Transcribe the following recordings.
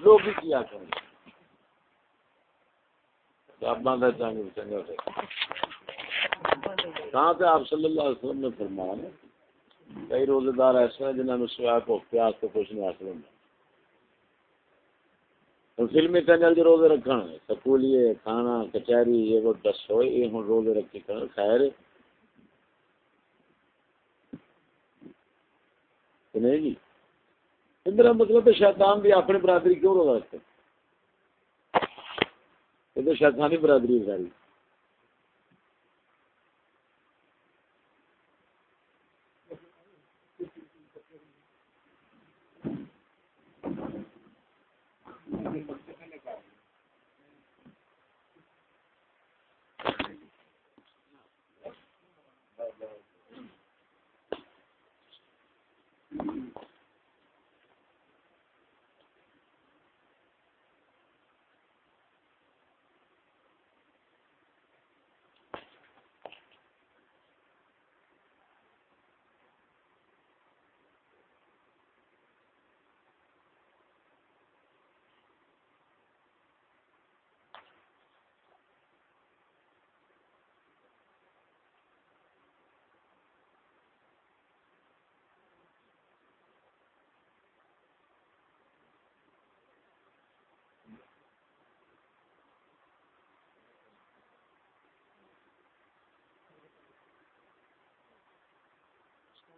لوگ کیا کریں؟ کہاں آپ صلی اللہ علیہ وسلم نے فرمایا کئی روزے دار ایسے ہیں جنہوں نے سوا کو پیاس تو کچھ نہیں حاصل ہوتا فلمی چینل جو روزے رکھنا سکولیے کھانا کچہری یہ وہ دس ہوئے یہ ہوں روزے رکھے خیر نہیں۔ جی میرا مطلب شیطان بھی اپنی برادری کیوں روزہ رکھتے یہ تو شیطانی برادری ہے ساری۔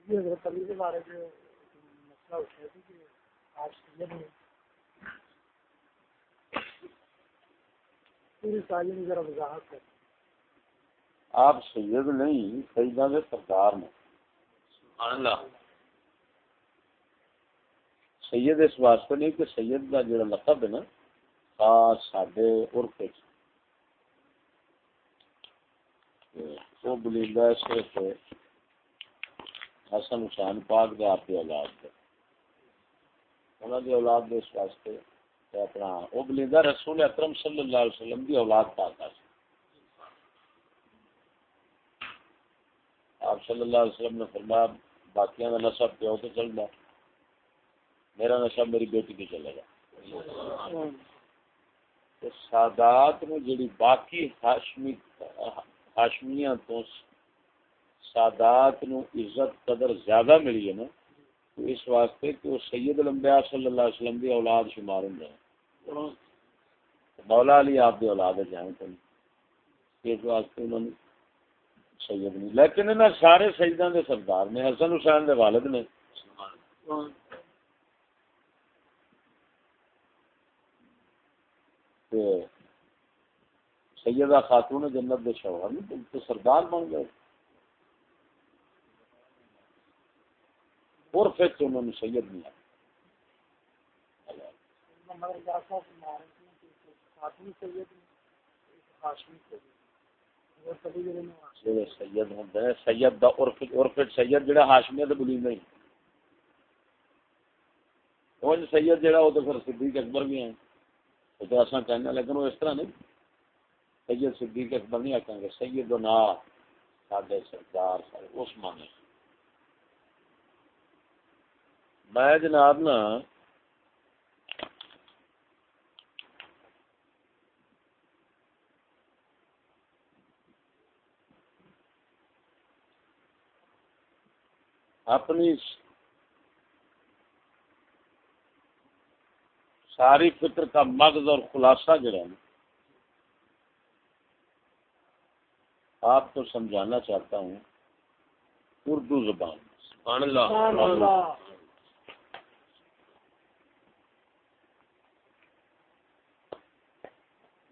جی، حضرت علی کے بارے میں مسئلہ کہ سید پوری تعلیم ذرا وضاحت آپ سید نہیں، سیدہ کے سردار نے اللہ۔ سید اس واسطے نہیں کہ سید کا جڑا لقب ہے نا، خاص سڈے عرف وہ بلیندہ صرف حسن حسین پاک دے آپ کی اولاد دے۔ انہوں دی اولاد دے اس واسطے اپنا وہ بلیدہ رسول اکرم صلی اللہ علیہ وسلم دی اولاد پاک آسی آپ صلی اللہ علیہ وسلم نے فرمایا، باقیاں کا نصب پہ ہو تو چل جائے میرا نصب میری بیٹی کے چلے گا تو سادات میں جڑی باقی ہاشمی ہاشمیاں تو سادات نو عزت قدر زیادہ ملی ہے نا، تو اس واسطے کہ وہ سید الانبیاء صلی اللہ علیہ وسلم دی اولاد شمار ہوں جائے مولا علی آپ دی اولاد جائیں تو۔ اس واسطے انہوں نے سید نہیں۔ لیکن انہاں سارے سیدان دے سردار نے، حسن حسین دے والد نے۔ سیدہ خاتون جنت دے شوہر نہیں تو سردار بن گئے۔ عرف انہوں نے سید نہیں سید ہوں سید دا عرف عرف سید جڑا ہاشمیت بلی نہیں۔ وہ سید جڑا وہ تو پھر صدیق اکبر بھی ہیں۔ وہ تو اصل کہنا لیکن وہ اس طرح نہیں۔ سید صدیق اکبر نہیں آکھیں گے، سید و نا، ساڈے سرکار سارے اس مانے میں جناب نا اپنی ساری فکر کا مغز اور خلاصہ جو ہے آپ کو سمجھانا چاہتا ہوں اردو زبان۔ اللہ۔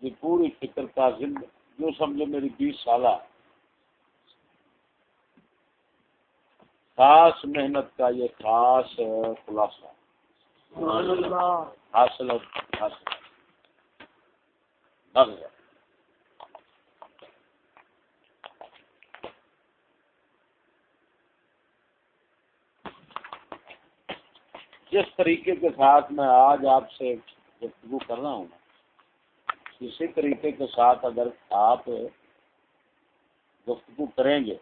یہ پوری فکر کا جو سمجھو میری بیس سالہ خاص محنت کا یہ خاص خلاصہ۔ حاصل حاصل۔ جس طریقے کے ساتھ میں آج آپ سے گفتگو کر رہا ہوں اسی طریقے کے ساتھ اگر آپ گفتگو کریں گے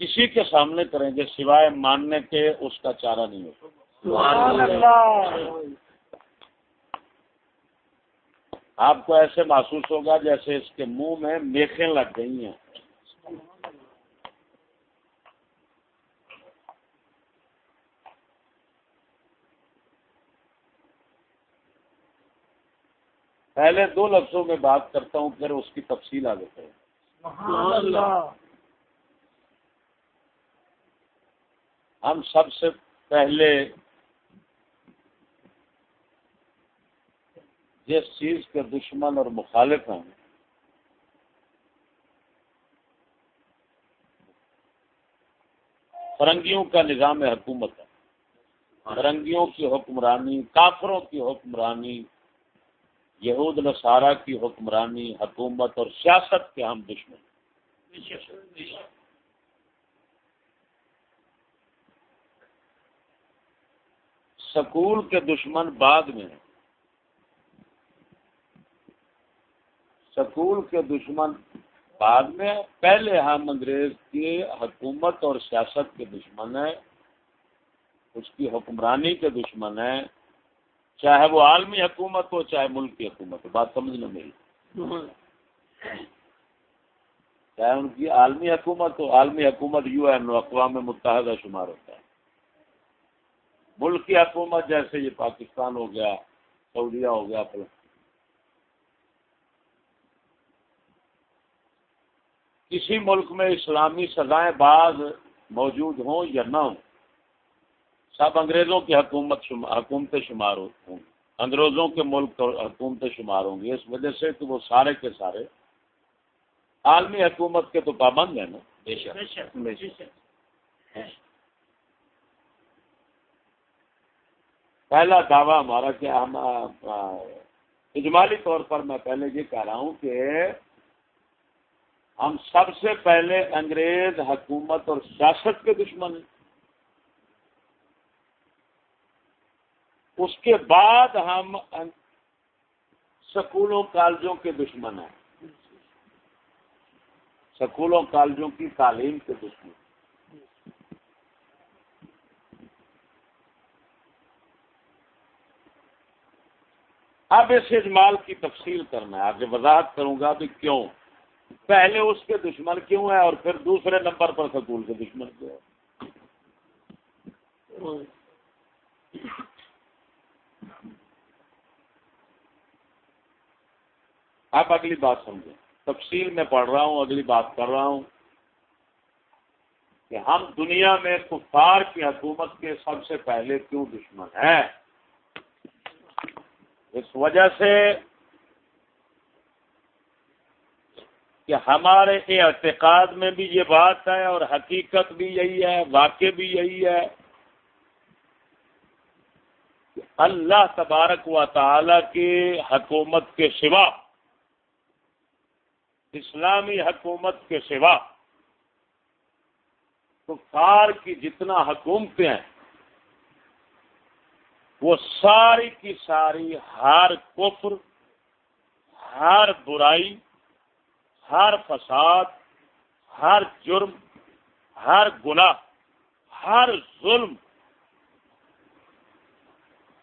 کسی کے سامنے کریں گے سوائے ماننے کے اس کا چارہ نہیں ہوتا۔ آپ کو ایسے محسوس ہوگا جیسے اس کے منہ میں میخیں لگ گئی ہیں۔ پہلے دو لفظوں میں بات کرتا ہوں پھر اس کی تفصیل آگے کریں۔ ہم سب سے پہلے جس چیز کے دشمن اور مخالف ہیں فرنگیوں کا نظام حکومت ہے۔ فرنگیوں کی حکمرانی کافروں کی حکمرانی یہود نصارہ کی حکمرانی، حکومت اور سیاست کے ہم دشمن سکول کے دشمن بعد میں سکول کے دشمن بعد میں پہلے ہم انگریز کی حکومت اور سیاست کے دشمن ہیں۔ اس کی حکمرانی کے دشمن ہیں۔ چاہے وہ عالمی حکومت ہو، چاہے ملک کی حکومت ہو، بات سمجھنا میری۔ چاہے ان کی عالمی حکومت ہو، عالمی حکومت یو این اقوام متحدہ شمار ہوتا ہے۔ ملک کی حکومت جیسے یہ پاکستان ہو گیا، سعودیہ ہو گیا کسی ملک میں اسلامی سزائیں بعض موجود ہوں یا نہ ہوں سب انگریزوں کی حکومت حکومتیں شمار ہوں انگریزوں کے ملک حکومتیں شمار ہوں گی اس وجہ سے کہ وہ سارے کے سارے عالمی حکومت کے تو پابند ہیں نا؟ پہلا دعویٰ ہمارا کیا ہم اجمالی طور پر میں پہلے یہ کہہ رہا ہوں کہ ہم سب سے پہلے انگریز حکومت اور سیاست کے دشمن ہیں۔ اس کے بعد ہم سکولوں کالجوں کے دشمن ہیں۔ سکولوں کالجوں کی تعلیم کے دشمن۔ اب اس اجمال کی تفصیل کرنا ہے۔ آگے وضاحت کروں گا بھی کیوں؟ پہلے اس کے دشمن کیوں ہے اور پھر دوسرے نمبر پر سکول کے دشمن کیوں ہے اب اگلی بات سمجھیں۔ تفصیل میں پڑھ رہا ہوں، اگلی بات کر رہا ہوں کہ ہم دنیا میں کفار کی حکومت کے سب سے پہلے کیوں دشمن ہیں؟ اس وجہ سے کہ ہمارے اعتقاد میں بھی یہ بات ہے اور حقیقت بھی یہی ہے، واقع بھی یہی ہے کہ اللہ تبارک و تعالی کی حکومت کے سوا اسلامی حکومت کے سوا تو کار کی جتنا حکومتیں ہیں، وہ ساری کی ساری ہر کفر، ہر برائی، ہر فساد، ہر جرم، ہر گناہ، ہر ظلم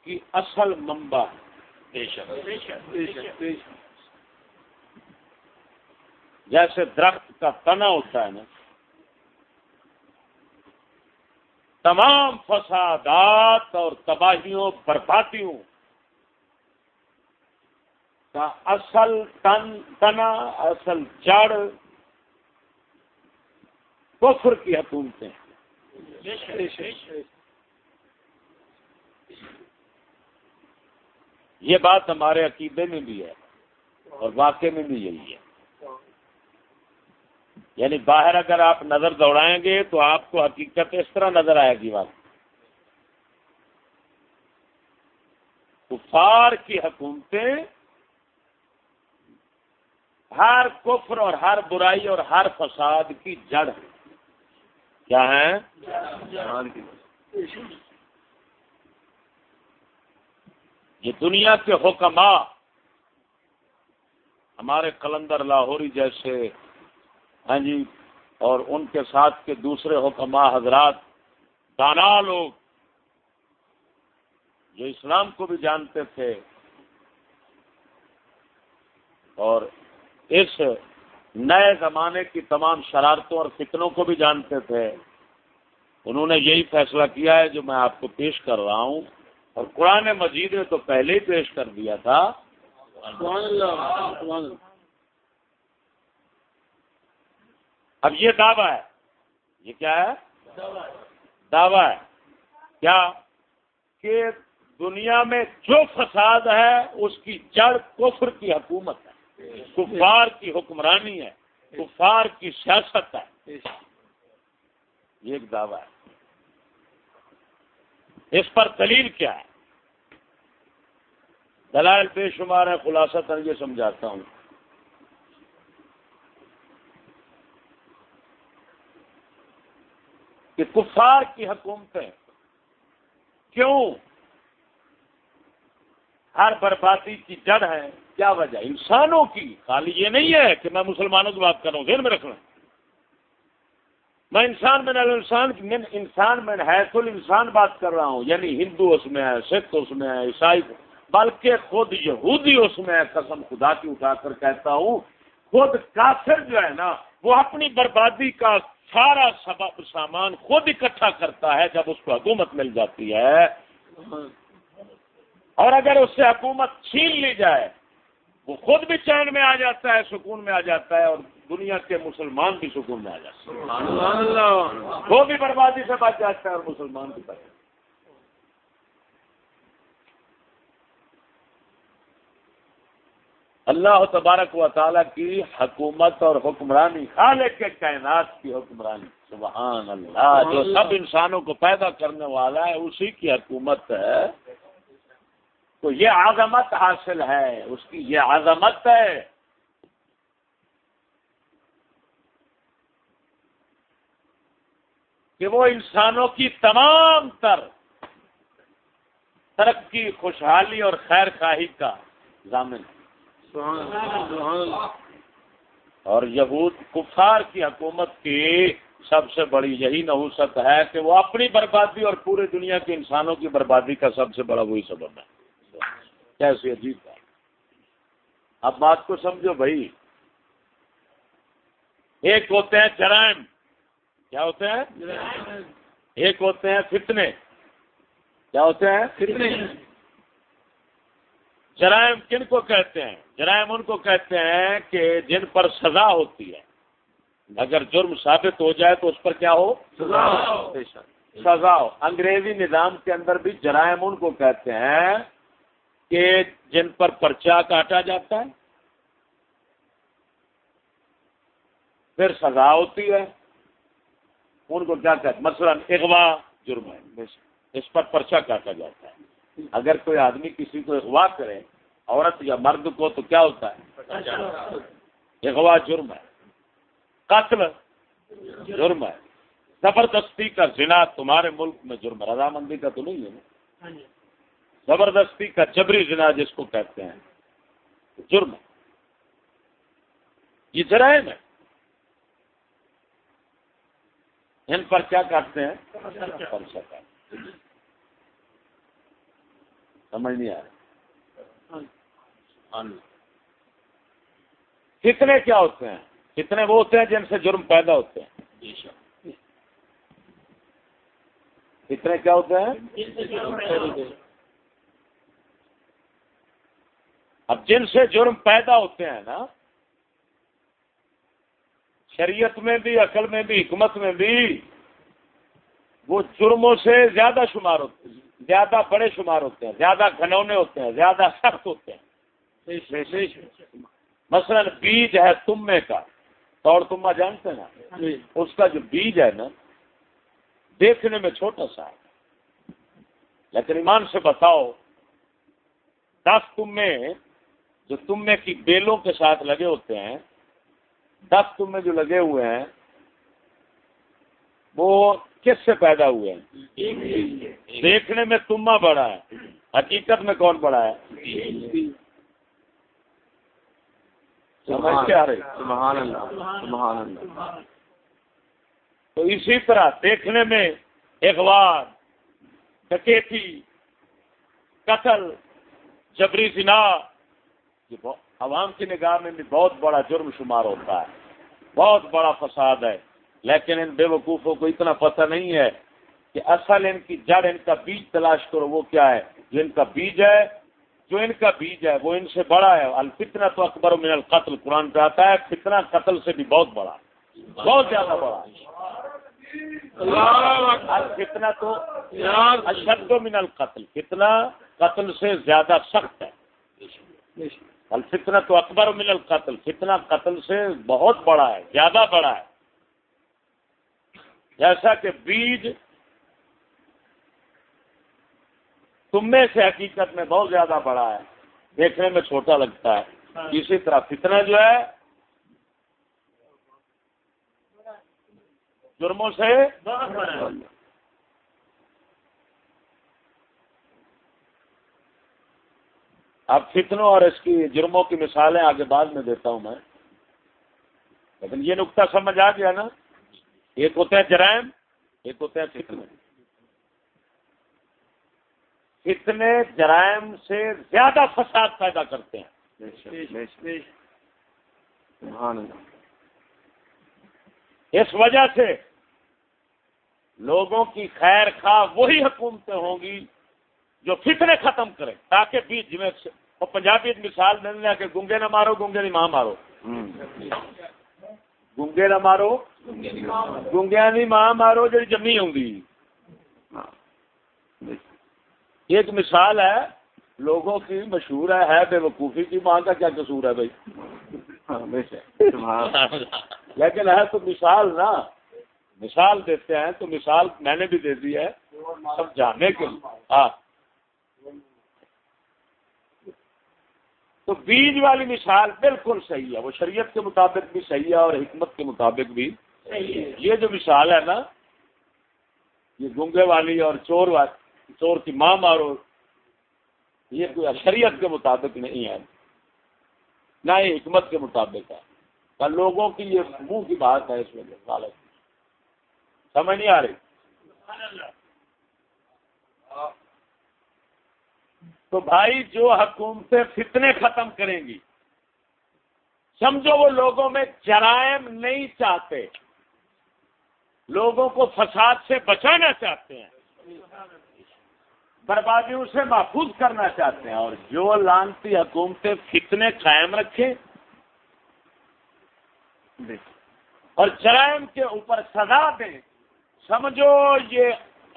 کی اصل منبع جیسے درخت کا تنا ہوتا ہے نا، تمام فسادات اور تباہیوں بربادیوں کا اصل تن، تنا، اصل جڑ کفر کی حکومتیں یہ بات ہمارے عقیدے میں بھی ہے اور واقع میں بھی یہی ہے۔ یعنی باہر اگر آپ نظر دوڑائیں گے تو آپ کو حقیقت اس طرح نظر آئے گی بات کفار کی حکومتیں ہر کفر اور ہر برائی اور ہر فساد کی جڑ کیا ہے یہ دنیا کے حکماں ہمارے کلندر لاہوری جیسے ہاں جی اور ان کے ساتھ کے دوسرے حکمہ حضرات دانا لوگ جو اسلام کو بھی جانتے تھے، اور اس نئے زمانے کی تمام شرارتوں اور فتنوں کو بھی جانتے تھے، انہوں نے یہی فیصلہ کیا ہے جو میں آپ کو پیش کر رہا ہوں۔ اور قرآن مجید نے تو پہلے ہی پیش کر دیا تھا۔ اب یہ دعویٰ ہے۔ یہ کیا ہے؟ دعویٰ ہے۔ کیا؟ کہ دنیا میں جو فساد ہے، اس کی جڑ کفر کی حکومت ہے۔ کفار کی حکمرانی ہے۔ کفار کی سیاست ہے۔ یہ ایک دعویٰ ہے۔ اس پر دلیل کیا ہے؟ دلائل بے شمار ہے خلاصہ تر یہ سمجھاتا ہوں۔ کہ کفار کی حکومتیں کیوں ہر بربادی کی جڑ ہے کیا وجہ انسانوں کی۔ خالی یہ نہیں ہے کہ میں مسلمانوں کی بات کر رہا ہوں دیر میں رکھنا۔ میں انسان میں انسان انسان میں حیث انسان بات کر رہا ہوں یعنی ہندو اس میں ہے، سکھ اس میں ہے، عیسائی۔ بلکہ خود یہودی اس میں ہے، قسم خدا کی اٹھا کر کہتا ہوں، خود کافر جو ہے نا وہ اپنی بربادی کا سارا سبب سامان خود اکٹھا کرتا ہے جب اس کو حکومت مل جاتی ہے۔ اور اگر اس سے حکومت چھین لی جائے وہ خود بھی چین میں آ جاتا ہے سکون میں آ جاتا ہے اور دنیا کے مسلمان بھی سکون میں آ جاتے ہیں۔ وہ بھی بربادی سے بچ جاتا ہے اور مسلمان بھی بچ جاتا ہے۔ اللہ تبارک و تعالیٰ کی حکومت اور حکمرانی خالق کے کائنات کی حکمرانی۔ سبحان اللہ جو سب انسانوں کو پیدا کرنے والا ہے اسی کی حکومت ہے۔ تو یہ عظمت حاصل ہے اس کی یہ عظمت ہے۔ کہ وہ انسانوں کی تمام تر ترقی خوشحالی اور خیر خواہی کا ضامن ہے۔ اور یہود کفار کی حکومت کی سب سے بڑی یہی نحوست ہے کہ وہ اپنی بربادی اور پورے دنیا کے انسانوں کی بربادی کا سب سے بڑا وہی سبب ہے۔ کیسی عجیب بات۔ اب بات کو سمجھو بھائی۔ ایک ہوتے ہیں جرائم۔ کیا ہوتے ہیں؟ ایک ہوتے ہیں فتنے۔ کیا ہوتے ہیں؟ فتنے۔ جرائم کن کو کہتے ہیں؟ جرائم ان کو کہتے ہیں کہ جن پر سزا ہوتی ہے۔ اگر جرم ثابت ہو جائے تو اس پر کیا ہو؟ سزا سزا ہو۔ انگریزی نظام کے اندر بھی جرائم ان کو کہتے ہیں کہ جن پر پرچہ کاٹا جاتا ہے۔ پھر سزا ہوتی ہے۔ ان کو کیا کہتے مثلا اغوا جرم ہے۔ اس پر پرچہ کاٹا جاتا ہے۔ اگر کوئی آدمی کسی کو اغوا کرے، عورت یا مرد کو، تو کیا ہوتا ہے؟ اغوا جرم ہے، قتل جرم ہے، زبردستی کا زنا تمہارے ملک میں جرم رضامندی کا تو نہیں ہے نا؟ زبردستی کا جبری زنا جس کو کہتے ہیں، جرم ہے۔ یہ جرائم ہے۔ ان پر کیا کاٹتے ہیں؟ سمجھ نہیں آ رہا۔ کتنے کیا ہوتے ہیں؟ کتنے وہ ہوتے ہیں جن سے جرم پیدا ہوتے ہیں؟ کتنے کیا ہوتے ہیں۔ اب جن سے جرم پیدا ہوتے ہیں نا شریعت میں بھی عقل میں بھی حکمت میں بھی وہ جرموں سے زیادہ شمار ہوتے ہیں۔ زیادہ بڑے شمار ہوتے ہیں، زیادہ گھنونے ہوتے ہیں، زیادہ سخت ہوتے ہیں۔ مثلا بیج ہے تمے کا اور تما جانتے ہیں نا؟ اس کا جو بیج ہے نا، دیکھنے میں چھوٹا سا ہے۔ لیکن ایمان سے بتاؤ، دس تمے جو تمے کی بیلوں کے ساتھ لگے ہوتے ہیں، دس تمہیں جو لگے ہوئے ہیں، وہ کس سے پیدا ہوئے ہیں؟ دیکھنے میں تما بڑا ہے حقیقت میں کون بڑا ہے؟ تو اسی طرح دیکھنے میں اخبار ڈکیتی قتل جبری زنا یہ عوام کی نگاہ میں بھی بہت بڑا جرم شمار ہوتا ہے۔ بہت بڑا فساد ہے۔ لیکن ان بے وقوفوں کو اتنا پتہ نہیں ہے کہ اصل ان کی جڑ ان کا بیج تلاش کرو وہ کیا ہے؟ جو ان کا بیج ہے جو ان کا بیج ہے وہ ان سے بڑا ہے۔ الفتنا تو اکبر من القتل قرآن پہ آتا ہے فتنہ قتل سے بھی بہت بڑا بہت زیادہ بڑا فتنا تو اشد من القتل فتنا قتل سے زیادہ سخت ہے۔ الفتنا تو اکبر من القتل فتنہ قتل سے بہت بڑا ہے زیادہ بڑا ہے۔ جیسا کہ بیج تم میں سے حقیقت میں بہت زیادہ بڑا ہے دیکھنے میں چھوٹا لگتا ہے۔ ہاں۔ اسی طرح فتنہ جو ہے جرموں سے اب فتنوں اور اس کی جرموں کی مثالیں آگے بعد میں دیتا ہوں میں۔ لیکن یہ نقطہ سمجھ آ گیا نا۔ ایک ہوتے ہیں جرائم ایک ہوتے ہیں فتنے۔ فتنے جرائم سے زیادہ فساد پیدا کرتے ہیں۔ اس وجہ سے لوگوں کی خیر خواہ وہی حکومتیں ہوں گی جو فتنے ختم کریں تاکہ بیچ میں پنجابی مثال ملنے کہ گنگے نہ مارو گنگے نہیں ماں مارو۔ گنگے نہ مارو۔ گنگیا نہیں ماں مارو جی جمی ہوں ایک مثال ہے۔ لوگوں کی مشہور ہے بے وقوفی کی ماں کا کیا قصور ہے بھائی؟ لیکن ہے تو مثال نا۔ مثال دیتے ہیں تو مثال میں نے بھی دے دی ہے۔ سب جانے کے ہاں۔ تو بیج والی مثال بالکل صحیح ہے، وہ شریعت کے مطابق بھی صحیح ہے اور حکمت کے مطابق بھی یہ جو مثال ہے نا، یہ گنگے والی اور چور والی چور کی ماں مارو، یہ کوئی شریعت کے مطابق نہیں ہے، نہ یہ حکمت کے مطابق ہے۔ لوگوں کی یہ منہ کی بات ہے اس میں سمجھ نہیں آ رہی؟ تو بھائی جو حکومتیں فتنے ختم کریں گی، سمجھو وہ لوگوں میں جرائم نہیں چاہتے، لوگوں کو فساد سے بچانا چاہتے ہیں، بربادیوں سے محفوظ کرنا چاہتے ہیں، اور جو لانتی حکومتیں فتنے قائم رکھیں اور جرائم کے اوپر سزا دیں۔ سمجھو یہ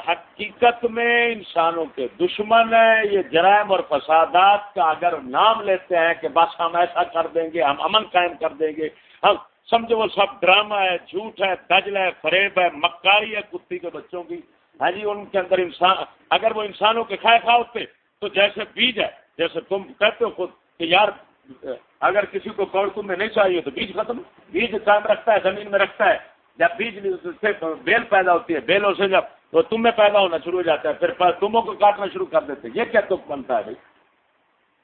حقیقت میں انسانوں کے دشمن ہیں، یہ جرائم اور فسادات کا اگر نام لیتے ہیں کہ بس ہم ایسا کر دیں گے، ہم امن قائم کر دیں گے۔ ہم سمجھو وہ سب ڈرامہ ہے، جھوٹ ہے دجل ہے، فریب ہے، مکاری ہے کتی کے بچوں کی۔ ہاں جی ان کے اندر انسان، اگر وہ انسانوں کے کھائے کھا ہوتے تو جیسے بیج ہے، جیسے تم کہتے ہو خود کہ یار، اگر کسی کو کور میں نہیں چاہیے تو بیج ختم، بیج قائم رکھتا ہے، زمین میں رکھتا ہے۔ جب بیج سے بیل پیدا ہوتی ہے، بیلوں سے جب تو تم میں پیدا ہونا شروع ہو جاتا ہے، پھر تموں کو کاٹنا شروع کر دیتے یہ کیا تک بنتا ہے بھائی؟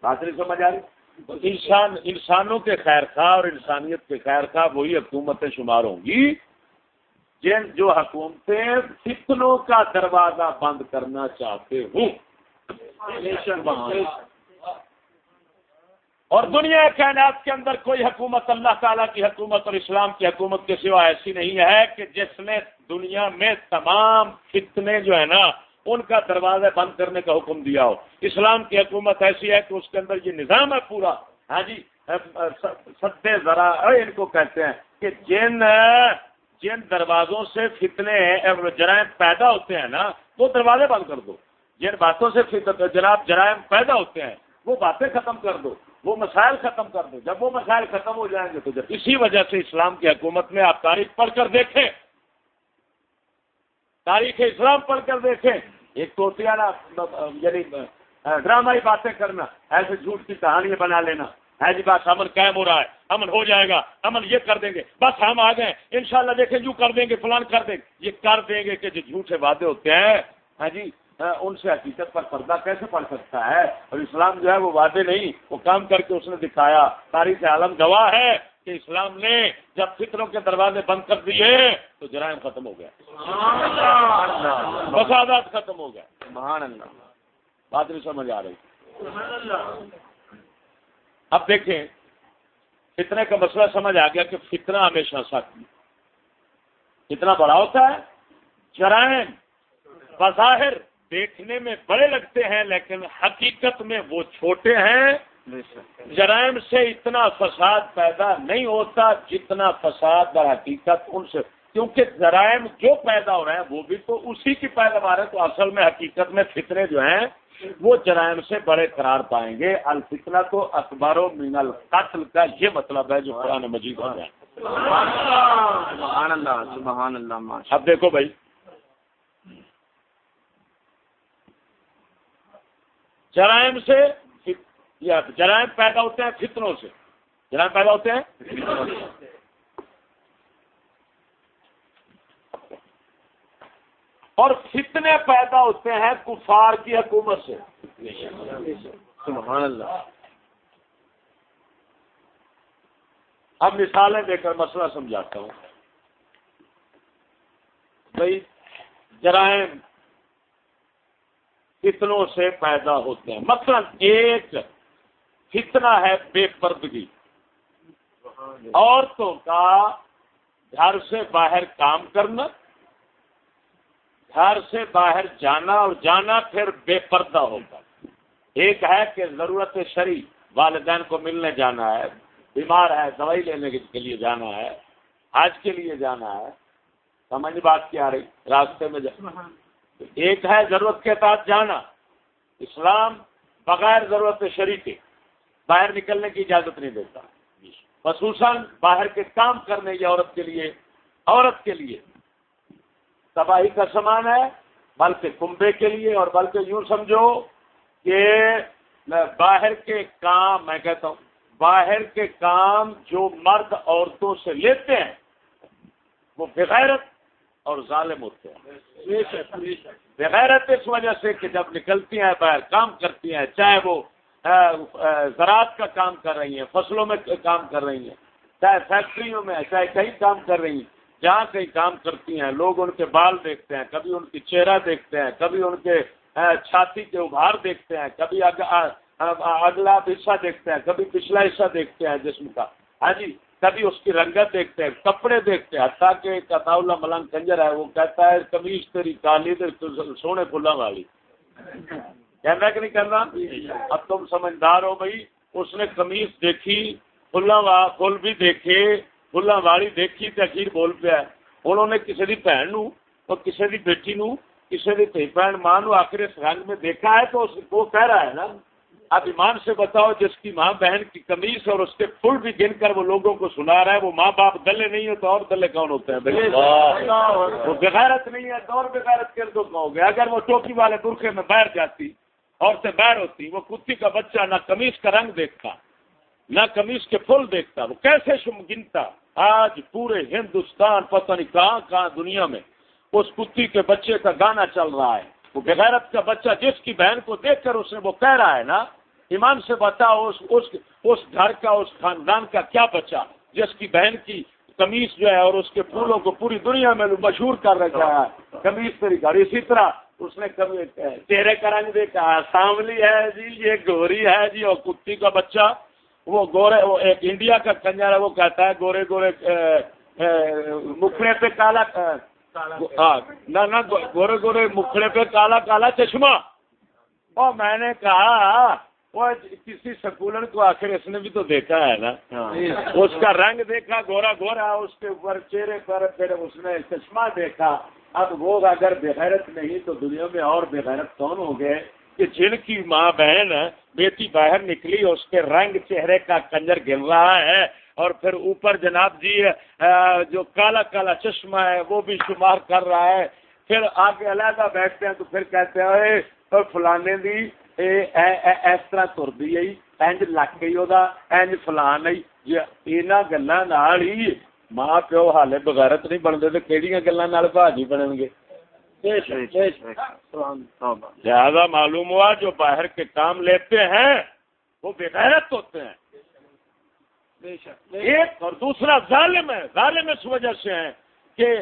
بات نہیں سمجھ آ رہی؟ انسان انسانوں کے خیر خواہ اور انسانیت کے خیر خواہ وہی حکومتیں شمار ہوں گی، جن جو حکومتیں فتنوں کا دروازہ بند کرنا چاہتے ہوں۔ اور دنیا کائنات کے اندر کوئی حکومت اللہ تعالیٰ کی حکومت اور اسلام کی حکومت کے سوا ایسی نہیں ہے کہ جس نے دنیا میں تمام فتنے جو ہے نا، ان کا دروازہ بند کرنے کا حکم دیا ہو۔ اسلام کی حکومت ایسی ہے کہ اس کے اندر یہ نظام ہے پورا۔ ہاں جی سدے ذرا ان کو کہتے ہیں کہ جن جن دروازوں سے فتنے جرائم پیدا ہوتے ہیں نا، وہ دروازے بند کر دو۔ جن باتوں سے جناب، جرائم پیدا ہوتے ہیں، وہ باتیں ختم کر دو۔ وہ مسائل ختم کر دو۔ جب وہ مسائل ختم ہو جائیں گے تو جب اسی وجہ سے اسلام کی حکومت میں آپ تاریخ پڑھ کر دیکھیں۔ تاریخ اسلام پڑھ کر دیکھیں۔ ایک تو نا یعنی ڈرامائی باتیں کرنا، ایسے جھوٹ کی کہانیاں بنا لینا۔ ہے جی بات امن قائم ہو رہا ہے۔ امن ہو جائے گا۔ امن یہ کر دیں گے۔ بس ہم آ گئے۔ ان شاء اللہ دیکھیں جو کر دیں گے، فلان کر دیں گے۔ یہ کر دیں گے کہ جو جھوٹے وعدے ہوتے ہیں۔ ہاں جی ان سے حقیقت پر پردہ کیسے پڑ سکتا ہے؟ اور اسلام جو ہے وہ وعدے نہیں وہ کام کر کے اس نے دکھایا۔ تاریخ عالم گواہ ہے کہ اسلام نے جب فطروں کے دروازے بند کر دیے تو جرائم ختم ہو گیا فسادات ختم ہو گیا بات نہیں سمجھ آ رہی۔ اب دیکھیں فتنے کا مسئلہ سمجھ آ گیا کہ فتنہ ہمیشہ ساتھ کتنا بڑا ہوتا ہے؟ جرائم بظاہر۔ دیکھنے میں بڑے لگتے ہیں لیکن حقیقت میں وہ چھوٹے ہیں۔ جرائم سے اتنا فساد پیدا نہیں ہوتا جتنا فساد در حقیقت ان سے۔ کیونکہ جرائم جو پیدا ہو رہے ہیں وہ بھی تو اسی کی پیداوار ہے۔ تو اصل میں حقیقت میں فتنے جو ہیں وہ جرائم سے بڑے قرار پائیں گے۔ الفتنا تو اخبار و مین القتل کا یہ مطلب ہے جو قرآن مجید ہو جائے اب دیکھو بھائی جرائم سے یا جرائم پیدا ہوتے ہیں فتنوں سے؟ جرائم پیدا ہوتے ہیں؟ اور فتنے پیدا ہوتے ہیں کفار کی حکومت سے۔ سبحان اللہ۔ اب مثالیں دے کر مسئلہ سمجھاتا ہوں۔ بھائی، جرائم فتنوں سے پیدا ہوتے ہیں۔ مثلا ایک فتنہ ہے بے پردگی۔ عورتوں کا گھر سے باہر کام کرنا، گھر سے باہر جانا اور جانا پھر بے پردہ ہوگا۔ ایک ہے کہ ضرورت شری والدین کو ملنے جانا ہے، بیمار ہے، دوائی لینے کے لیے جانا ہے، حج کے لیے جانا ہے۔ سمجھ بات کیا رہی؟ راستے میں جانا ایک ہے ضرورت کے ساتھ جانا، اسلام بغیر ضرورت شریک کے باہر نکلنے کی اجازت نہیں دیتا۔ خصوصاً باہر کے کام کرنے کی عورت کے لیے، عورت کے لیے۔ تباہی کا سامان ہے، بلکہ کنبے کے لیے۔ اور بلکہ یوں سمجھو کہ باہر کے کام، میں کہتا ہوں، باہر کے کام جو مرد عورتوں سے لیتے ہیں، وہ بغیرت اور ظالم ہوتے ہیں۔ بغیرت اس وجہ سے کہ جب نکلتی ہیں باہر کام کرتی ہیں چاہے وہ زراعت کا کام کر رہی ہیں فصلوں میں کام کر رہی ہیں چاہے فیکٹریوں میں چاہے کہیں کام کر رہی ہیں جہاں کہیں کام کرتی ہیں لوگ ان کے بال دیکھتے ہیں کبھی ان کی چہرہ دیکھتے ہیں کبھی ان کے چھاتی کے ابھار دیکھتے ہیں کبھی اگلا حصہ دیکھتے ہیں کبھی پچھلا حصہ دیکھتے ہیں جسم کا۔ ہاں جی کبھی اس کی رنگت دیکھتے ہیں، کپڑے دیکھتے ہیں، حتیٰ کہ کتاؤ ملنگ کنجر ہے، وہ کہتا ہے کمیز تیری کالی سونے پھلا والی۔ کہنا کہ نہیں کرنا اب تم سمجھدار ہو بھائی، اس نے کمیز دیکھی پھلا پھول بھی دیکھے فلا والی دیکھی تو اخیر بول پیا انہوں نے کسی کی بھن اور کسی کی بیٹی نو کسی کی بہن ماں آخر اس رنگ میں دیکھا ہے تو وہ کہہ رہا ہے نا۔ اب ایمان سے بتاؤ جس کی ماں بہن کی کمیز اور اس کے پھول بھی گن کر وہ لوگوں کو سنا رہا ہے وہ ماں باپ دلے نہیں ہے تو اور دلے کون ہوتے ہیں؟ وہ بغیرت نہیں ہے تو اور بغیرت کر دو ہو گیا اگر وہ ٹوکی والے برقے میں باہر جاتی اور سے باہر ہوتی وہ کتی کا بچہ نہ کمیز کا رنگ دیکھتا نہ کمیز کے پھول دیکھتا وہ کیسے شم گنتا؟ آج پورے ہندوستان پتہ نہیں کہاں کہاں دنیا میں اس کتی کے بچے کا گانا چل رہا ہے۔ وہ بغیرت کا بچہ جس کی بہن کو دیکھ کر اس نے وہ کہہ رہا ہے نا ایمان سے بتاؤ اس اس اس گھر کا، اس خاندان کا کیا بچہ؟ جس کی بہن کی کمیز جو ہے اور اس کے پھولوں کو پوری دنیا میں مشہور کر رکھا ہے کمیز تری گھر۔ اسی طرح اس نے چہرے کا رنگ دیکھا ساملی ہے جی یہ گوری ہے جی اور کتی کا بچہ۔ وہ گورے، وہ ایک انڈیا کا کنجر ہے، وہ کہتا ہے گورے گورے مکھڑے پہ کالا ہاں نہ گورے گورے مکھڑے پہ کالا کالا چشمہ۔ اور میں نے کہا کسی سکولر کو آخر اس نے بھی تو دیکھا ہے نا۔ ہاں۔ اس کا رنگ دیکھا گورا گورا اس کے اوپر چہرے پر پھر اس نے چشمہ دیکھا۔ اب وہ اگر بغیرت نہیں تو دنیا میں اور بغیرت کون ہو گئے کہ جن کی ماں بہن بیٹی باہر نکلی اس کے رنگ چہرے کا کنجر گر رہا ہے۔ اور پھر اوپر جناب جی جو کالا کالا چشمہ ہے وہ بھی شمار کر رہا ہے۔ پھر آگے علیحدہ بیٹھتے ہیں تو پھر کہتے ہیں فلانے دی اس طرح تر دی اینج لگ گئی وہ اینج فلان آئی جی گلا ہی ماں پیو حالے بغیرت نہیں بنتے تو کہڑی گلا بھاجی بنیں گے لہذا معلوم ہوا جو باہر کے کام لیتے ہیں وہ بغیرت ہوتے ہیں ایک اور دوسرا ظالم ہے ظالم اس وجہ سے ہے کہ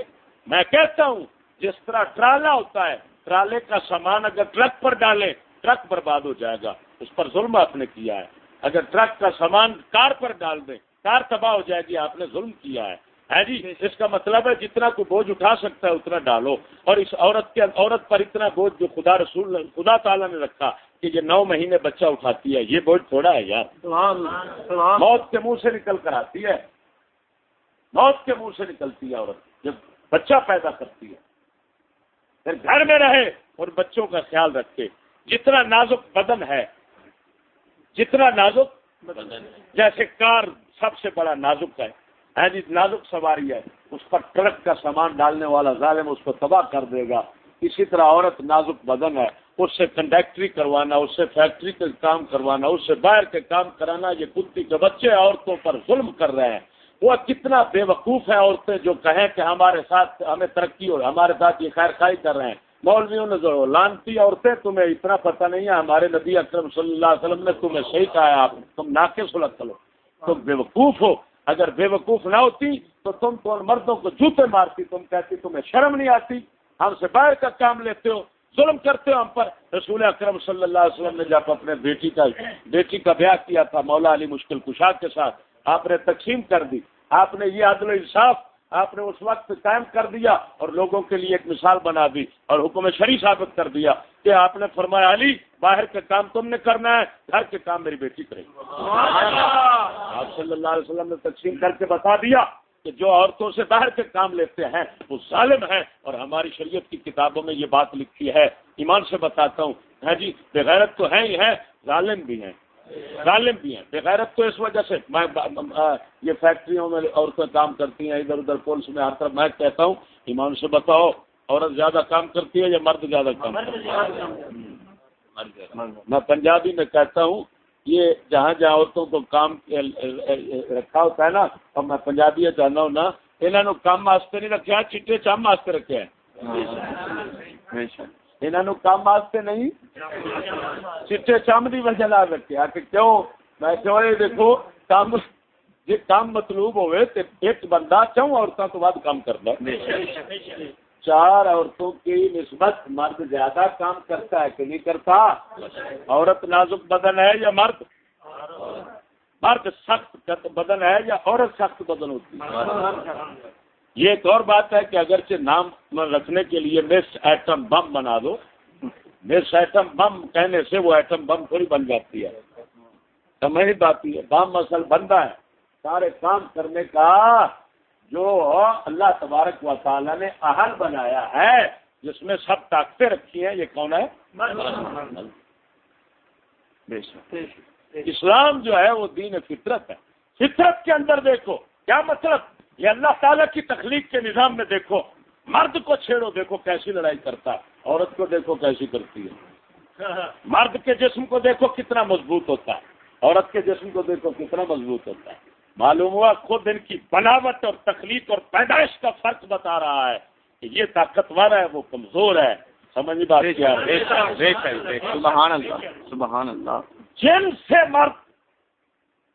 میں کہتا ہوں جس طرح ٹرالا ہوتا ہے ٹرالے کا سامان اگر ٹرک پر ڈالے ٹرک برباد ہو جائے گا اس پر ظلم آپ نے کیا ہے۔ اگر ٹرک کا سامان کار پر ڈال دیں کار تباہ ہو جائے گی آپ نے ظلم کیا ہے۔ ہے جی اس کا مطلب ہے جتنا کوئی بوجھ اٹھا سکتا ہے اتنا ڈالو۔ اور اس عورت کے عورت پر اتنا بوجھ جو خدا رسول خدا تعالیٰ نے رکھا کہ یہ نو مہینے بچہ اٹھاتی ہے یہ بوجھ تھوڑا ہے یار۔ موت کے منہ سے نکل کر آتی ہے۔ موت کے منہ سے نکلتی ہے عورت جب بچہ پیدا کرتی ہے۔ پھر گھر میں رہے اور بچوں کا خیال رکھے۔ جتنا نازک بدن ہے، جتنا نازک بدن جیسے کار سب سے بڑا نازک ہے جی نازک سواری ہے، اس پر ٹرک کا سامان ڈالنے والا ظالم اس کو تباہ کر دے گا۔ اسی طرح عورت نازک بدن ہے، اس سے کنڈکٹری کروانا، اس سے فیکٹری کا کام کروانا، اس سے باہر کے کام کرانا، یہ کتی کے بچے عورتوں پر ظلم کر رہے ہیں۔ وہ کتنا بے وقوف ہے عورتیں جو کہیں کہ ہمارے ساتھ ہمیں ترقی ہو ہمارے ساتھ یہ خیر خائی کر رہے ہیں۔ مولویوں نے جو لانتی عورتیں تمہیں اتنا پتہ نہیں ہے ہمارے نبی اکرم صلی اللہ علیہ وسلم نے تمہیں صحیح کہا ہے، آپ تم ناقص سلط کرو تم بے وقوف ہو، اگر بے وقوف نہ ہوتی تو تم تو مردوں کو جوتے مارتی، تم کہتی تمہیں شرم نہیں آتی، ہم سے باہر کا کام لیتے ہو، ظلم کرتے ہو ہم پر۔ رسول اکرم صلی اللہ علیہ وسلم نے جب اپنے بیٹی کا بیٹی کا بیاہ کیا تھا، مولا علی مشکل کشاک کے ساتھ، آپ نے تقسیم کر دی، آپ نے یہ عدل و انصاف آپ نے اس وقت قائم کر دیا اور لوگوں کے لیے ایک مثال بنا دی اور حکم شری ثابت کر دیا کہ آپ نے فرمایا علی باہر کا کام تم نے کرنا ہے گھر کے کام میری بیٹی کرے گی۔ آپ صلی اللہ علیہ وسلم نے تقسیم کر کے بتا دیا کہ جو عورتوں سے باہر کے کام لیتے ہیں وہ ظالم ہے اور ہماری شریعت کی کتابوں میں یہ بات لکھی ہے۔ ایمان سے بتاتا ہوں۔ ہے جی بغیرت تو ہے ہی ہے ظالم بھی ہیں۔ ظالم بھی ہیں۔ بغیرت تو اس وجہ سے میں یہ فیکٹریوں میں عورتیں کام کرتی ہیں ادھر ادھر پولیس میں ہر طرف میں کہتا ہوں ایمان سے بتاؤ عورت زیادہ کام کرتی ہے یا مرد زیادہ کام میں پنجابی میں کہتا ہوں یہ جہاں جہاں عورتوں کو کام رکھا ہوتا ہے نا اور میں پنجابی چاہتا ہوں نا انہوں نے کام واسطے نہیں رکھا چٹے چم واسطے رکھے ہیں۔ انہوں کام واسطے نہیں؟ چٹے چم کی وجہ نہ رکھا کہ کیوں میں کیوں یہ دیکھو، کام جی کام مطلوب ہوئے تو ایک بندہ چون عورتوں تو بعد کام کرتا چار عورتوں کی نسبت مرد زیادہ کام کرتا ہے کہ نہیں کرتا؟ عورت نازک بدن ہے یا مرد؟ مرد سخت بدن ہے یا عورت سخت بدن ہوتی ہے؟ یہ ایک اور بات ہے کہ اگرچہ نام رکھنے کے لیے مس ایٹم بم بنا دو مس ایٹم بم کہنے سے وہ ایٹم بم تھوڑی بن جاتی ہے۔ سمجھ آتی ہے بم مسل بنتا ہے۔ سارے کام کرنے کا جو اللہ تبارک و تعالیٰ نے اہل بنایا ہے جس میں سب طاقتیں رکھی ہیں یہ کون ہے؟ اسلام جو ہے وہ دین فطرت ہے۔ فطرت کے اندر دیکھو کیا مطلب؟ یہ اللہ تعالیٰ کی تخلیق کے نظام میں دیکھو مرد کو چھیڑو دیکھو کیسی لڑائی کرتا عورت کو دیکھو کیسی کرتی ہے۔ مرد کے جسم کو دیکھو کتنا مضبوط ہوتا ہے عورت کے جسم کو دیکھو کتنا مضبوط ہوتا ہے۔ معلوم ہوا خود ان کی بناوٹ اور تخلیق اور پیدائش کا فرق بتا رہا ہے کہ یہ طاقتور ہے وہ کمزور ہے۔ سمجھ بات سبحان اللہ سبحان اللہ۔ جن سے مرد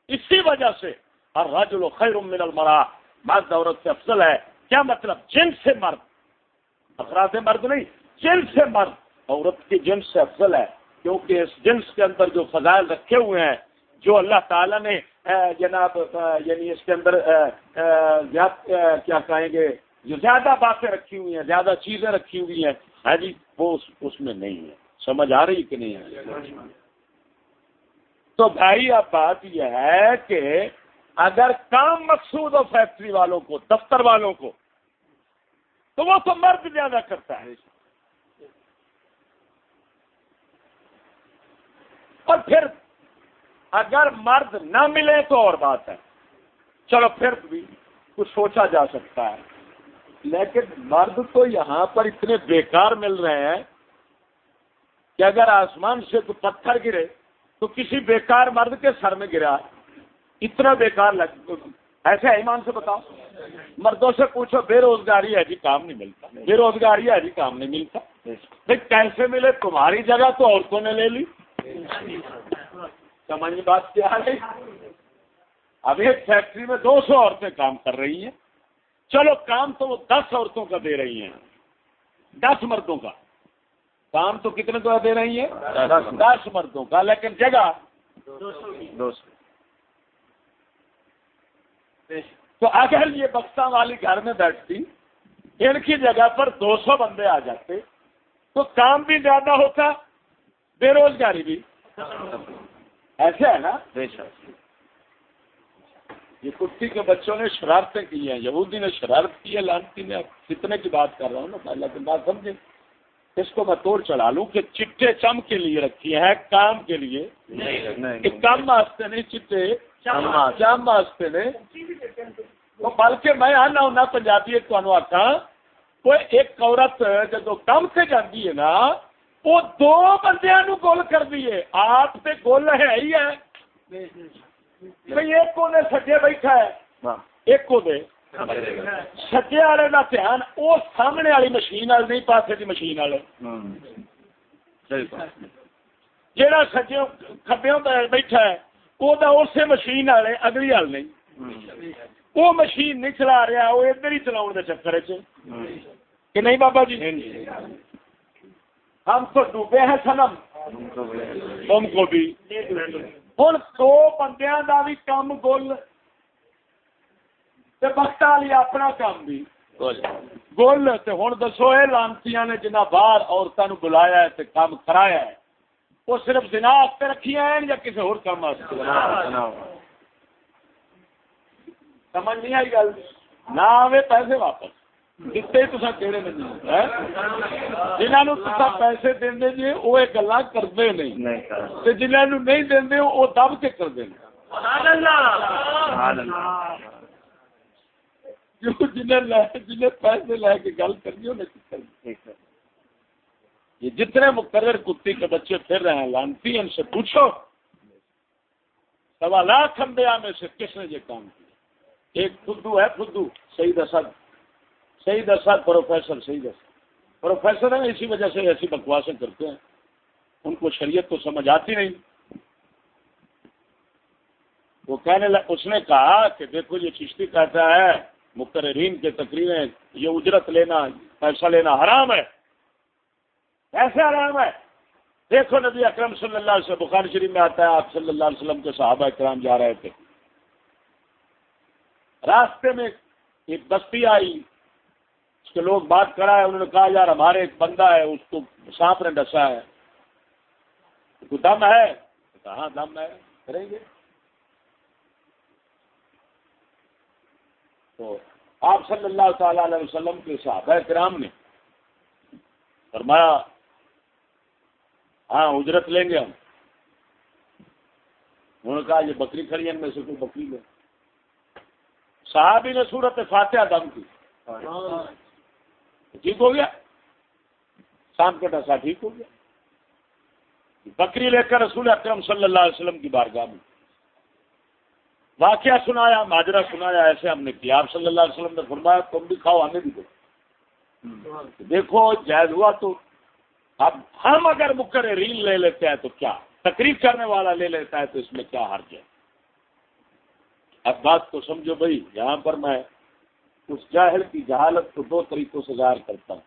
اسی وجہ سے ہر راج خیر من المرا مرد عورت سے افضل ہے۔ کیا مطلب؟ جن سے مرد۔ افراد مرد نہیں، جن سے مرد۔ عورت کی جنس سے افضل ہے، کیونکہ اس جنس کے اندر جو فضائل رکھے ہوئے ہیں، جو اللہ تعالیٰ نے جناب یعنی اس کے اندر کیا کہیں گے؟ جو زیادہ باتیں رکھی ہوئی ہیں، زیادہ چیزیں رکھی ہوئی ہیں۔ ہے جی وہ اس میں نہیں ہے۔ سمجھ آ رہی کہ نہیں ہے تو بھائی، اب بات یہ ہے کہ اگر کام مقصود ہو فیکٹری والوں کو، دفتر والوں کو، تو وہ تو مرد زیادہ کرتا ہے۔ اور پھر اگر مرد نہ ملے تو اور بات ہے۔ چلو پھر بھی کچھ سوچا جا سکتا ہے۔ لیکن مرد تو یہاں پر اتنے بیکار مل رہے ہیں کہ اگر آسمان سے تو پتھر گرے تو کسی بیکار مرد کے سر میں گرا۔ اتنا بیکار لگ ایسے ایمان سے بتاؤ۔ مردوں سے پوچھو، بے روزگاری ہے جی کام نہیں ملتا۔ بے روزگاری ہے جی کام نہیں ملتا۔ کیسے ملے، تمہاری جگہ تو عورتوں نے لے لی۔ سمجھ بات کیا ہے؟ اب ایک فیکٹری میں دو سو عورتیں کام کر رہی ہیں۔ چلو، کام تو وہ دس عورتوں کا دے رہی ہیں۔ دس مردوں کا۔ کام تو کتنے کا دے رہی ہیں؟ دس مردوں کا۔ لیکن جگہ؟ دو سو۔ تو اگر یہ بختہ والی گھر میں بیٹھتی ان کی جگہ پر دو سو بندے آ جاتے تو کام بھی زیادہ ہوتا بے روزگاری بھی۔ ایسے ہے نا؟ یہ کٹی کے بچوں نے شرارتیں کی ہیں یہودی نے شرارت کی ہے لانتی نے کتنے کی بات کر رہا ہوں نا پہلے کی بات سمجھے۔ اس کو میں توڑ چلا لوں کہ چٹے چم کے لیے رکھی ہیں کام کے لیے۔ کم واسطے نہیں چٹے چم واسطے نے بلکہ میں آنا ہونا پنجابی تمہیں آخا کوئی ایک عورت جب کم سے جاتی ہے نا وہ دو بندیا نو گول کر دیے آپ سے گول ہے ہی ہے ایک کو سجے بیٹھا ہے۔ ایک کو دے سجے والے کا دھیان وہ سامنے والی مشین وال نہیں پاسے کی مشین والے جہاں سجے کبے بیٹھا ہے وہ اسی مشین والے اگلی وال نہیں وہ مشین نہیں چلا رہا وہ ادھر ہی چلاؤ کے چکر کہ نہیں بابا جی ہم تو ڈوبے ہیں سنم تم کو بھی ہوں دو بندیا کا بھی کام گول بخت والی اپنا کام بھی گول ہوں دسو یہ لانتی نے جنہ باہر عورتوں بلایا ہے کام کرایا ہے وہ صرف دن رکھی ہیں یا کسی اور کام سمجھ نہیں آئی گل؟ نہ آئے پیسے واپس۔ دیتے نہیں پیسے دیں جی وہ گلا کرتے نہیں۔ جنہوں نہیں دیں وہ دب کے کرتے جنہیں پیسے لے کے گل کرنی یہ جتنے مقرر کتی کے بچے پھر رہے ہیں، لانتی ان سے پوچھو۔ سوا لاکھ انبیاء میں سے کس نے یہ کام کیا؟ ایک خدو ہے خدو صحیح دسد صحیح دسا پروفیسر صحیح دسا پروفیسر ہیں، اسی وجہ سے ایسی بکواسیں کرتے ہیں۔ ان کو شریعت تو سمجھ آتی نہیں۔ وہ کہنے لگ، اس نے کہا کہ دیکھو، یہ چشتی کہتا ہے، مقررین کے تقریریں، یہ اجرت لینا، پیسہ لینا حرام ہے۔ ایسے حرام ہے۔ دیکھو نبی اکرم صلی اللہ علیہ وسلم بخار شریف میں آتا ہے، آپ صلی اللہ علیہ وسلم کے صحابہ اکرام جا رہے تھے۔ راستے میں ایک بستی آئی، اس کے لوگ بات کرا ہے انہوں نے کہا، یار، ہمارے ایک بندہ ہے، اس کو سانپ نے ڈسا ہے۔ تو دم ہے؟ کہاں دم ہے، کریں گے۔ تو آپ صلی اللہ تعالی علیہ وسلم کے صحابہ کرام نے فرمایا ہاں اجرت لیں گے ہم۔ انہوں نے کہا یہ بکری کھڑی ہے میں سے کوئی بکری لے۔ صحابی نے صورت فاتحہ دم کی۔ ٹھیک ہو گیا؟ شام کا ڈسا ٹھیک ہو گیا۔ بکری لے کر رسول اکرم صلی اللہ علیہ وسلم کی بارگاہ میں۔ واقعہ سنایا ماجرا سنایا ایسے ہم نے کیا۔ آپ صلی اللہ علیہ وسلم نے فرمایا تم بھی کھاؤ ہمیں بھی دو۔ دیکھو جائز ہوا تو۔ اب ہم اگر مکر ریل لے لیتے ہیں تو کیا؟ تقریب کرنے والا لے لیتا ہے تو اس میں کیا حرج ہے؟ اب بات کو سمجھو بھائی یہاں پر میں اس جاہل کی جہالت کو دو طریقوں سے ظاہر کرتا ہوں۔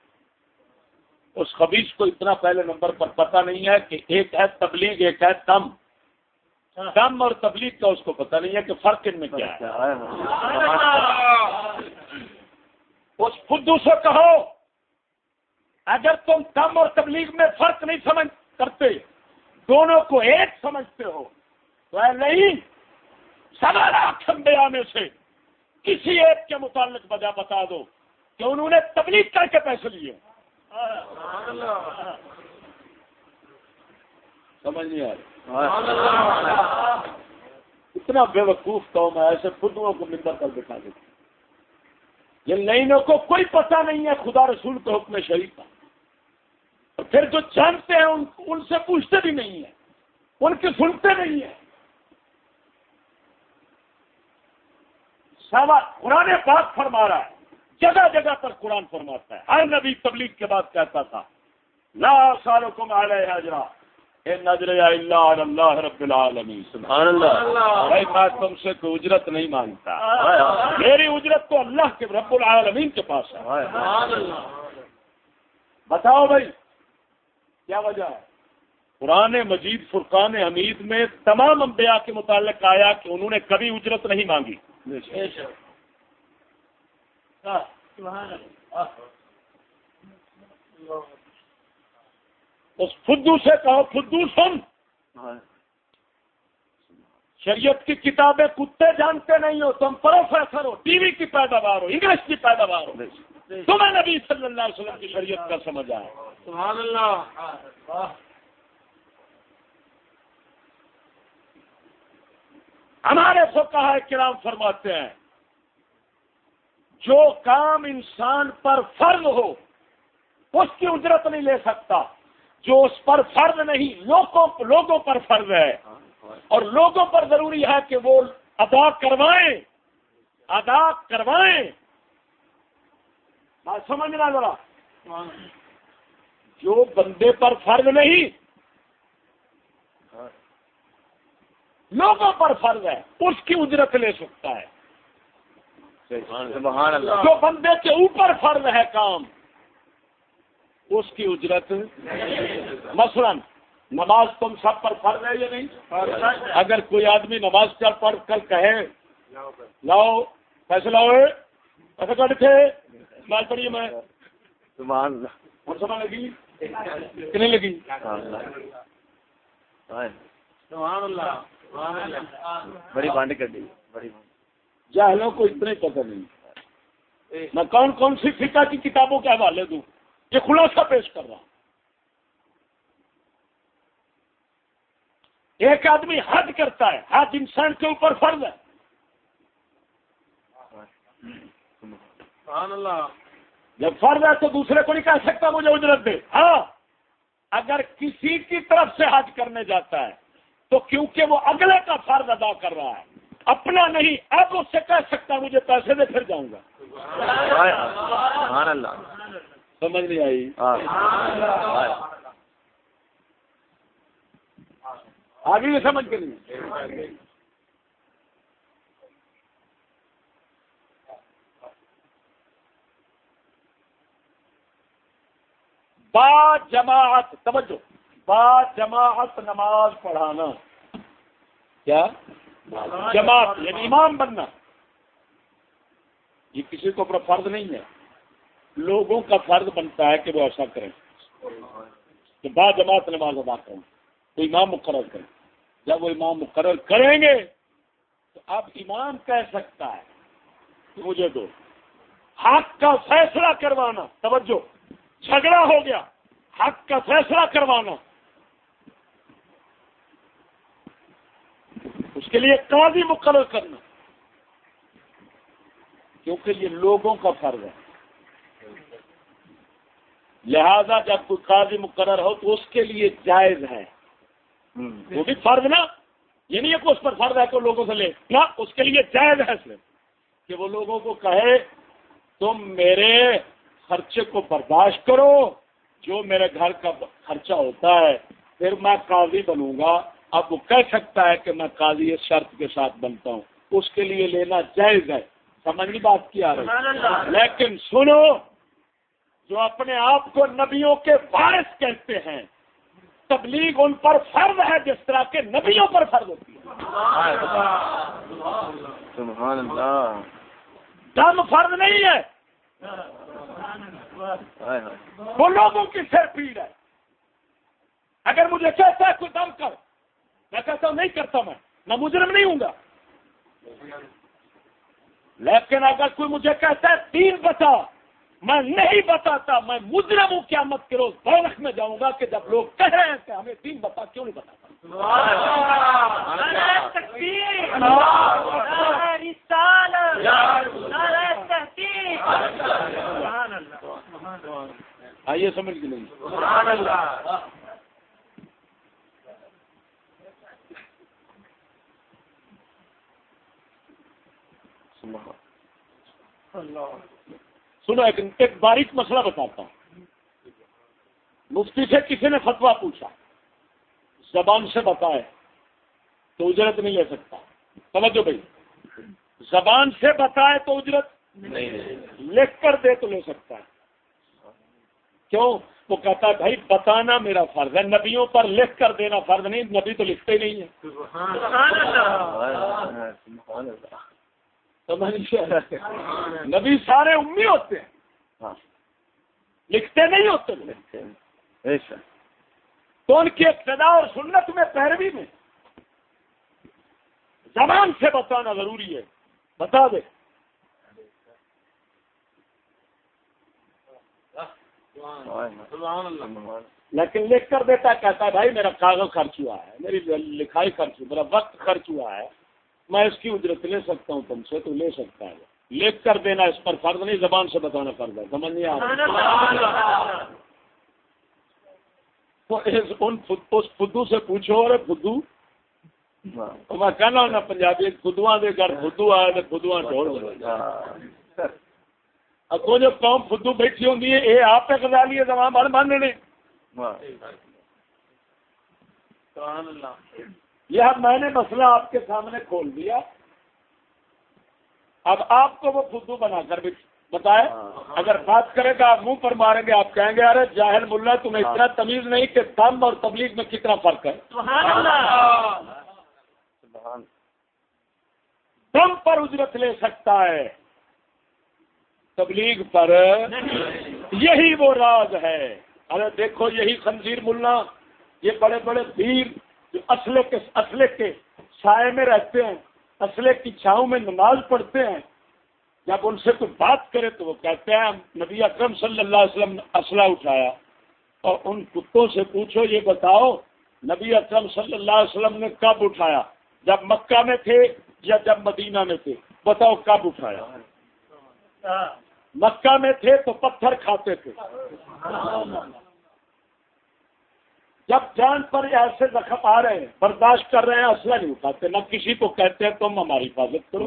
اس خبیص کو اتنا پہلے نمبر پر پتہ نہیں ہے کہ ایک ہے تبلیغ ایک ہے کم کم اور تبلیغ کا اس کو پتہ نہیں ہے کہ فرق ان میں کیا ہے۔ اس خدو سے کہو۔ اگر تم کم اور تبلیغ میں فرق نہیں سمجھ کرتے، دونوں کو ایک سمجھتے ہو، تو نہیں سوارا کھمبے آنے سے کسی ایک کے متعلق بتا دو کہ انہوں نے تبلیغ کر کے پیسے لیے۔ سمجھ نہیں آ اتنا بے وقوف قوم ہے، ایسے خودوں کو مندر کر دکھا دیتے یہ لائنوں کو کوئی پتہ نہیں ہے، خدا رسول کے حکم شریف کا پھر جو جانتے ہیں ان, ان سے پوچھتے بھی نہیں ہیں ان کی سنتے نہیں ہیں۔ سوا قرآن پاک فرما رہا ہے جگہ جگہ پر قرآن فرماتا ہے۔ ہر نبی تبلیغ کے بعد کہتا تھا لا سالوں کو میں حاجرہ نظر اللہ اللہ رب العالمین۔ سبحان اللہ۔ بھائی میں تم سے کوئی اجرت نہیں مانگتا۔ میری اجرت تو اللہ کے رب العالمین کے پاس ہے۔ بتاؤ بھائی کیا وجہ ہے؟ قرآن مجید فرقان حمید میں تمام انبیاء کے متعلق آیا کہ انہوں نے کبھی اجرت نہیں مانگی۔ اس فدو سے کہو فدو سن۔ شریعت کی کتابیں کتے جانتے نہیں ہو تم پروفیسر ہو ٹی وی کی پیداوار ہو انگلش کی پیداوار ہو۔ تمہیں نبی صلی اللہ علیہ وسلم کی شریعت کا سمجھ آئے سبحان اللہ۔ ہمارے سو کہا کرام فرماتے ہیں جو کام انسان پر فرض ہو اس کی اجرت نہیں لے سکتا۔ جو اس پر فرض نہیں لوگوں لوگوں پر فرض ہے۔ اور لوگوں پر ضروری ہے کہ وہ ادا کروائیں ادا کروائیں۔ بات سمجھنا ذرا۔ جو بندے پر فرض نہیں لوگوں پر فرض ہے اس کی اجرت لے سکتا ہے۔ سبحان اللہ۔ جو بندے کے اوپر فرض ہے کام اس کی اجرت مثلا نماز تم سب پر فرض ہے یا نہیں؟ اگر کوئی آدمی نماز چل پڑھ کر کہے لاؤ پیسے لاؤ پیسے کٹ نماز پڑھیے میں۔ سبحان اللہ۔ کون سمجھ لگی؟ کتنی لگی؟ سبحان اللہ۔ بڑی بانڈ کر دی۔ بڑی جاہلوں کو اتنے پتہ نہیں۔ میں کون کون سی فقہ کی کتابوں کے حوالے دوں؟ یہ خلاصہ پیش کر رہا ہوں۔ ایک آدمی حج کرتا ہے حج انسان کے اوپر فرض ہے۔ سبحان اللہ. جب فرض ہے تو دوسرے کو نہیں کہہ سکتا مجھے اجرت دے. ہاں اگر کسی کی طرف سے حج کرنے جاتا ہے تو کیونکہ وہ اگلے کا فرض ادا کر رہا ہے اپنا نہیں اب اس سے کہہ سکتا مجھے پیسے دے پھر جاؤں گا۔ سبحان اللہ. سمجھ نہیں آئی؟ آگے سمجھ کے نہیں با جماعت، توجہ با جماعت نماز پڑھانا۔ کیا؟ جماعت یعنی امام بننا۔ یہ کسی کو اپنا فرض نہیں ہے۔ لوگوں کا فرض بنتا ہے کہ وہ ایسا کریں۔ کہ با جماعت نماز ادا کریں تو امام مقرر کریں۔ جب وہ امام مقرر کریں گے، تو اب امام کہہ سکتا ہے کہ مجھے دو۔ حق کا فیصلہ کروانا، توجہ۔ جھگڑا ہو گیا۔ حق کا فیصلہ کروانا۔ اس کے لیے قاضی مقرر کرنا۔ کیونکہ یہ لوگوں کا فرض ہے۔ لہذا جب کوئی قاضی مقرر ہو تو اس کے لیے جائز ہے۔ وہ بھی فرض نا۔ یہ نہیں ہے کہ اس پر فرض ہے کہ لوگوں سے لے۔ نہ اس کے لیے جائز ہے صرف کہ وہ لوگوں کو کہے، تم میرے خرچے کو برداشت کرو جو میرے گھر کا خرچہ ہوتا ہے پھر میں قاضی بنوں گا۔ اب وہ کہہ سکتا ہے کہ میں قاضی اس شرط کے ساتھ بنتا ہوں۔ اس کے لیے لینا جائز ہے۔ سمجھنی بات کیا رہی۔ لیکن سنو جو اپنے آپ کو نبیوں کے وارث کہتے ہیں تبلیغ ان پر فرض ہے جس طرح کے نبیوں پر فرض ہوتی ہے۔ سبحان اللہ۔ دم فرض نہیں ہے۔ وہ لوگوں کی سر پیڑ ہے۔ اگر مجھے کہتا ہے کوئی دم کر، میں کہتا ہوں نہیں کرتا میں میں مجرم نہیں ہوں گا۔ لیکن اگر کوئی مجھے کہتا ہے تین بتا میں نہیں بتاتا میں مجرم ہوں کیا مت کرو دولت میں جاؤں گا کہ جب لوگ کہہ رہے ہیں کہ ہمیں تین بتا کیوں نہیں بتاتا؟ آئیے سمجھ کے نہیں سنو ایک ایک باریک مسئلہ بتاتا ہوں۔ مفتی سے کسی نے فتوا پوچھا۔ زبان سے بتائے تو اجرت نہیں لے سکتا۔ سمجھو بھائی۔ زبان سے بتائے تو اجرت لکھ کر دے تو لے سکتا ہے۔ کیوں؟ وہ کہتا ہے بھائی بتانا میرا فرض ہے۔ نبیوں پر لکھ کر دینا فرض نہیں نبی تو لکھتے ہی نہیں ہے نبی سارے امی ہوتے ہیں۔ ہاں۔ لکھتے نہیں ہوتے۔ تو ان کی ابتدا اور سنت میں پیروی میں۔ زبان سے بتانا ضروری ہے۔ بتا دے۔ لیکن لکھ کر دیتا کہتا ہے بھائی میرا کاغذ خرچ ہوا ہے میری لکھائی خرچ میرا وقت خرچ ہوا ہے۔ میں اس کی اجرت لے سکتا ہوں، تم سے تو لے سکتا ہے۔ لکھ کر دینا اس پر فرض نہیں، زبان سے بتانا فرض ہے۔ سمجھ نہیں آ رہا۔ ان فدو سے پوچھو ارے فدو میں کہنا ہونا پنجابی خدوا دے گھر فدو آئے تو خدوا ڈوڑ اگو جو قوم فدو بیٹھی ہوں یہ آپ پہ کزالی ہے زمان بڑھ ماننے یہ میں نے مسئلہ آپ کے سامنے کھول دیا۔ اب آپ کو وہ فدو بنا کر بتائے اگر بات کرے گا آپ منہ پر ماریں گے آپ کہیں گے ارے جاہل ملا تمہیں اتنا تمیز نہیں کہ دم اور تبلیغ میں کتنا فرق ہے۔ دم پر اجرت لے سکتا ہے تبلیغ پر یہی وہ راز ہے۔ ارے دیکھو یہی خنزیر ملا یہ بڑے بڑے بھیر جو اسلحے کے اسلحے کے سائے میں رہتے ہیں، اسلحے کی چھاؤں میں نماز پڑھتے ہیں۔ جب ان سے کوئی بات کرے تو وہ کہتے ہیں، نبی اکرم صلی اللہ علیہ وسلم نے اسلحہ اٹھایا۔ اور ان کتوں سے پوچھو، یہ بتاؤ، نبی اکرم صلی اللہ علیہ وسلم نے کب اٹھایا؟ جب مکہ میں تھے یا جب مدینہ میں تھے؟ بتاؤ کب اٹھایا؟ مکہ میں تھے تو پتھر کھاتے تھے۔ جب جان پر ایسے زخم آ رہے ہیں برداشت کر رہے ہیں اصل نہیں اٹھاتے نہ کسی کو کہتے ہیں تم ہماری حفاظت کرو۔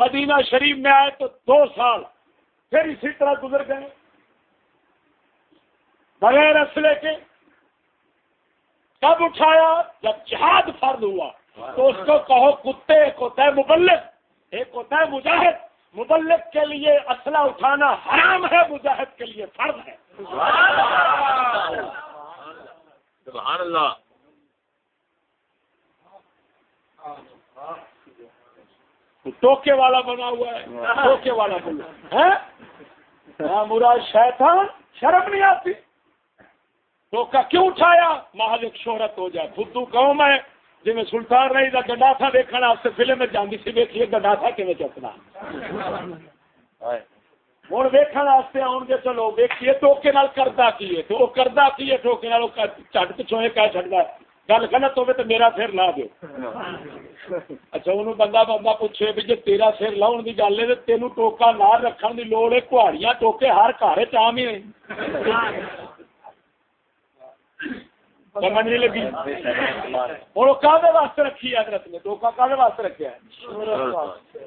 مدینہ شریف میں آئے تو دو سال پھر اسی طرح گزر گئے۔ بغیر اسلحے کے کب اٹھایا؟ جب جہاد فرد ہوا تو اس کو کہو کتے ایک ہوتا ہے مبلک ایک ہوتا ہے مجاہد۔ مبلک کے لیے اسلحہ اٹھانا حرام ہے مجاہد کے لیے فرض ہے۔ سبحان اللہ۔ ٹوکے والا بنا ہوا ہے۔ ٹوکے والا بنا۔ ہے مراد شیطان؟ شرم نہیں آتی۔ ٹوکا کیوں اٹھایا؟ محل ایک شہرت ہو جائے۔ خدو قوم ہے۔ جی میں سلطان رہی تھا گنڈاسا دیکھنا اس سے فلم میں جاندی سی دیکھیے گنڈاسا کیون چکنا ہوں ویکن واسطے آؤ گے، چلو ویکھیے، ٹوکے نال کردا کی ہے؟ تو وہ کردا کی ہے، ٹوکے چٹ پچھوں کہہ چڑھتا ہے۔ گل غلط ہوگی تو میرا سر لا دو۔ اچھا انہوں بندہ بندہ پوچھے بھی جی تیرا سر لاؤن کی گل ہے تینوں ٹوکا نہ رکھن کی لوڑ ہے، کہاڑیاں ٹوکے ہر گھر چام ہی سمجھ نہیں لگی؟ ہوں کالے واسطے رکھی ہے حضرت نے؟ ٹوکا کالے واسطے رکھا ہے؟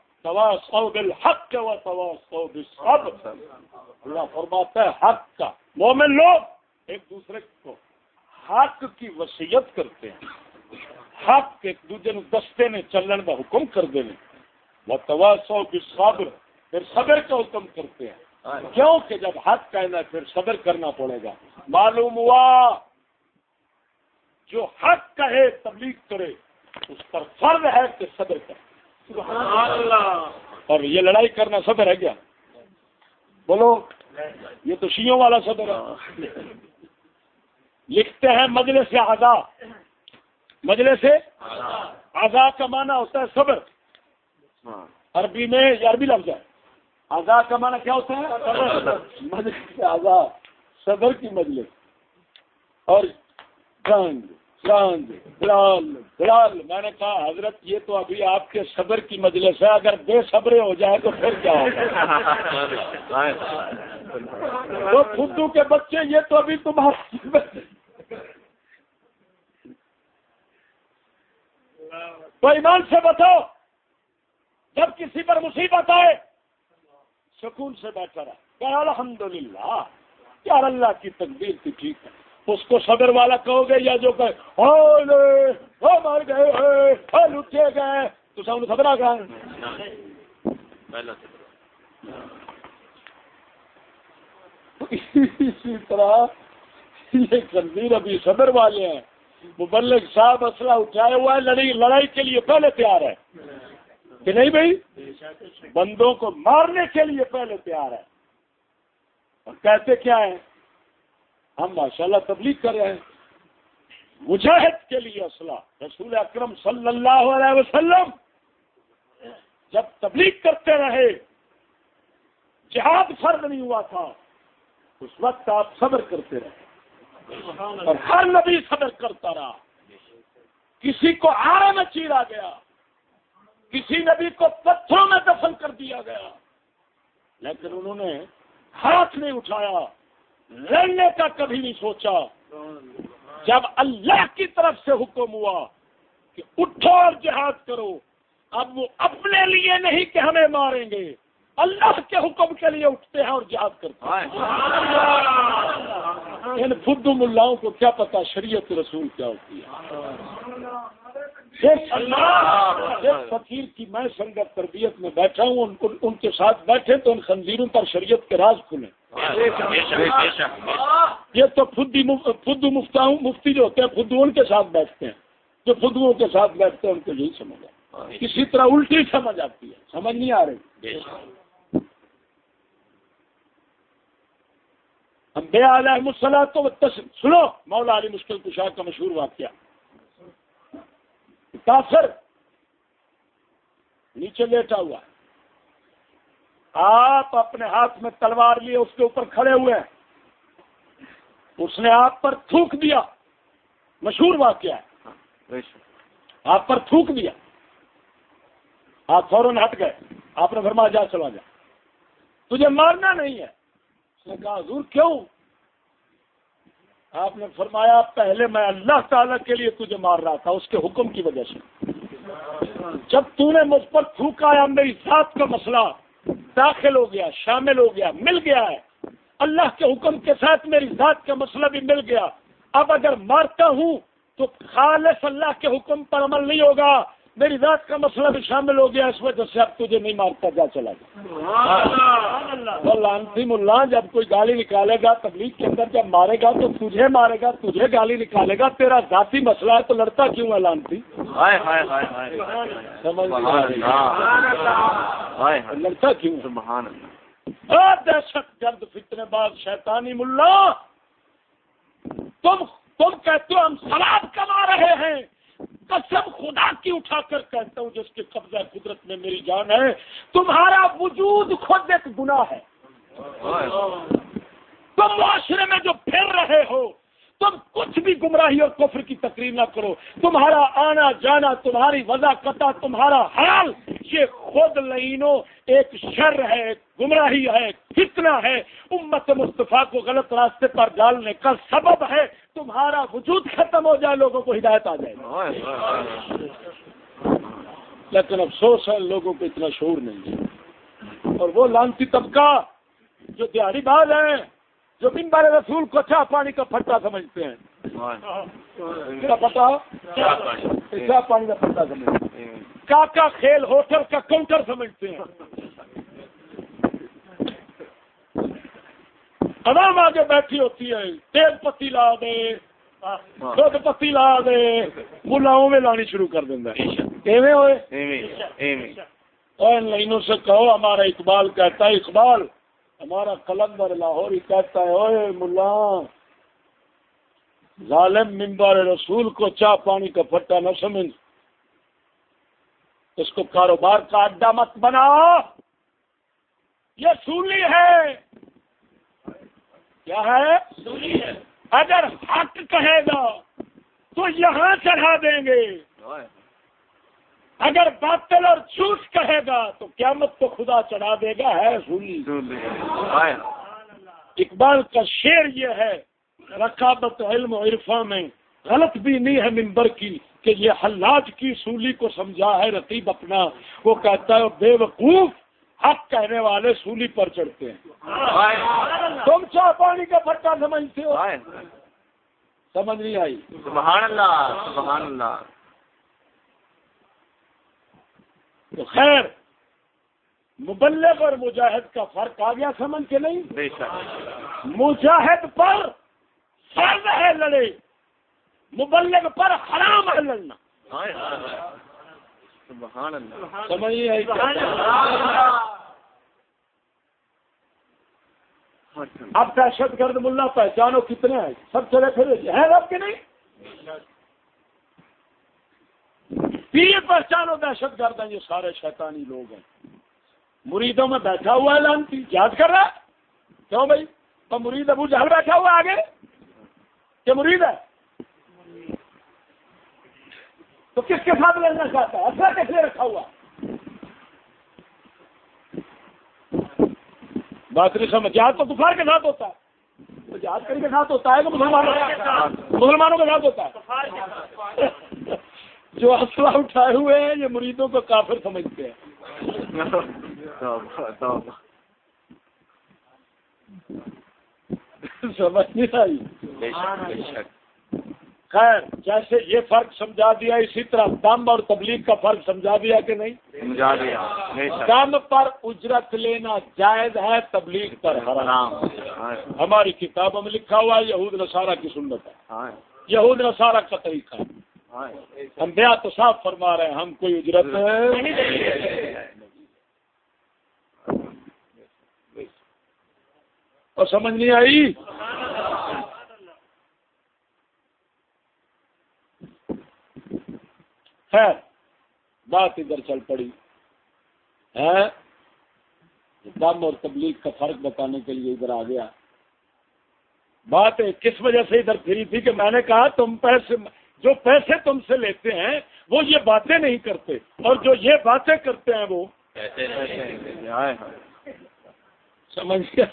بالحق و بالصبر۔ اللہ فرماتا ہے، حق کا۔ مومن لوگ ایک دوسرے کو حق کی وصیت کرتے ہیں۔ حق ایک دوسرے دستے نے چلن کا حکم کر دینے وہ توا بالصبر، پھر صبر کا حکم کرتے ہیں۔ کیوں کہ جب حق کہنا ہے، پھر صبر کرنا پڑے گا۔ معلوم ہوا، جو حق کہے تبلیغ کرے، اس پر فرض ہے کہ صبر کرے۔ اور یہ لڑائی کرنا صدر ہے کیا؟ بولو، یہ تو شیوں والا صدر ہے۔ لکھتے ہیں مجلے سے آزا مجلے سے آزاد کا معنی ہوتا ہے صبر۔ عربی میں عربی لفظ ہے۔ آزاد کا معنی کیا ہوتا ہے؟ مجلس آزاد صبر کی مجلس۔ اور جنگ۔ میں نے کہا، حضرت، یہ تو ابھی آپ کے صبر کی مجلس ہے، اگر بے صبرے ہو جائے تو پھر کیا ہوگا؟ تو خدو کے بچے، یہ تو ابھی تمہارا تو ایمان سے بتاؤ، جب کسی پر مصیبت آئے، سکون سے بیٹھا رہا۔ الحمد للہ یار، اللہ کی تقدیر تھی ٹھیک ہے۔ اس کو صدر والا کہو گے یا جو کہ مر گئے لٹے گئے۔ تو سب خبر کا اسی طرح یہ کنویر ابھی صدر والے ہیں۔ مبلک صاحب اسلحہ اٹھائے ہوا ہے لڑائی لڑائی کے لیے پہلے تیار ہے۔ کہ نہیں بھائی؟ بندوں کو مارنے کے لیے پہلے تیار ہے۔ اور کہتے کیا ہے ہم ماشاء اللہ تبلیغ کر رہے ہیں۔ مجاہد کے لیے اسلحہ رسول اکرم صلی اللہ علیہ وسلم جب تبلیغ کرتے رہے، جہاد فرد نہیں ہوا تھا۔ اس وقت آپ صبر کرتے رہے۔ اور ہر نبی صبر کرتا رہا۔ کسی کو آرے میں چیرا گیا۔ کسی نبی کو پتھروں میں دفن کر دیا گیا۔ لیکن انہوں نے ہاتھ نہیں اٹھایا۔ لڑنے کا کبھی نہیں سوچا۔ جب اللہ کی طرف سے حکم ہوا کہ اٹھو اور جہاد کرو اب وہ اپنے لیے نہیں کہ ہمیں ماریں گے۔ اللہ کے حکم کے لیے اٹھتے ہیں اور جہاد کرتے ہیں۔ ان فدو ملاؤں کو کیا پتا شریعت رسول کیا ہوتی ہے۔ فقیر کی میں سنگت تربیت میں بیٹھا ہوں ان کو ان کے ساتھ بیٹھے تو ان خنزیروں پر شریعت کے راز کھلے۔ یہ تو مفتا ہوں مفتی جو ہوتے ہیں فدو ان کے ساتھ بیٹھتے ہیں۔ جو فدوؤں کے ساتھ بیٹھتے ہیں ان کو یہی سمجھ آئے کسی طرح الٹی سمجھ آتی ہے۔ سمجھ نہیں آ رہی۔ ہم بے علیہ مسلح تو سنو مولا علی مشکل کشا کا مشہور واقعہ۔ کافر نیچے لیٹا ہوا آپ اپنے ہاتھ میں تلوار لیے اس کے اوپر کھڑے ہوئے ہیں۔ اس نے آپ پر تھوک دیا۔ مشہور واقعہ ہے۔ آپ پر تھوک دیا۔ آپ فوراً ہٹ گئے۔ آپ نے فرمایا جا چلا جا۔ تجھے مارنا نہیں ہے۔ اس نے کہا حضور کیوں؟ آپ نے فرمایا، پہلے میں اللہ تعالی کے لیے تجھے مار رہا تھا، اس کے حکم کی وجہ سے۔ جب تو نے مجھ پر تھوکا، یا میری ذات کا مسئلہ داخل ہو گیا، شامل ہو گیا، مل گیا ہے۔ اللہ کے حکم کے ساتھ میری ذات کا مسئلہ بھی مل گیا۔ اب اگر مارتا ہوں تو خالص اللہ کے حکم پر عمل نہیں ہوگا۔ میری ذات کا مسئلہ بھی شامل ہو گیا اس وجہ سے اب تجھے نہیں مارتا جا چلا گیا لانسی ملا جب کوئی گالی نکالے گا تبلیغ کے اندر جب مارے گا تو تجھے مارے گا تجھے گالی نکالے گا تیرا ذاتی مسئلہ ہے تو لڑتا کیوں ہے لانسی لڑتا کیوں دہشت گرد فتنے بعد شیطانی ملا۔ تم تم کہتے ہو ہم سلاد کما رہے ہیں۔ قسم خدا کی اٹھا کر کہتا ہوں، جس کے قبضہ قدرت میں میری جان ہے، تمہارا وجود خود ایک گناہ ہے۔ تم معاشرے میں جو پھر رہے ہو، تم کچھ بھی گمراہی اور کفر کی تقریر نہ کرو۔ تمہارا آنا جانا، تمہاری وضاقت تمہارا حال یہ خود لینو ایک شر ہے گمراہی ہے فتنہ ہے۔ امت مصطفیٰ کو غلط راستے پر ڈالنے کا سبب ہے۔ تمہارا وجود ختم ہو جائے لوگوں کو ہدایت آ جائے۔ لیکن افسوس ہے لوگوں کو اتنا شعور نہیں ہے۔ اور وہ لانتی طبقہ جو دیہی باز ہیں جو بن بارے رسول کو چاہ پانی کا پھٹا سمجھتے ہیں۔ پتا؟ پانی کا پھٹا سمجھتے ہیں۔ کاکا کھیل ہوٹل کا کاؤنٹر سمجھتے ہیں۔ عوام آگے بیٹھی ہوتی ہے۔ تیز پتی لا دے دودھ پتی لا دے ملاؤں میں لانی شروع کر دینا ہوئے؟ لائنوں سے کہو ہمارا اقبال کہتا ہے اقبال ہمارا کلندر لاہور ہی کہتا ہے اوے ملا ظالم ممبر رسول کو چاہ پانی کا پھٹا نہ سمجھ۔ اس کو کاروبار کا اڈا مت بنا۔ یہ سولی ہے۔ کیا ہے؟ اگر حق کہے گا تو یہاں چڑھا دیں گے۔ اگر باطل اور جھوٹ کہے گا تو قیامت کو خدا چڑھا دے گا۔ ہے سولی اقبال کا شعر یہ ہے رقابت علم و عرفا میں غلط بھی نہیں ہے ممبر کی۔ کہ یہ حلاج کی سولی کو سمجھا ہے رقیب اپنا وہ کہتا ہے بے وقوف حق کہنے والے سولی پر چڑھتے ہیں۔ تم چاہ پانی کا پٹا سمجھتے ہو؟ سمجھ نہیں آئی۔ سبحان اللہ سبحان اللہ۔ تو خیر مبلغ اور مجاہد کا فرق آ گیا سمجھ کے نہیں؟ بے شک۔ مجاہد پر فرض ہے لڑے مبلغ پر حرام ہے۔ لڑنا سبحان اللہ۔ سمجھ نہیں آئی کیا؟ اب دہشت گرد ملا پہچانو کتنے ہیں؟ سب چلے پھر ہیں رب کے نہیں؟ پیر پہچانو دہشت گرد ہیں یہ سارے شیطانی لوگ ہیں۔ مریدوں میں بیٹھا ہوا ہے لانتی۔ یاد کر رہا ہے؟ کیوں بھائی؟ تو مرید ابو جہل بیٹھا ہوا آگے۔ کہ مرید ہے؟ تو کس کے ساتھ لڑنا چاہتا ہے؟ اصلا کس لیے رکھا ہوا۔ بات نہیں سمجھ۔ جہاد تو کفار کے ساتھ ہوتا ہے۔ تو جہاد کری کے ساتھ ہوتا ہے کہ مسلمانوں مسلمانوں کے ساتھ ہوتا ہے۔ جو اسلحہ اٹھائے ہوئے ہیں، یہ مریدوں کو کافر سمجھتے ہیں۔ سمجھ نہیں آئی۔ بے شک۔ خیر جیسے یہ فرق سمجھا دیا اسی طرح دم اور تبلیغ کا فرق سمجھا دیا کہ نہیں؟ سمجھا دیا بے شک دم پر اجرت لینا جائز ہے تبلیغ پر حرام۔ ہماری کتابوں میں لکھا ہوا ہے یہود نصارہ کی سنت ہے۔ یہود نصارہ کا طریقہ ہے۔ ہم بیا تو صاف فرما رہے ہیں ہم کوئی اجرت اور سمجھ نہیں آئی؟ خیر بات ادھر چل پڑی۔ ہے دم اور تبلیغ کا فرق بتانے کے لیے ادھر آ گیا۔ بات کس وجہ سے ادھر پھری تھی کہ میں نے کہا تم پیسے جو پیسے تم سے لیتے ہیں وہ یہ باتیں نہیں کرتے۔ اور جو یہ باتیں کرتے ہیں وہ۔ سمجھ گیا؟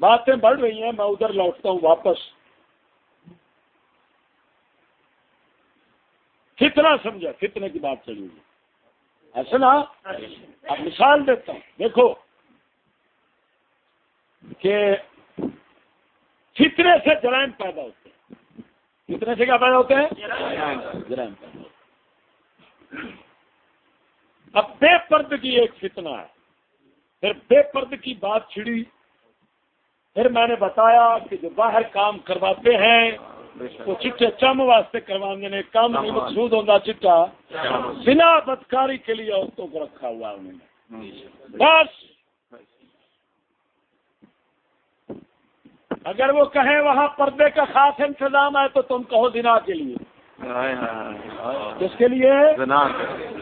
باتیں بڑھ رہی ہیں میں ادھر لوٹتا ہوں واپس۔ کتنا سمجھا کتنے کی بات چلی گی ایسا نا اب مثال دیتا ہوں۔ دیکھو، کہ فتنے سے جرائم پیدا ہوتے ہیں۔ کتنے سے کیا پیدا ہوتے ہیں؟ جرائم پیدا ہوتے ہیں۔ اب بے پرد کی ایک فتنہ ہے۔ پھر بے پرد کی بات چھڑی۔ پھر میں نے بتایا کہ جو باہر کام کرواتے ہیں وہ چٹے چم واسطے کروانے نے کام نہیں مقصود ہوتا چٹا بنا بدکاری کے لیے عورتوں کو رکھا ہوا انہوں نے۔ بس۔ اگر وہ کہیں وہاں پردے کا خاص انتظام ہے تو تم کہو دنا کے لیے۔ کس کے لیے؟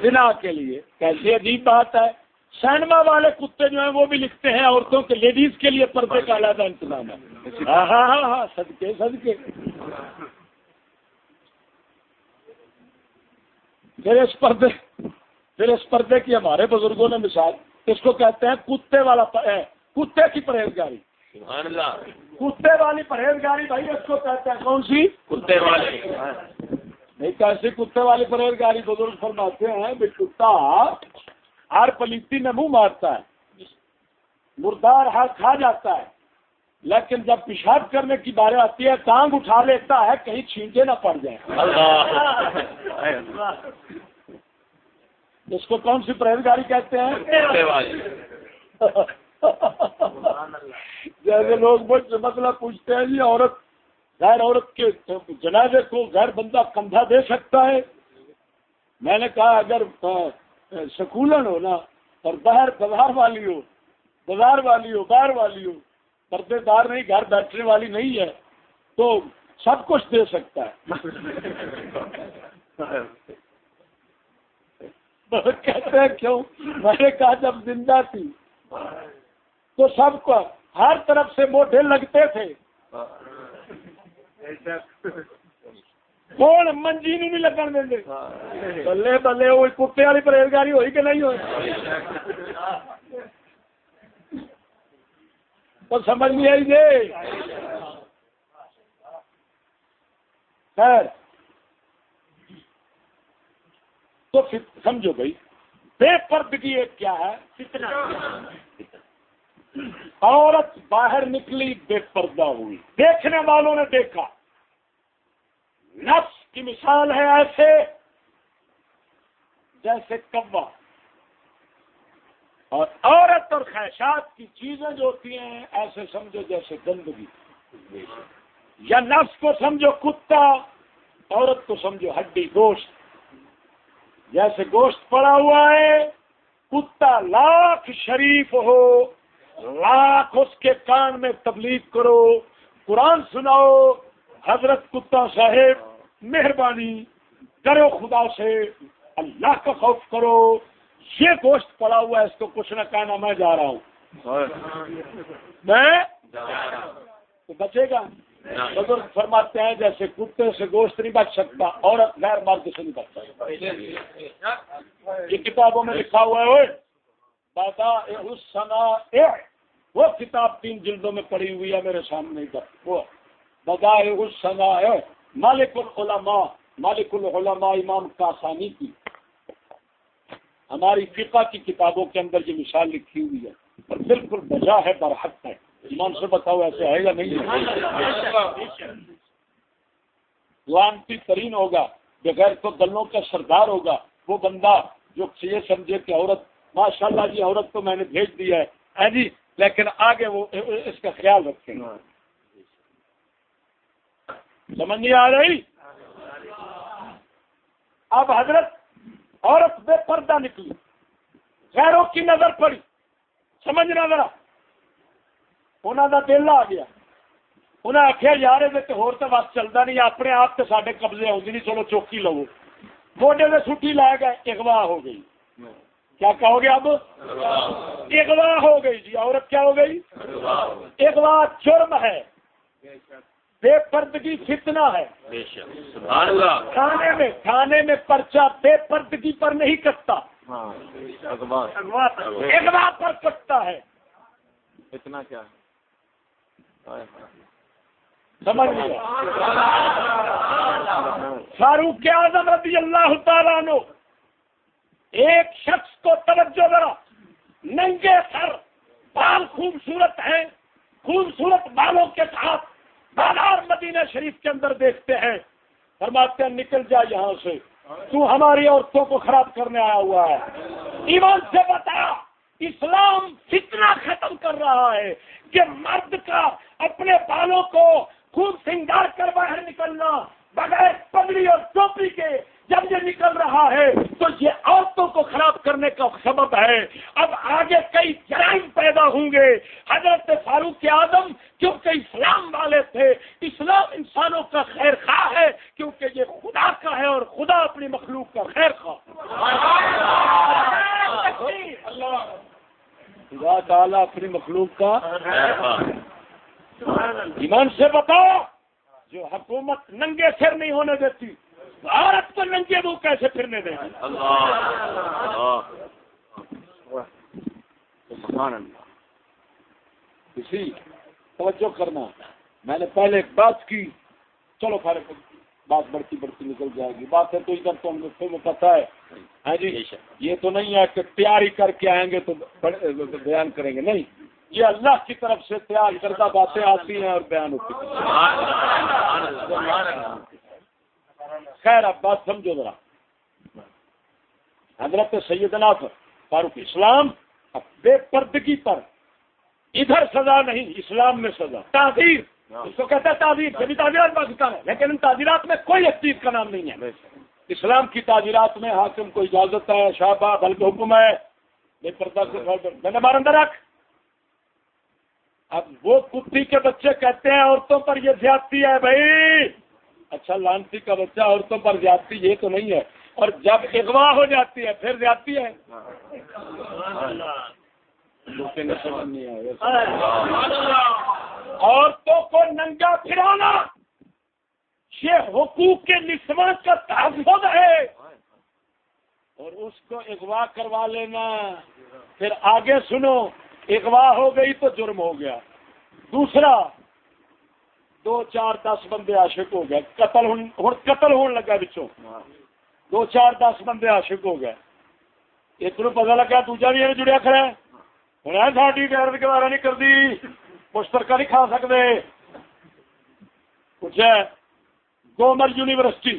دنا کے لیے۔ کیسی عجیب بات ہے۔ سینما والے کتے جو ہیں وہ بھی لکھتے ہیں عورتوں کے لیڈیز کے لیے پردے کا علیحدہ انتظام ہے۔ ہاں ہاں ہاں ہاں صدقے صدقے۔ پھر اس پردے پھر اس پردے کی ہمارے بزرگوں نے مثال اس کو کہتے ہیں کتے والا کتے کی پرہیزگاری۔ کتے والی پرہیزگاری بھائی اس کو کہتے ہیں کون سی؟ کتے والے۔ نہیں کیسی کتے والی پرہیزگاری بزرگ فرماتے ہیں؟ بھی کتا ہر پلیتی میں منہ مارتا ہے۔ مردار ہر کھا جاتا ہے۔ لیکن جب پیشاب کرنے کی بارے آتی ہے، ٹانگ اٹھا لیتا ہے، کہیں چھینٹے نہ پڑ جائیں۔ اس کو کون سی پرہیزگاری کہتے ہیں؟ جیسے لوگ مجھ سے مسئلہ پوچھتے ہیں جی عورت غیر عورت کے جنازے کو غیر بندہ کندھا دے سکتا ہے؟ میں نے کہا، اگر سکولن ہو نا، اور باہر بازار والی ہو بازار والی ہو، باہر والی ہو، پردے دار نہیں، گھر بیٹھنے والی نہیں ہے، تو سب کچھ دے سکتا ہے۔ کہتے ہیں، کیوں؟ میں نے کہا جب زندہ تھی، تو سب کو ہر طرف سے موٹے لگتے تھے۔ کون منجی نو نہیں لگن دیں بلے بلے وہ کتے والی پرہیزگاری ہوئی کہ نہیں ہوئی؟ تو سمجھ نہیں آئی جی۔ خیر۔ تو سمجھو بھائی، بے پردگی ایک کیا ہے؟ کتنا عورت باہر نکلی، بے پردہ ہوئی۔ دیکھنے والوں نے دیکھا۔ نفس کی مثال ہے ایسے جیسے کبا اور عورت اور خیشات کی چیزیں جو ہوتی ہیں، ایسے سمجھو جیسے گندگی۔ یا نفس کو سمجھو کتا، عورت کو سمجھو ہڈی، گوشت۔ جیسے گوشت پڑا ہوا ہے، کتا لاکھ شریف ہو، لاکھ اس کے کان میں تبلیغ کرو، قرآن سناؤ حضرت کتا صاحب، مہربانی کرو خدا سے، اللہ کا خوف کرو۔ یہ گوشت پڑا ہوا ہے، اس کو کچھ نہ کہنا، میں جا رہا ہوں۔ میں؟ تو بچے گا۔ بزرگ فرماتے ہیں، جیسے کتے سے گوشت نہیں بچ سکتا، عورت غیر مرد سے نہیں بچ سکتا۔ یہ کتابوں میں لکھا ہوا ہے دادا وہ کتاب تین جلدوں میں پڑی ہوئی ہے، میرے سامنے وہ۔ بدا اس سنا ہے مالک العلماء مالک العلماء امام کاسانی کی. ہماری فقہ کی کتابوں کے اندر یہ مثال لکھی ہوئی ہے. اور بالکل بجا ہے، برحق ہے. ایمان سے بتاؤ، ایسے ہے یا نہیں لانتی ترین ہوگا، بغیر تو دلوں کا سردار ہوگا. وہ بندہ جو یہ سمجھے کہ عورت ماشاء اللہ جی عورت تو میں نے بھیج دیا ہے. جی لیکن آگے وہ اس کا خیال رکھیں۔ گے سمجھ نہیں آ رہی؟ اب حضرت عورت بے پردہ نکلی، غیروں کی نظر پڑی۔ سمجھنا ذرا۔ انہوں کا دل آ گیا۔ انہیں آخیا یار یہ ہو بس چلتا نہیں، اپنے آپ سے سارے قبضے آؤں نہیں، چلو چوکی لو موڈے سے چھٹی لے گئے، اغوا ہو گئی۔ کیا کہو گے اب؟ اغوا ہو گئی جی۔ عورت کیا ہو گئی؟ اغوا، جرم ہے۔ بے پردگی فتنا ہے۔ تھانے میں تھانے میں پرچہ بے پردگی پر نہیں کٹتا۔ ہاں، اغوا پر کٹتا ہے۔ اتنا کیا سمجھ فاروق اعظم رضی اللہ تعالیٰ نو ایک شخص کو توجہ ذرا ننگے سر بال خوبصورت ہیں خوبصورت بالوں کے ساتھ۔ بازار مدینہ شریف کے اندر دیکھتے ہیں، فرماتے ہیں، نکل جا یہاں سے۔ تو ہماری عورتوں کو خراب کرنے آیا ہوا ہے۔ ایمان سے بتا، اسلام فتنہ ختم کر رہا ہے کہ مرد کا اپنے بالوں کو خوب سنگار کر باہر نکلنا بغیر پگڑی اور ٹوپی کے جب یہ نکل رہا ہے تو یہ عورتوں کو خراب کرنے کا سبب ہے۔ اب آگے کئی جرائم پیدا ہوں گے۔ حضرت فاروق اعظم کیونکہ اسلام والے تھے، اسلام انسانوں کا خیر خواہ ہے، کیونکہ یہ خدا کا ہے اور خدا اپنی مخلوق کا خیر خواہ۔ خدا تعالیٰ اپنی مخلوق کا ایمان سے بتاؤ، جو حکومت ننگے سر نہیں ہونے دیتی عورت کو ننگے وہ کیسے پھرنے دیں کسی توجہ کرنا۔ میں نے پہلے ایک بات کی۔ چلو فرق بات بڑھتی بڑھتی نکل جائے گی۔ بات ہے تو ادھر تو ہم پتا ہے۔ ہاں جی یہ تو نہیں ہے کہ تیاری کر کے آئیں گے تو بیان کریں گے۔ نہیں یہ اللہ کی طرف سے تیار کردہ باتیں آتی ہیں اور بیان ہوتی خیر اب بات سمجھو ذرا۔ حضرت سیدنا فاروق اسلام بے پردگی پر ادھر سزا نہیں اسلام میں سزا۔ تعزیر اس کو کہتا ہے تعزیر جبھی تعزیرات پاکستان ہے لیکن ان تعزیرات میں کوئی ایک کا نام نہیں ہے۔ اسلام کی تعزیرات میں حاکم کو اجازت ہے شاہبہ بلکہ حکم ہے۔ بے پردہ سے میں نے مار اندر رکھ۔ اب وہ کتی کے بچے کہتے ہیں عورتوں پر یہ زیادتی ہے بھائی۔ اچھا لانسی کا بچہ عورتوں پر زیادتی یہ تو نہیں ہے، اور جب اغوا ہو جاتی ہے، پھر زیادتی ہے۔ عورتوں کو ننگا پھرانا، یہ حقوق کے نسواں کا تحفظ ہے۔ اور اس کو اغوا کروا لینا۔ پھر آگے سنو، اغوا ہو گئی تو جرم ہو گیا۔ دوسرا دو چار دس بندے عاشق ہو گئے. قتل قتل ہونے لگا بچوں. دو چار دس بندے عاشق ہو گئے. ایک پتا لگا دوجا بھی جڑیا کھڑا ہوں ساری گیرت گوارا نہیں کرتی مشترکہ نہیں کھا سکتے پوچھا گومل یونیورسٹی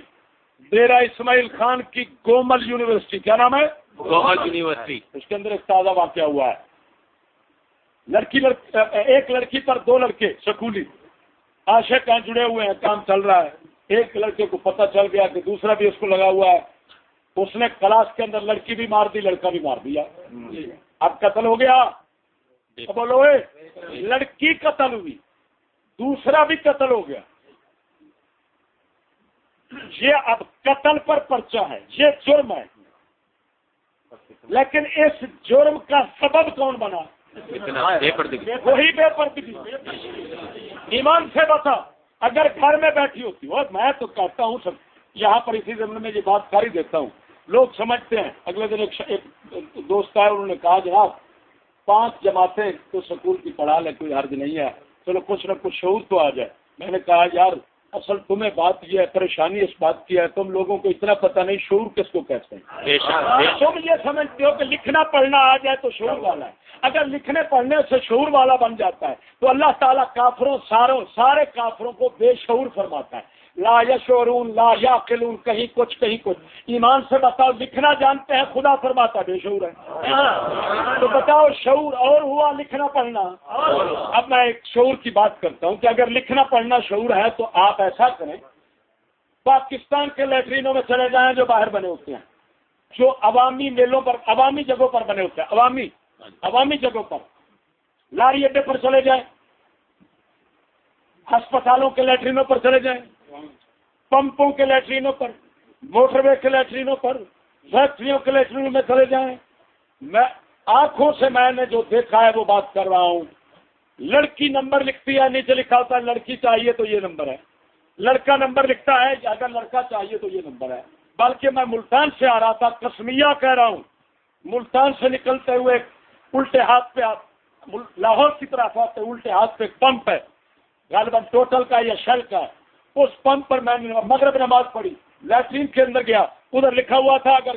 ڈیرا اسماعیل خان کی گومل یونیورسٹی کیا نام ہے؟ گومل یونیورسٹی۔ اس کے اندر ایک تازہ واقعہ ہوا ہے۔ لڑکی لڑکی ایک لڑکی پر دو لڑکے سکولی۔ عاشق ہیں جڑے ہوئے ہیں کام چل رہا ہے۔ ایک لڑکے کو پتہ چل گیا کہ دوسرا بھی اس کو لگا ہوا ہے۔ اس نے کلاس کے اندر لڑکی بھی مار دی لڑکا بھی مار دیا۔ اب قتل ہو گیا۔ بولو لڑکی قتل ہوئی دوسرا بھی قتل ہو گیا۔ یہ اب قتل پر پرچہ ہے یہ جرم ہے۔ لیکن اس جرم کا سبب کون بنا؟ وہی بے پردگی۔ ایمان سے بتا اگر گھر میں بیٹھی ہوتی ہو میں تو کہتا ہوں سب، یہاں پر اسی زمین میں یہ بات کر ہی دیتا ہوں۔ لوگ سمجھتے ہیں، اگلے دن ایک دوست آئے انہوں نے کہا، جناب، پانچ جماعتیں تو سکول کی پڑھا لے کوئی حرج نہیں ہے۔ چلو کچھ نہ کچھ شعور تو آ جائے۔ میں نے کہا، یار اصل تمہیں بات یہ ہے پریشانی اس بات کی ہے تم لوگوں کو اتنا پتہ نہیں شعور کس کو کہتے ہیں۔ تم یہ سمجھتے ہو کہ لکھنا پڑھنا آ جائے تو شعور والا ہے۔ اگر لکھنے پڑھنے سے شعور والا بن جاتا ہے تو اللہ تعالیٰ کافروں ساروں سارے کافروں کو بے شعور فرماتا ہے۔ لا یشورون لا یاقلون، کہیں کچھ کہیں کچھ۔ ایمان سے بتاؤ، لکھنا جانتے ہیں، خدا فرماتا بے شعور ہے۔ تو بتاؤ، شعور اور ہوا لکھنا پڑھنا۔ اب میں ایک شعور کی بات کرتا ہوں کہ اگر لکھنا پڑھنا شعور ہے تو آپ ایسا کریں، پاکستان کے لیٹرینوں میں چلے جائیں جو باہر بنے ہوتے ہیں۔ جو عوامی میلوں پر، عوامی جگہوں پر بنے ہوتے ہیں۔ عوامی عوامی جگہوں پر۔ لاری اڈے پر چلے جائیں۔ ہسپتالوں کے لیٹرینوں پر چلے جائیں۔ پمپوں کے لیٹرینوں پر، موٹر وے کے لیٹرینوں پر، فیکٹریوں کے لیٹرینوں میں چلے جائیں۔ میں، آنکھوں سے میں نے جو دیکھا ہے وہ بات کر رہا ہوں۔ لڑکی نمبر لکھتی ہے، نیچے لکھا ہوتا ہے، لڑکی چاہیے تو یہ نمبر ہے۔ لڑکا نمبر لکھتا ہے، اگر لڑکا چاہیے تو یہ نمبر ہے۔ بلکہ میں ملتان سے آ رہا تھا کسمیا کہہ رہا ہوں۔ ملتان سے نکلتے ہوئے الٹے ہاتھ پہ لاہور کی طرف آتے الٹے ہاتھ پہ ایک پمپ ہے۔ غالباً ٹوٹل کا یا شیل کا ہے۔ اس پمپ پر میں نے مغرب نماز پڑھی لیٹرین کے اندر گیا۔ ادھر لکھا ہوا تھا اگر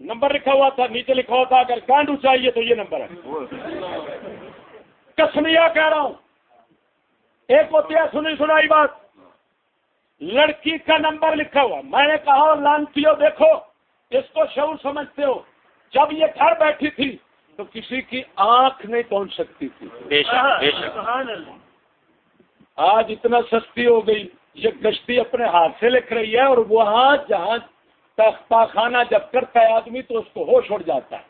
نمبر لکھا ہوا تھا نیچے لکھا ہوا تھا اگر گانڈو چاہیے تو یہ نمبر ہے۔ کسمیا کہہ رہا ہوں۔ ایک ہوتی ہے سنی سنائی بات۔ لڑکی کا نمبر لکھا ہوا۔ میں نے کہا لانتی ہو دیکھو اس کو شعور سمجھتے ہو۔ جب یہ گھر بیٹھی تھی تو کسی کی آنکھ نہیں پہنچ سکتی تھی۔ بے شک بے شک۔ آج اتنا سستی ہو گئی۔ یہ گشتی اپنے ہاتھ سے لکھ رہی ہے اور وہاں جہاں خانہ جب کرتا ہے آدمی تو اس کو ہوش اڑ جاتا ہے۔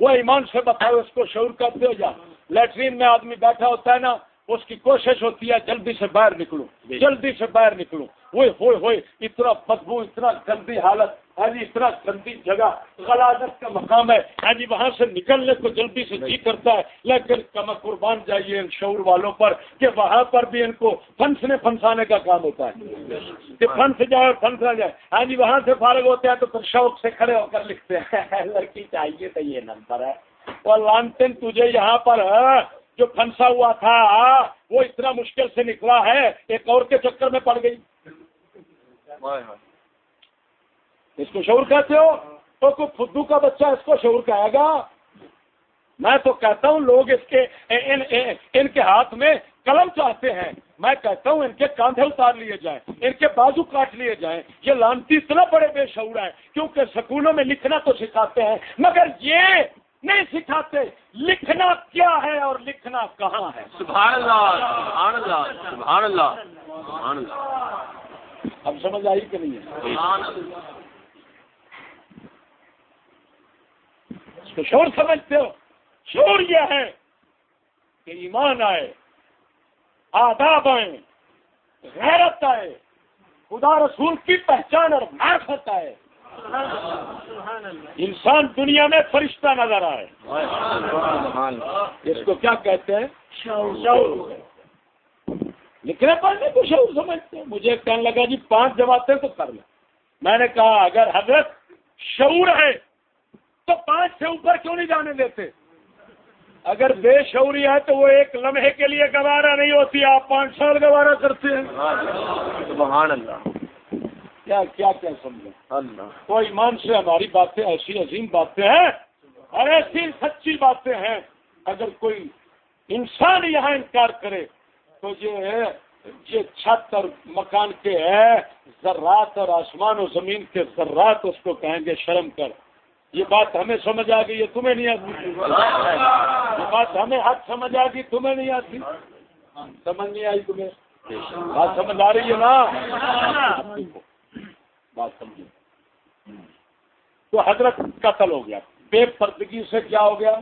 وہ ایمان سے بتاؤ اس کو شعور کرتے ہو جا۔ لیٹرین میں آدمی بیٹھا ہوتا ہے نا اس کی کوشش ہوتی ہے جلدی سے باہر نکلوں جلدی سے باہر نکلوں ہوئے ہوئے ہوئے اتنا بدبو اتنا گندی حالت۔ ہاں جی اتنا گندی جگہ، غلازت کا مقام ہے۔ ہاں جی وہاں سے نکلنے کو جلدی سے جی کرتا ہے، لیکن کم قربان جائیے ان شعور والوں پر کہ وہاں پر بھی ان کو پھنسنے پھنسانے کا کام ہوتا ہے۔ کہ پھنس جائے اور پھنسا جائے۔ ہاں جی وہاں سے فارغ ہوتے ہیں تو پھر شوق سے کھڑے ہو کر لکھتے ہیں۔ لڑکی چاہیے تو یہ نمبر ہے۔ اور لانتن تجھے یہاں پر ہاں، جو پھنسا ہوا تھا ہاں، وہ اتنا مشکل سے نکلا ہے، ایک اور کے چکر میں پڑ گئی۔ اس کو شعور کہتے ہو؟ تو کوئی فدو کا بچہ اس کو شعور کہے گا؟ میں تو کہتا ہوں لوگ اس کے ان, ان کے ہاتھ میں قلم چاہتے ہیں۔ میں کہتا ہوں ان کے کاندھے اتار لیے جائیں ان کے بازو کاٹ لیے جائیں۔ یہ لانتی اتنا بڑے بے شعور ہے کیونکہ سکولوں میں لکھنا تو سکھاتے ہیں مگر یہ نہیں سکھاتے لکھنا کیا ہے اور لکھنا کہاں ہے۔ سبحان سبحان سبحان اللہ اللہ سبحان اللہ اب سمجھ آئی کہ نہیں ہے اس کو شور سمجھتے ہو۔ شور یہ ہے کہ ایمان آئے، آداب آئے، غیرت آئے، خدا رسول کی پہچان اور معرفت آئے۔ انسان دنیا میں فرشتہ نظر آئے۔ اس کو کیا کہتے ہیں؟ لکھنے پڑھنے کو شعور سمجھتے ہیں۔ مجھے کہنے لگا جی پانچ جماعتیں تو کر لیں۔ میں نے کہا، اگر حضرت شعور ہے تو پانچ سے اوپر کیوں نہیں جانے دیتے؟ اگر بے شعوری ہے تو وہ ایک لمحے کے لیے گوارا نہیں ہوتی آپ پانچ سال گوارا کرتے ہیں۔ سبحان اللہ۔ کیا کیا کیا سمجھیں اللہ۔ تو ایمان سے ہماری باتیں ایسی عظیم باتیں ہیں اور ایسی سچی باتیں ہیں۔ اگر کوئی انسان یہاں انکار کرے تو یہ ہے یہ چھت اور مکان کے ہے ذرات اور آسمان و زمین کے ذرات اس کو کہیں گے شرم کر۔ یہ بات ہمیں سمجھ آ گئی، یہ تمہیں نہیں آتی۔ یہ بات ہمیں حق سمجھ آ گئی، تمہیں نہیں آتی۔ سمجھ نہیں آئی تمہیں؟ بات سمجھ آ رہی ہے نا؟ بات سمجھ تو حضرت قتل ہو گیا۔ بے پردگی سے کیا ہو گیا؟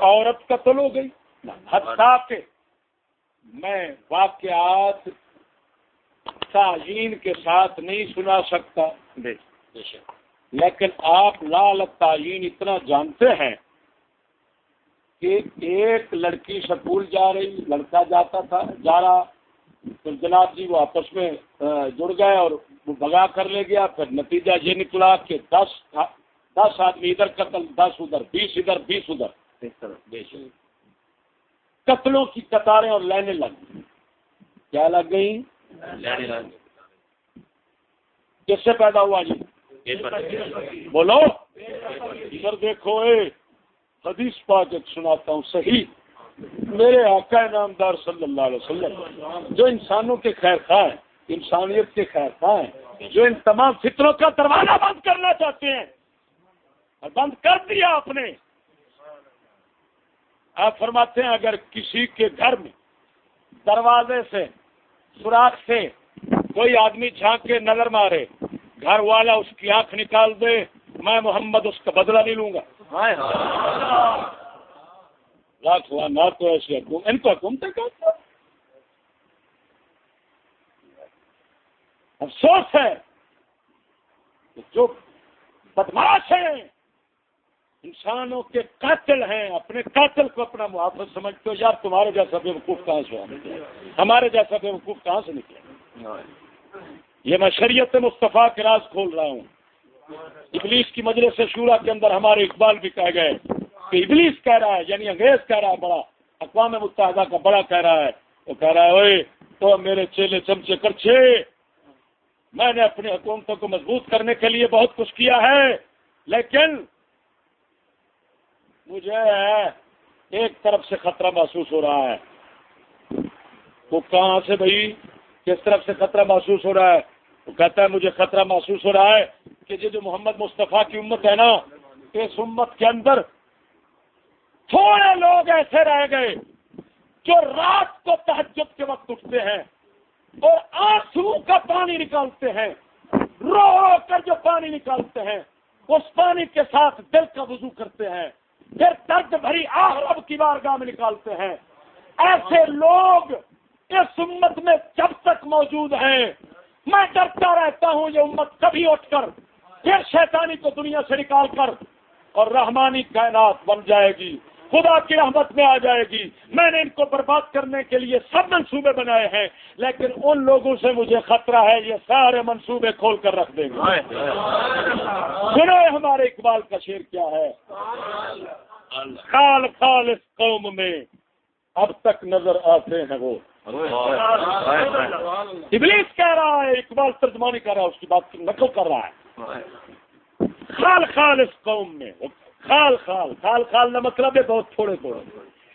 عورت قتل ہو گئی۔ حتیٰ کہ میں واقعات تعین کے ساتھ نہیں سنا سکتا۔ لیکن آپ لال تعین اتنا جانتے ہیں کہ ایک لڑکی سکول جا رہی لڑکا جاتا تھا جا رہا تو جناب جی وہ آپس میں جڑ گئے اور وہ بگا کر لے گیا پھر نتیجہ یہ نکلا کہ دس دس آدمی ادھر قتل دس ادھر بیس ادھر بیس ادھر۔ قتلوں کی قطاریں اور لائنیں لگ گئی کیا لگ گئی کس سے پیدا ہوا جی؟ بولو۔ ادھر دیکھو اے، حدیث پاک ایک سناتا ہوں، صحیح۔ میرے آقا نامدار صلی اللہ علیہ وسلم، جو انسانوں کے خیر خواہ ہیں، انسانیت کے خیر خواہ ہیں، جو ان تمام فطروں کا دروازہ بند کرنا چاہتے ہیں، اور بند کر دیا آپ نے۔ آپ فرماتے ہیں، اگر کسی کے گھر میں دروازے سے، سوراخ سے کوئی آدمی جھانک کے نظر مارے گھر والا اس کی آنکھ نکال دے میں محمد اس کا بدلہ نہیں لوں گا۔ لاکھ ہوا نہ تو ایسے حکومت ان کو افسوس ہے کہ جو بدماش ہیں انسانوں کے قاتل ہیں اپنے قاتل کو اپنا محافظ سمجھتے ہو یار تمہارے جیسا بے وقوف کہاں سے ہمارے جیسا بے وقوف کہاں سے نکلے؟ یہ میں شریعت مصطفیٰ کے راز کھول رہا ہوں۔ ابلیس کی مجلس سے شورا کے اندر ہمارے اقبال بھی کہہ گئے کہ ابلیس کہہ رہا ہے یعنی انگریز کہہ رہا ہے، بڑا اقوام متحدہ کا بڑا کہہ رہا ہے۔ وہ کہہ رہا ہے اوے تو میرے چیلے چمچے کرچے میں نے اپنی حکومتوں کو مضبوط کرنے کے لیے بہت کچھ کیا ہے، لیکن مجھے ایک طرف سے خطرہ محسوس ہو رہا ہے۔ وہ کہاں سے بھائی؟ کس طرف سے خطرہ محسوس ہو رہا ہے؟ وہ کہتا ہے مجھے خطرہ محسوس ہو رہا ہے کہ یہ جو محمد مصطفیٰ کی امت ہے نا، اس امت کے اندر تھوڑے لوگ ایسے رہ گئے جو رات کو تحجد کے وقت اٹھتے ہیں اور آنسو کا پانی نکالتے ہیں، رو رو کر جو پانی نکالتے ہیں، اس پانی کے ساتھ دل کا وضو کرتے ہیں، پھر درد بھری آہرب کی بارگاہ میں نکالتے ہیں۔ ایسے لوگ اس امت میں جب تک موجود ہیں میں ڈرتا رہتا ہوں یہ امت، کبھی اٹھ کر۔ پھر شیطانی کو دنیا سے نکال کر۔ اور رحمانی کائنات بن جائے گی۔ خدا کی رحمت میں آ جائے گی۔ میں نے ان کو برباد کرنے کے لیے سب منصوبے بنائے ہیں، لیکن ان لوگوں سے مجھے خطرہ ہے، یہ سارے منصوبے کھول کر رکھ دیں گے۔ سنو ہمارے اقبال کا شیر کیا ہے؟ خال خال اس قوم میں اب تک نظر آتے ہیں وہ۔ ابلیس کہہ رہا ہے، اقبال ترجمانی کر رہا ہے، اس کی بات کی نقل کر رہا ہے۔ خال خال اس قوم میں، خال خال خال خال نہ مطلب ہے، بہت تھوڑے تھوڑے۔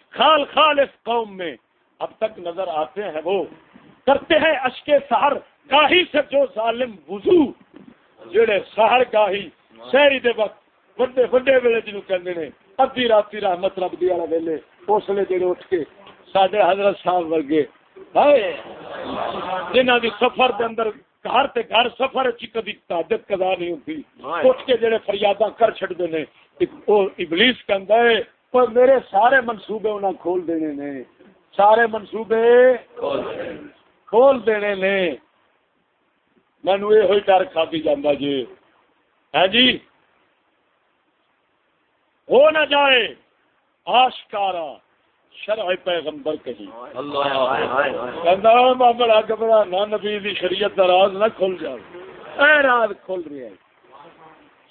خال خال اس قوم میں اب تک نظر آتے ہیں وہ۔ کرتے ہیں اشکے سہر گاہی سے جو ظالم وضو۔ جڑے سہر گاہی، شہری دے وقت بڑے بڑے ویلے جنو کہندے نے، ادھی رات رحمت رب دی والا ویلے، اس لیے جڑے اٹھ کے ساڈے حضرت صاحب ورگے جنہ دی سفر دے اندر گھر تے گھر سفر چ کبھی تعدت قضا نہیں ہوتی اٹھ کے جڑے فریاداں کر چھڑدے نے ابلیس کہندا ہے پر میرے سارے منصوبے انہاں کھول دینے نے۔ سارے منصوبے کھول دینے نے۔ مینو یہ ڈر کھا جانا جی ہے جی؟ ہو نہ جائے۔ آشکارا۔ شرع پیغمبر کہی اللہ بڑا نبی دی شریعت دا راز نہ کھل جائے اے راز کھل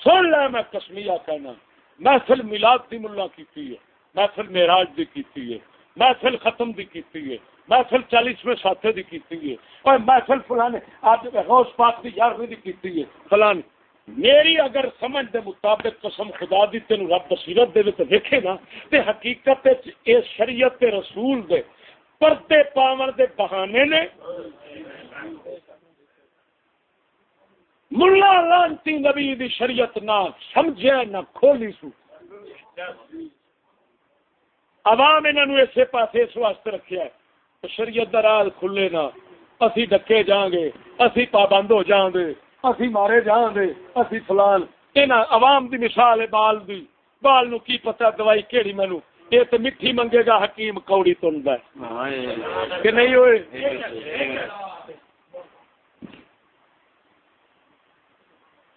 سن لے میں کسمیا کہنا۔ محفل میلاد دی ملا کیتی ہے۔ محفل معراج دی کیتی ہے۔ محفل ختم دی کیتی ہے۔ محفل چالیسویں ساتھے دی کیتی ہے۔ اور محفل فلانے آج غوث پاک دی یارویں دی کیتی ہے۔ فلان میری اگر سمجھ دے مطابق قسم خدا دی، تینوں رب بصیرت دے تے دیکھے نا، تے حقیقت اے شریعت تے رسول دے پردے پاون دے بہانے نے ملا لانتی نبی دی شریعت نہ سمجھے، نہ کھولی سو۔ عوام انہوں اسے پاس اس واسطے رکھیا ہے شریعت دراز کھلے نا، اسی ڈکے جاؤں گے، اسی پابند ہو جاؤں گے۔ اسی مارے جاؤں گے اسی فلان۔ یہاں عوام دی مثال ہے بال دی۔ بال نو کی پتہ دوائی کیڑی مینو یہ تو میٹھی منگے گا حکیم کوڑی تند کہ نہیں ہوئے؟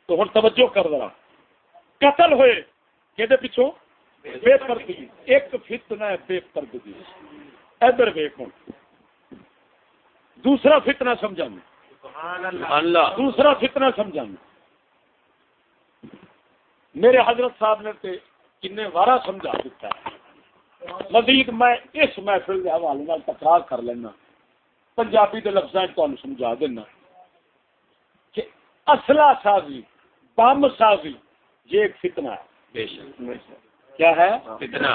تو ہوں توجہ کر رہا قتل ہوئے کہ پچھوں بے پردگی ایک فتنہ ہے بے پردگی ادھر ویک ہوں دوسرا فتنہ سمجھا اللہ۔ دوسرا فتنہ سمجھا میرے حضرت صاحب نے تے کن وارا سمجھا دیتا ہے۔ مزید میں اس محفل کے حوالے تکرار کر لینا۔ پنجابی کے لفظ سمجھا دینا۔ کہ اصلہ سازی بم سازی یہ ایک فتنہ ہے۔ کیا ہے؟ فتنہ۔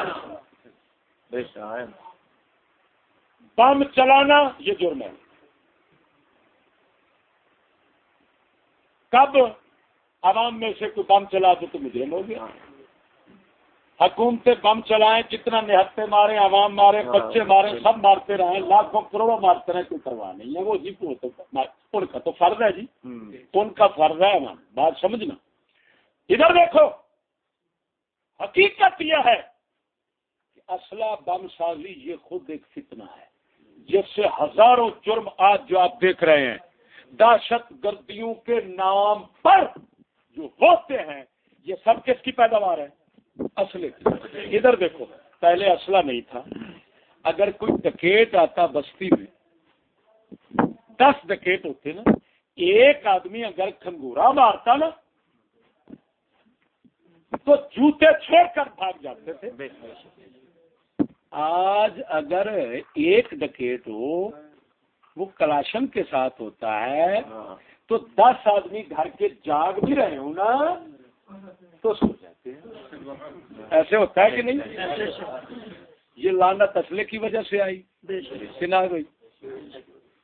بم چلانا یہ جرم ہے۔ کب عوام میں سے کوئی بم چلا تو مجرم ہو گیا۔ حکومتیں بم چلائیں جتنا نہتے مارے عوام مارے بچے مارے سب مارتے رہے لاکھوں کروڑوں مارتے رہے کوئی پرواہ نہیں ہے۔ وہ جی کو ان کا تو فرض ہے جی۔ ان کا فرض ہے نا بات سمجھنا۔ ادھر دیکھو حقیقت یہ ہے کہ اسلحہ بم سازی یہ خود ایک فتنہ ہے۔ جس سے ہزاروں جرم آج جو آپ دیکھ رہے ہیں دہشت گردیوں کے نام پر جو ہوتے ہیں یہ سب کس کی پیداوار ہے؟ اسلحے ادھر دیکھو پہلے اسلحہ نہیں تھا۔ اگر کوئی ڈکیٹ آتا بستی میں دس ڈکیٹ ہوتے نا ایک آدمی اگر کھنگورا مارتا نا تو جوتے چھوڑ کر بھاگ جاتے تھے۔ آج اگر ایک ڈکیٹ ہو وہ کلاشن کے ساتھ ہوتا ہے تو دس آدمی گھر کے جاگ بھی رہے ہوں نا تو سو جاتے ہیں۔ ایسے ہوتا ہے کہ نہیں؟ یہ لانا تسلے کی وجہ سے آئی سنا گئی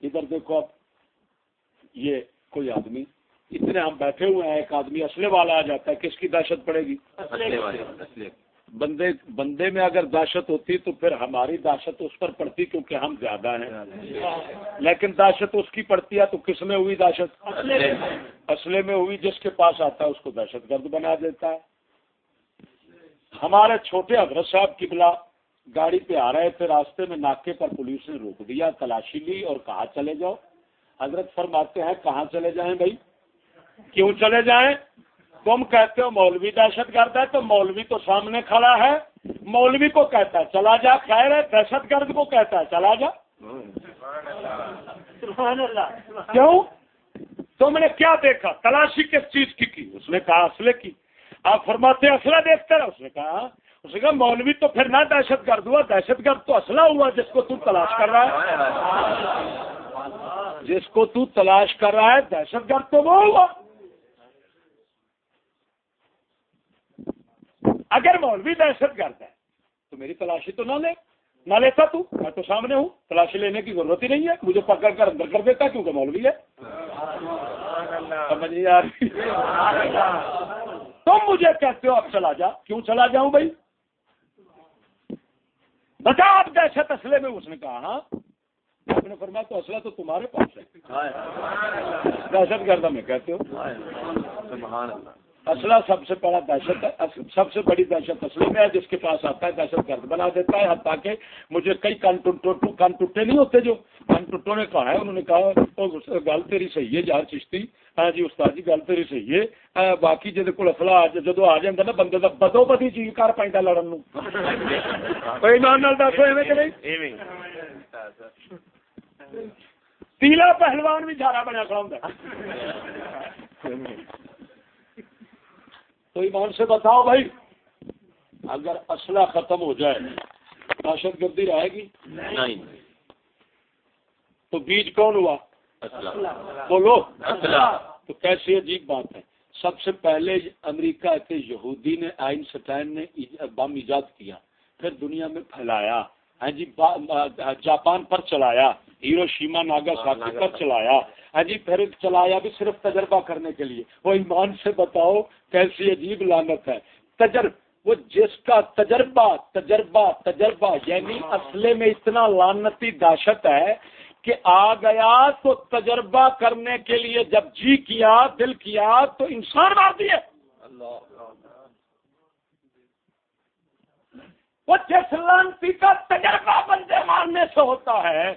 ادھر دیکھو اب یہ کوئی آدمی اتنے ہم بیٹھے ہوئے ہیں ایک آدمی اسلحے والا آ جاتا ہے کس کی دہشت پڑے گی؟ بندے بندے میں اگر دہشت ہوتی تو پھر ہماری دہشت اس پر پڑتی کیونکہ ہم زیادہ ہیں۔ لیکن دہشت اس کی پڑتی ہے تو کس میں ہوئی دہشت؟ اسلحے میں۔ ہوئی جس کے پاس آتا ہے اس کو دہشت گرد بنا دیتا ہے۔ ہمارے چھوٹے حضرت صاحب کی بلا گاڑی پہ آ رہے تھے راستے میں ناکے پر پولیس نے روک دیا تلاشی لی اور کہا چلے جاؤ۔ حضرت فرماتے ہیں کہاں چلے جائیں بھائی؟ کیوں چلے جائیں؟ تم کہتے ہو مولوی دہشت گرد ہے تو مولوی تو سامنے کھڑا ہے۔ مولوی کو کہتا ہے چلا جا خیر ہے دہشت گرد کو کہتا ہے چلا جا۔ کیوں؟ تم نے کیا دیکھا؟ تلاشی کس چیز کی کی؟ اس نے کہا اسلحے کی۔ آپ فرماتے اسلحہ دیکھتے رہے اس نے کہا اس نے کہا مولوی تو پھر نہ دہشت گرد ہوا دہشت گرد تو اسلحہ ہوا جس کو تم تلاش کر رہا ہے۔ جس کو تو تلاش کر رہا ہے دہشت گرد تو وہ ہوا۔ اگر مولوی دہشت گرد ہے، تو میری تلاشی تو نہ لے۔ نہ لیتا تو، میں تو سامنے ہوں۔ تلاشی لینے کی ضرورت ہی نہیں ہے۔ مجھے پکڑ کر اندر کر دیتا کیونکہ مولوی ہے۔ سمجھ نہیں آ رہی۔ تم مجھے کہتے ہو اب چلا جا۔ کیوں چلا جاؤں بھائی؟ بتا آپ دہشت اسلحے میں اس نے کہا ہاں؟ آپ نے فرمایا تو اسلحہ تو تمہارے پاس ہے۔ دہشت گردہ میں کہتے ہو۔ اسلحہ سب سے بڑا دہشت ہے سب سے بڑی دہشت اسلحے میں ہے جس کے پاس آتا ہے دہشت گرد بنا دیتا ہے حتیٰ کہ مجھے کئی کان کان ٹوٹے نہیں ہوتے جو کان ٹوٹوں نے کہا ہے انہوں نے کہا گل تیری صحیح ہے جہاں چشتی۔ ہاں جی استاد جی گل تیری صحیح ہے۔ باقی جہد کو اسلحہ جدو آ جائے نا بندے کا بدو بدی چیز کر پہ لڑن کوئی مان دسو ایویں کہ نہیں؟ تیلا پہلوان بھی جارا بنیا کھڑا تو ایمان سے بتاؤ بھائی اگر اسلحہ ختم ہو جائے دہشت گردی رہے گی؟ نہیں۔ تو بیج کون ہوا؟ بولو۔ تو کیسی عجیب بات ہے۔ سب سے پہلے امریکہ کے یہودی نے آئن سٹائن نے بم ایجاد کیا پھر دنیا میں پھیلایا ہاں جی جاپان پر چلایا۔ ہیرو شیما ناگا ساکی پر چلایا۔ ہاں جی پھر چلایا بھی صرف تجربہ کرنے کے لیے۔ وہ ایمان سے بتاؤ کیسی عجیب لانت ہے۔ تجر وہ جس کا تجربہ تجربہ تجربہ یعنی اصلے میں اتنا لانتی داشت ہے کہ آ گیا تو تجربہ کرنے کے لیے جب جی کیا دل کیا تو انسان مار دیے۔ وہ جس لانتی کا تجربہ بندے مارنے سے ہوتا ہے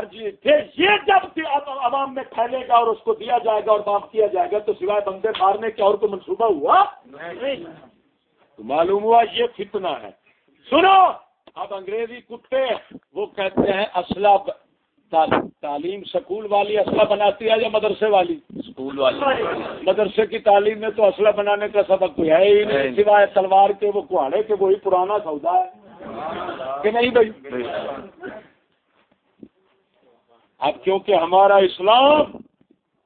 جی یہ جب عوام میں پھیلے گا اور اس کو دیا جائے گا اور معاف کیا جائے گا تو سوائے بندے مارنے کے اور کوئی منصوبہ ہوا؟ تو معلوم ہوا یہ فتنہ ہے۔ سنو اب انگریزی کتے وہ کہتے ہیں اسلح تعلیم سکول والی اسلحہ بناتی ہے یا مدرسے والی؟ اسکول والی۔ مدرسے کی تعلیم میں تو اسلحہ بنانے کا سبق کوئی ہے ہی نہیں سوائے تلوار کے وہ کہاڑے کے وہی پرانا سودا ہے۔ کہ نہیں بھائی؟ اب کیونکہ ہمارا اسلام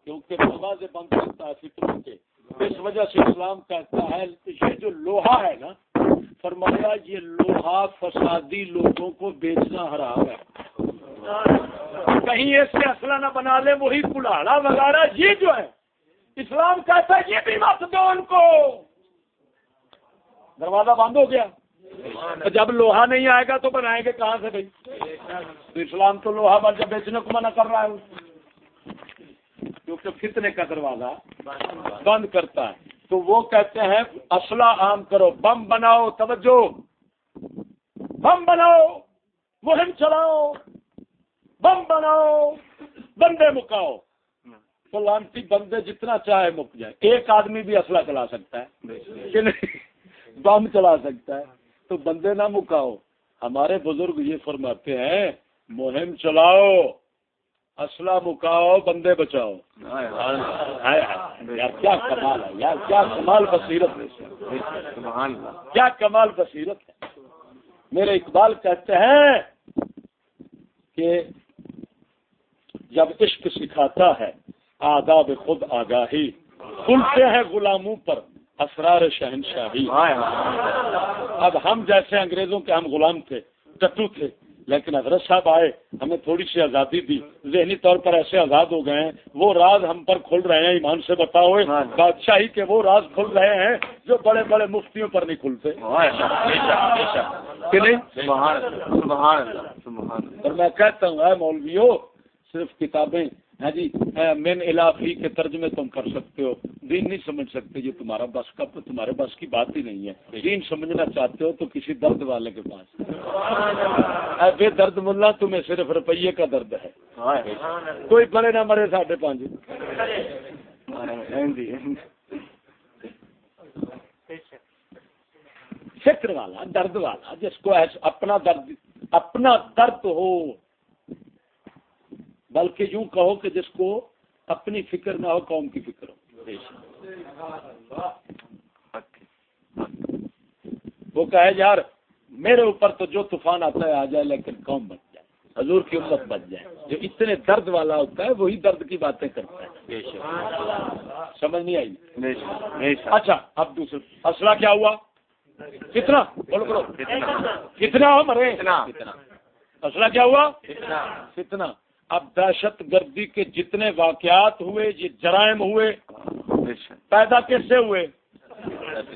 کیونکہ دروازے بند کرتا ہے فکروں کے، اس وجہ سے اسلام کہتا ہے یہ جو لوہا ہے نا، فرمایا یہ لوہا فسادی لوگوں کو بیچنا حرام ہے۔ کہیں ایسے اسلحہ نہ بنا لے، وہی کلاڑا وغیرہ، یہ جو ہے، اسلام کہتا ہے یہ بھی مت دو ان کو۔ دروازہ بند ہو گیا۔ جب لوہا نہیں آئے گا تو بنائیں گے کہاں سے بھائی؟ اسلام تو لوہا بل جب بیچنے کو منع کر رہا ہے کیونکہ فتنے کا دروازہ بند کرتا ہے۔ تو وہ کہتے ہیں، اسلحہ عام کرو، بم بناؤ، توجہ۔ بم بناؤ، مہم چلاؤ، بم بناؤ، بندے مکاؤ۔ تو لانتی بندے جتنا چاہے مک جائے۔ ایک آدمی بھی اسلحہ چلا سکتا ہے بم چلا سکتا ہے۔ تو بندے نہ مکاؤ۔ ہمارے بزرگ یہ فرماتے ہیں مہم چلاؤ اسلحہ مکاؤ بندے بچاؤ۔ یار کیا کمال ہے یار کیا کمال بصیرت ہے۔ کیا کمال بصیرت ہے۔ میرے اقبال کہتے ہیں کہ جب عشق سکھاتا ہے آداب خود آگاہی۔ کھلتے ہیں غلاموں پر۔ اسرار شہنشاہی۔ اب ہم جیسے انگریزوں کے ہم غلام تھے ٹٹو تھے لیکن حضرت صاحب آئے ہمیں تھوڑی سی آزادی دی۔ ذہنی طور پر ایسے آزاد ہو گئے ہیں وہ راز ہم پر کھل رہے ہیں ایمان سے بتاؤ بادشاہی کے وہ راز کھل رہے ہیں جو بڑے بڑے مفتیوں پر نہیں کھلتے۔ اور میں کہتا ہوں اے مولویو صرف کتابیں ہاں جی مین علاقی کے ترجمے تم کر سکتے ہو۔ دین نہیں سمجھ سکتے یہ تمہارا بس کا تمہارے بس کی بات ہی نہیں ہے۔ دین سمجھنا چاہتے ہو تو کسی درد والے کے پاس۔ بے درد ملا تمہیں صرف روپیے کا درد ہے۔ کوئی بڑے نہ مرے ساڑھے پانچ۔ فکر والا درد والا جس کو اپنا درد اپنا درد ہو۔ بلکہ یوں کہو کہ جس کو اپنی فکر نہ ہو قوم کی فکر ہو۔ وہ کہے یار میرے اوپر تو جو طوفان آتا ہے آ جائے لیکن قوم بچ جائے۔ حضور کی امت بچ جائے۔ جو اتنے درد والا ہوتا ہے وہی درد کی باتیں کرتا ہے۔ سمجھ نہیں آئی؟ اچھا اب دوسرا۔ اسلحہ کیا ہوا؟ کتنا؟ بولو بولو کتنا؟ ہو مرے؟ اسلحہ کیا ہوا؟ کتنا؟ اب دہشت گردی کے جتنے واقعات ہوئے یہ جرائم ہوئے پیدا کیسے ہوئے؟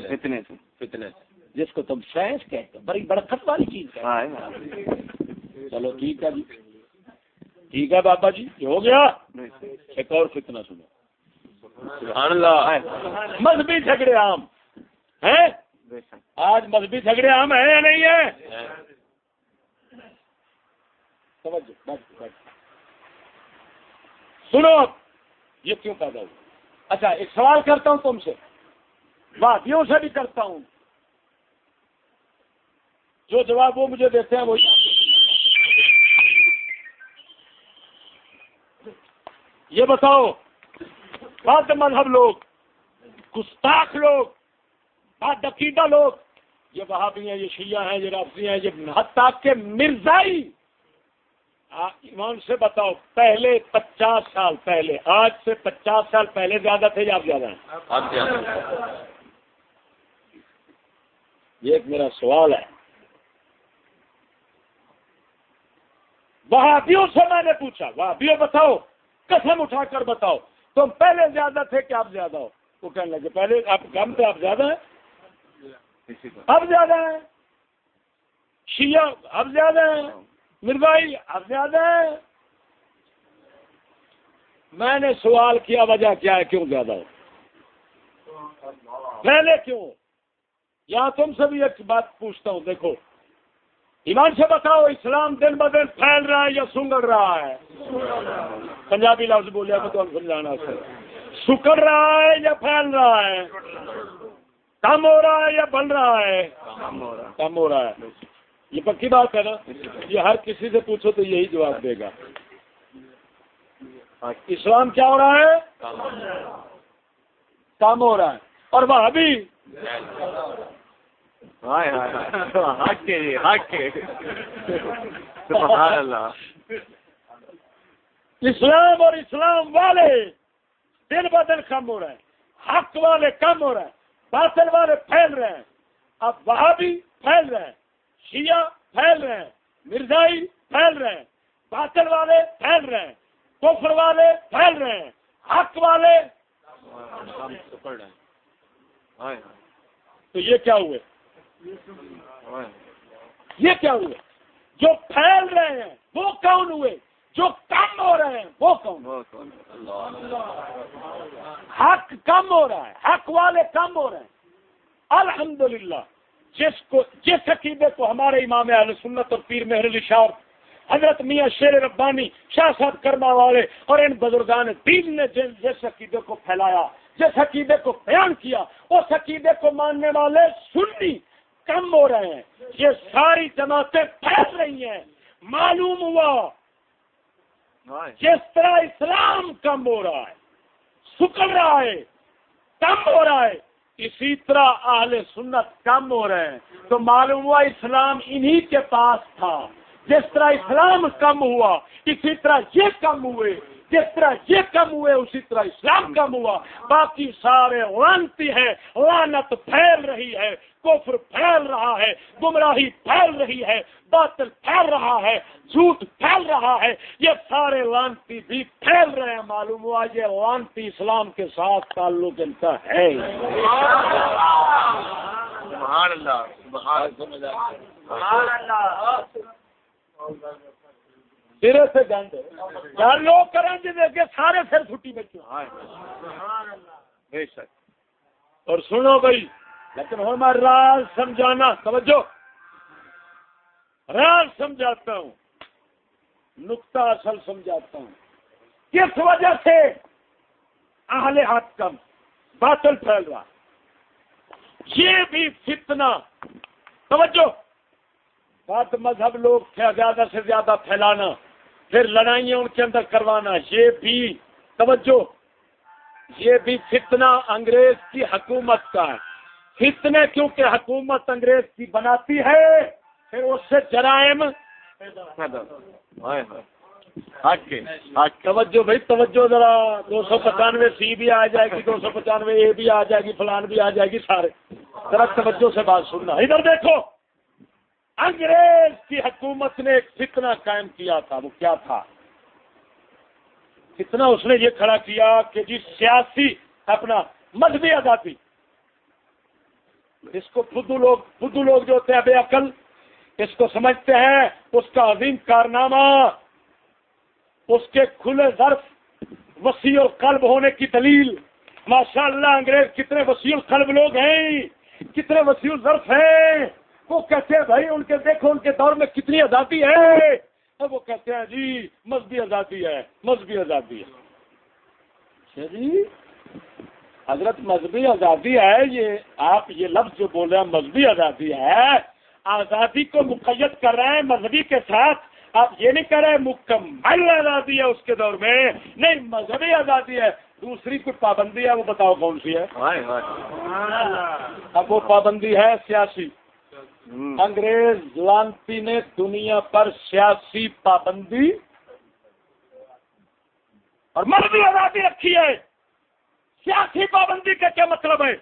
فتنے سے۔ فتنے سے۔ جس کو تم سائنس کہتے بڑی برکت والی چیز ہے چلو ٹھیک ہے جی۔ ٹھیک ہے بابا جی یہ ہو گیا؟ ایک اور فتنہ سنو۔ سبحان اللہ۔ مذہبی جھگڑے عام۔ ہیں؟ آج مذہبی جھگڑے عام ہیں یا نہیں ہیں؟ توجہ، بیٹھ، بیٹھ۔ سنو یہ کیوں پیدا ہوا اچھا ایک سوال کرتا ہوں تم سے۔ وادیوں سے بھی کرتا ہوں۔ جو جواب وہ مجھے دیتے ہیں وہی یہ۔ بتاؤ بد مذہب لوگ، گستاخ لوگ بد عقیدہ لوگ، یہ وہابی ہیں یہ شیعہ ہیں، یہ رافضی ہیں، یہ حتیٰ کہ مرزائی ایمان سے بتاؤ پہلے پچاس سال پہلے آج سے پچاس سال پہلے زیادہ تھے یا اب زیادہ ہیں؟ آپ یہ ایک میرا سوال ہے۔ وہابیوں سے میں نے پوچھا وہابیوں بتاؤ قسم اٹھا کر بتاؤ تم پہلے زیادہ تھے کہ اب زیادہ ہو؟ وہ کہنے لگے پہلے آپ کم تھے اب زیادہ ہیں؟ اب زیادہ ہیں؟ شیعہ اب زیادہ ہیں؟ مرزائی، اب زیادہ میں نے سوال کیا، وجہ کیا ہے؟ کیوں زیادہ ہو؟ پہلے کیوں؟ یہاں تم سے بھی ایک بات پوچھتا ہوں، دیکھو۔ ایمان سے بتاؤ، اسلام دن ب دن پھیل رہا ہے یا سنگڑ رہا ہے؟ پنجابی لفظ بولے تو سمجھانا سر سکڑ رہا ہے یا پھیل رہا ہے؟ کم ہو رہا ہے یا بڑھ رہا ہے؟ کم ہو رہا ہے۔ یہ پکی بات ہے نا یہ ہر کسی سے پوچھو تو یہی جواب دے گا۔ اسلام کیا ہو رہا ہے؟ کم ہو رہا ہے۔ اور وہ بھی۔ ہائے ہائے ہٹ کے ہٹ کے سبحان اللہ۔ اسلام اور اسلام والے دن ب دن کم ہو رہے ہیں۔ حق والے کم ہو رہے ہیں۔ باطل والے پھیل رہے ہیں۔ اب وہاں بھی پھیل رہے ہیں۔ شیعہ پھیل رہے ہیں مرزائی پھیل رہے ہیں باطل والے پھیل رہے ہیں کفر والے پھیل رہے ہیں حق والے تو یہ کیا ہوئے؟ یہ کیا ہوئے؟ جو پھیل رہے ہیں وہ کون ہوئے؟ جو کم ہو رہے ہیں وہ کون حق کم ہو رہا ہے حق والے کم ہو رہے ہیں۔ الحمدللہ۔ جس کو جس عقیدے کو ہمارے امام اہل سنت اور پیر مہر علی شاہ حضرت میاں شیر ربانی شاہ صاحب کرما والے اور ان بزرگان دین نے جن جس عقیدے کو پھیلایا جس عقیدے کو بیان کیا اس عقیدے کو ماننے والے سنی کم ہو رہے ہیں۔ یہ ساری جماعتیں پھیل رہی ہیں۔ معلوم ہوا۔ جس طرح اسلام کم ہو رہا ہے سکڑ رہا ہے کم ہو رہا ہے۔ اسی طرح اہل سنت کم ہو رہے ہیں۔ تو معلوم ہوا اسلام انہی کے پاس تھا۔ جس طرح اسلام کم ہوا، اسی طرح یہ کم ہوئے۔ جس طرح یہ کم ہوئے اسی طرح اسلام کم ہوا۔ باقی سارے لانتی ہے لانت پھیل رہی ہے کفر پھیل رہا ہے گمراہی پھیل رہی ہے باطل پھیل رہا ہے جھوٹ پھیل رہا ہے۔ یہ سارے لانتی بھی پھیل رہے ہیں معلوم ہوا یہ لانتی اسلام کے ساتھ تعلق ان کا ہے سبحان اللہ سبحان سرے سے گند کیا لوگ کریں گے دیکھے سارے پھر چھٹی بچے ہائے۔ بے شک۔ اور سنو بھائی لیکن ہوں میں راز سمجھانا سمجھو راز سمجھاتا ہوں نقطہ اصل سمجھاتا ہوں۔ کس وجہ سے اہل ہاتھ کم باطل پھیل رہا؟ یہ بھی فتنہ۔ توجہ۔ بات مذہب لوگ تھے زیادہ سے زیادہ پھیلانا۔ پھر لڑائیاں ان کے اندر کروانا، یہ بھی، توجہ، یہ بھی فتنہ انگریز کی حکومت کا ہے۔ فتنے کیونکہ حکومت انگریز کی بناتی ہے، پھر اس سے جرائم توجہ بھائی، توجہ ذرا، دو سو پچانوے سی بھی آ جائے گی، دو سو پچانوے اے بھی آ جائے گی، فلان بھی آ جائے گی، سارے۔ ذرا توجہ سے بات سننا۔ ادھر دیکھو۔ انگریز کی حکومت نے ایک فتنہ قائم کیا تھا، وہ کیا تھا؟ فتنہ اس نے یہ کھڑا کیا کہ جی سیاسی اپنا مذہبی آزادی اس کو فدو لوگ فدو لوگ جو ہوتے ہیں بے عقل، اس کو سمجھتے ہیں، اس کا عظیم کارنامہ، اس کے کھلے ظرف وسیع اور قلب ہونے کی دلیل۔ ماشاء اللہ انگریز کتنے وسیع القلب لوگ ہیں، کتنے وسیع ظرف ہیں۔ وہ کہتے ہیں بھائی ان کے دیکھو ان کے دور میں کتنی آزادی ہے۔ اب وہ کہتے ہیں جی مذہبی آزادی ہے مذہبی آزادی ہے۔ اچھا جی حضرت مذہبی آزادی ہے یہ آپ یہ لفظ جو بول رہے ہیں مذہبی آزادی ہے۔ آزادی کو مقید کر رہے ہیں مذہبی کے ساتھ۔ آپ یہ نہیں کر رہے مکمل آزادی ہے اس کے دور میں۔ نہیں مذہبی آزادی ہے۔ دوسری کوئی پابندی ہے وہ بتاؤ کون سی ہے؟ اب وہ پابندی ہے سیاسی۔ انگریز لانتی نے دنیا پر سیاسی پابندی اور مذہبی آزادی رکھی ہے۔ سیاسی پابندی کا کیا مطلب ہے؟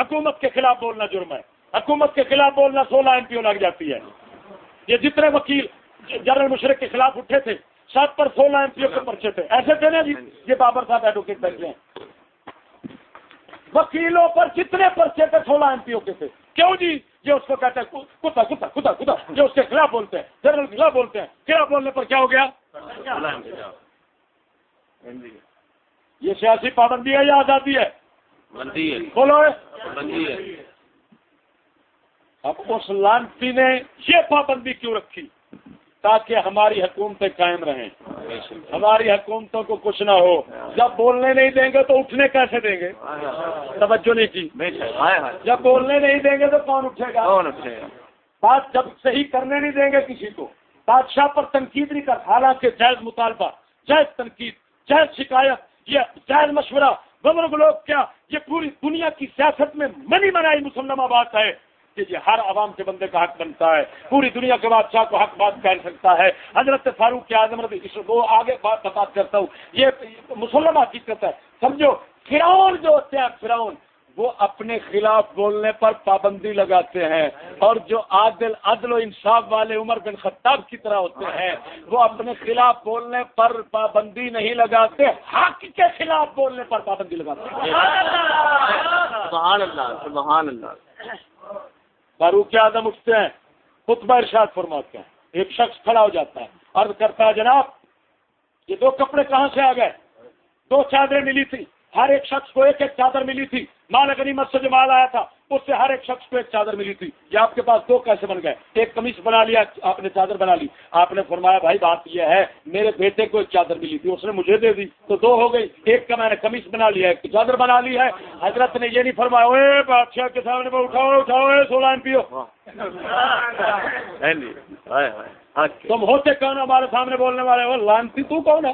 حکومت کے خلاف بولنا جرم ہے۔ حکومت کے خلاف بولنا سولہ ایم پی او لگ جاتی ہے۔ یہ جتنے وکیل جنرل مشرق کے خلاف اٹھے تھے، سات پر سولہ ایم پی او کے پرچے تھے۔ ایسے تھے نا جی یہ بابر صاحب ایڈوکیٹ بیٹھے ہیں۔ وکیلوں پر کتنے پرچے تھے سولہ ایم پی او کے تھے؟ کیوں جی؟ یہ اس کو کہتے ہیں، کتا کتا کتا کتا یہ اس کے خلاف بولتے ہیں۔ جنرل کے خلاف بولتے ہیں۔ خلاف بولنے پر کیا ہو گیا؟ یہ سیاسی پابندی ہے یا آزادی ہے؟ بولو۔ اب اس لانتی نے یہ پابندی کیوں رکھی؟ تاکہ ہماری حکومتیں قائم رہیں۔ ہماری حکومتوں کو کچھ نہ ہو۔ جب بولنے نہیں دیں گے تو اٹھنے کیسے دیں گے؟ توجہ نہیں کی؟ جب بولنے نہیں دیں گے تو کون اٹھے گا؟ بات جب صحیح کرنے نہیں دیں گے کسی کو۔ بادشاہ پر تنقید نہیں کر حالانکہ جائز مطالبہ جائز تنقید جائز شکایت یہ جائز مشورہ بزرگ لوگ کیا یہ پوری دنیا کی سیاست میں منی منائی مسلمہ بات ہے؟ کہ یہ ہر عوام کے بندے کا حق بنتا ہے۔ پوری دنیا کے بادشاہ کو حق بات کہہ سکتا ہے۔ حضرت فاروق اعظم رضی وہ آگے بات بات کرتا ہوں یہ مسلم حقیقت ہے۔ سمجھو، فرعون جو ہوتے ہیں، فرعون، وہ اپنے خلاف بولنے پر پابندی لگاتے ہیں۔ اور جو عادل، عدل و انصاف والے عمر بن خطاب کی طرح ہوتے ہیں، وہ اپنے خلاف بولنے پر پابندی نہیں لگاتے، حق کے خلاف بولنے پر پابندی لگاتے ہیں۔ سبحان اللہ سبحان اللہ۔ فاروق اعظم اٹھتے ہیں، خطبہ ارشاد فرماتے ہیں۔ ایک شخص کھڑا ہو جاتا ہے، عرض کرتا ہے، جناب، یہ دو کپڑے کہاں سے آ گئے؟ دو چادریں ملی تھی ہر ایک شخص کو ایک ایک چادر ملی تھی۔ مال غنیمت سے جو مال آیا تھا اس سے ہر ایک شخص کو ایک چادر ملی تھی یہ آپ کے پاس دو کیسے بن گئے؟ ایک کمیز بنا لیا آپ نے چادر بنا لی۔ آپ نے فرمایا بھائی بات یہ ہے میرے بیٹے کو ایک چادر ملی تھی اس نے مجھے دے دی۔ تو دو ہو گئی۔ ایک کا میں نے کمیز بنا لیا ایک چادر بنا لی ہے۔ حضرت نے یہ نہیں فرمایا بادشاہ کے سامنے اٹھاؤ اٹھاؤ سولہ ایم پی تم ہوتے کون ہمارے سامنے بولنے والے؟ ہو لانتی تو کون ہے؟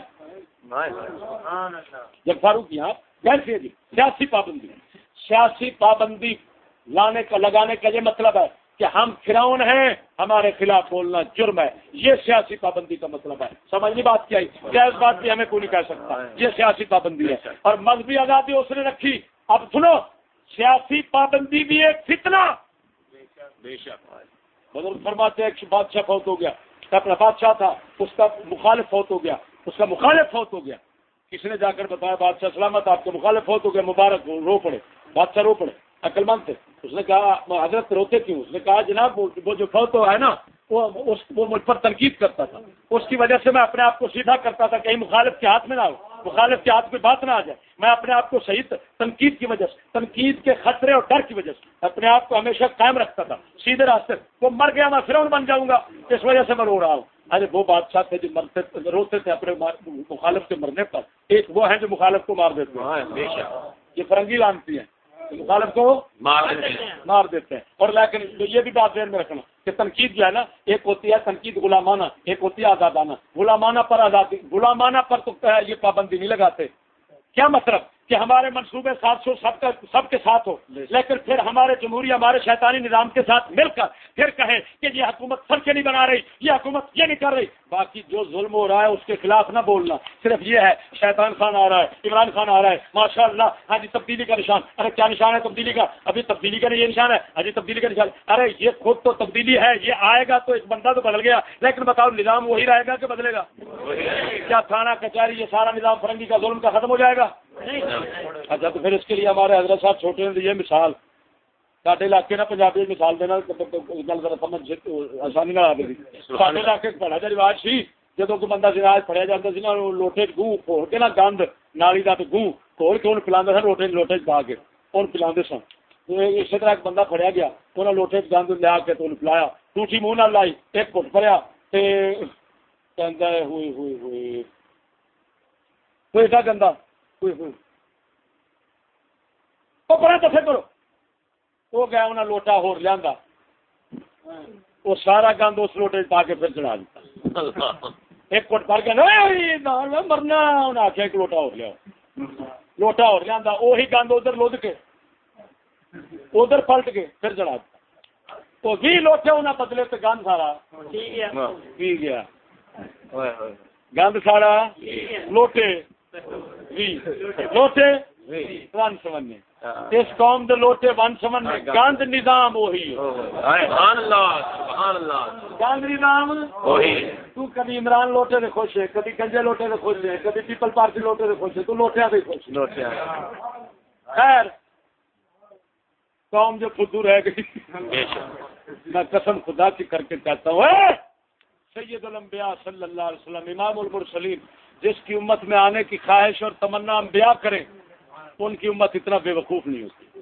جب فاروق یہاں کیسے جی؟ سیاسی پابندی۔ سیاسی پابندی لانے کا لگانے کا یہ مطلب ہے کہ ہم فراؤن ہیں، ہمارے خلاف بولنا جرم ہے۔ یہ سیاسی پابندی کا مطلب ہے۔ سمجھنی بات کیا جائز بات بھی ہمیں کوئی نہیں کہہ سکتا۔ یہ سیاسی پابندی ہے۔ اور مذہبی آزادی اس نے رکھی۔ اب سنو، سیاسی پابندی بھی ایک فتنہ۔ بزرگ فرماتے ایک بادشاہ فوت ہو گیا۔ اپنا بادشاہ تھا، اس کا مخالف فوت ہو گیا۔ اس کا مخالف فوت ہو گیا۔ کس نے جا کر بتایا؟ بادشاہ سلامت، آپ کے مخالف فوت ہو گیا مبارک، رو پڑے۔ بادشاہ رو پڑے۔ عقل مند تھے۔ اس نے کہا حضرت روتے کیوں؟ اس نے کہا جناب وہ جو فوت ہے نا وہ مجھ پر تنقید کرتا تھا۔ اس کی وجہ سے میں اپنے آپ کو سیدھا کرتا تھا کہیں مخالف کے ہاتھ میں نہ ہو مخالف کے ہاتھ میں بات نہ آ جائے۔ میں اپنے آپ کو صحیح تنقید کی وجہ سے تنقید کے خطرے اور ڈر کی وجہ سے اپنے آپ کو ہمیشہ قائم رکھتا تھا۔ سیدھے راستے وہ مر گیا میں پھر بن جاؤں گا اس وجہ سے میں رو رہا ہوں۔ ارے وہ بادشاہ تھے جو مرتے روتے تھے اپنے مخالف کے مرنے پر۔ ایک وہ ہیں جو مخالف کو مار دیتے ہیں۔ یہ فرنگی لانتی ہیں۔ مخالف کو مار دیتے ہیں۔ اور لیکن یہ بھی بات ذہن میں رکھنا کہ تنقید جو ہے نا ایک ہوتی ہے تنقید غلامانہ ایک ہوتی ہے آزادانہ۔ غلامانہ پر آزادی غلامانہ پر تو یہ پابندی نہیں لگاتے۔ کیا مطلب؟ کہ ہمارے منصوبے سات سو سب کا سب کے ساتھ ہو۔ لیکن پھر ہمارے جمہوری ہمارے شیطانی نظام کے ساتھ مل کر پھر کہیں کہ یہ حکومت سڑکیں نہیں بنا رہی یہ حکومت یہ نہیں کر رہی۔ باقی جو ظلم ہو رہا ہے اس کے خلاف نہ بولنا۔ صرف یہ ہے شیطان خان آ رہا ہے عمران خان آ رہا ہے۔ ماشاء اللہ ہاں جی تبدیلی کا نشان۔ ارے کیا نشان ہے تبدیلی کا؟ ابھی تبدیلی کا یہ نشان ہے۔ ہاں جی تبدیلی کا نشان۔ ارے یہ خود تو تبدیلی ہے یہ آئے گا تو ایک بندہ تو بدل گیا۔ لیکن بتاؤ نظام وہی رہے گا کہ بدلے گا؟ کیا تھانہ کچہری یہ سارا نظام فرنگی کا ظلم کا ختم ہو جائے گا؟ اچھا تو پھر اس کے لیے ہمارے حضرت صاحب چھوٹے نے یہ مثال۔ سارے علاقے نا پنجابی مثال دینا گل ذرا سمجھ، آسانی نہ آ گئی سارے علاقے بڑا جا رواج سی جدو کوئی بندہ سراج پڑیا جاتا سی نا لوٹے گو کھول کے نا گند، نالی کا تو گوں کھول کے پلا سن لوٹے لوٹے پا کے ان پلا سن۔ اسی طرح ایک بندہ فڑیا گیا انہیں لوٹے گند لیا کے تو پلایا ٹوٹی منہ نہ لائی، ایک فٹ پڑیا ہوئی ہوئی ہوئی کوئی ایڈا گندا ہوئی ہوئی وہ پڑا تو کرو وہ گیا انہیں لوٹا ہو لیا وہ سارا گند اس لوٹے پا کے پھر چڑھا دیتا ایک فٹ پڑ گیا مرنا انہیں آخیا ایک لوٹا ہو لیا لوٹا ہو لیا وہی گند ادھر لد کے ادھر پلٹ کے پھر چڑھا دیتا تو بھی لوٹے انہیں بدلے تو گند سارا پی گیا گند سارا لوٹے لوٹے؟ ون سمجھنے۔ اس قوم دے لوٹے ون سمجھنے۔ گند نظام وہی گند نظام تو کبھی عمران لوٹے دے خوش ہے کبھی گنجے لوٹے دے خوش ہے کبھی پیپل پارٹی لوٹے دے خوش ہے تو لوٹیا دے خوش لوٹیا۔ خیر قوم جو خود رہ گئی۔ میں قسم خدا کی کر کے کہتا ہوں۔ سید الانبیاء صلی اللہ علیہ وسلم امام المرسلین جس کی امت میں آنے کی خواہش اور تمنا انبیاء کریں ان کی امت اتنا بے وقوف نہیں ہوتی۔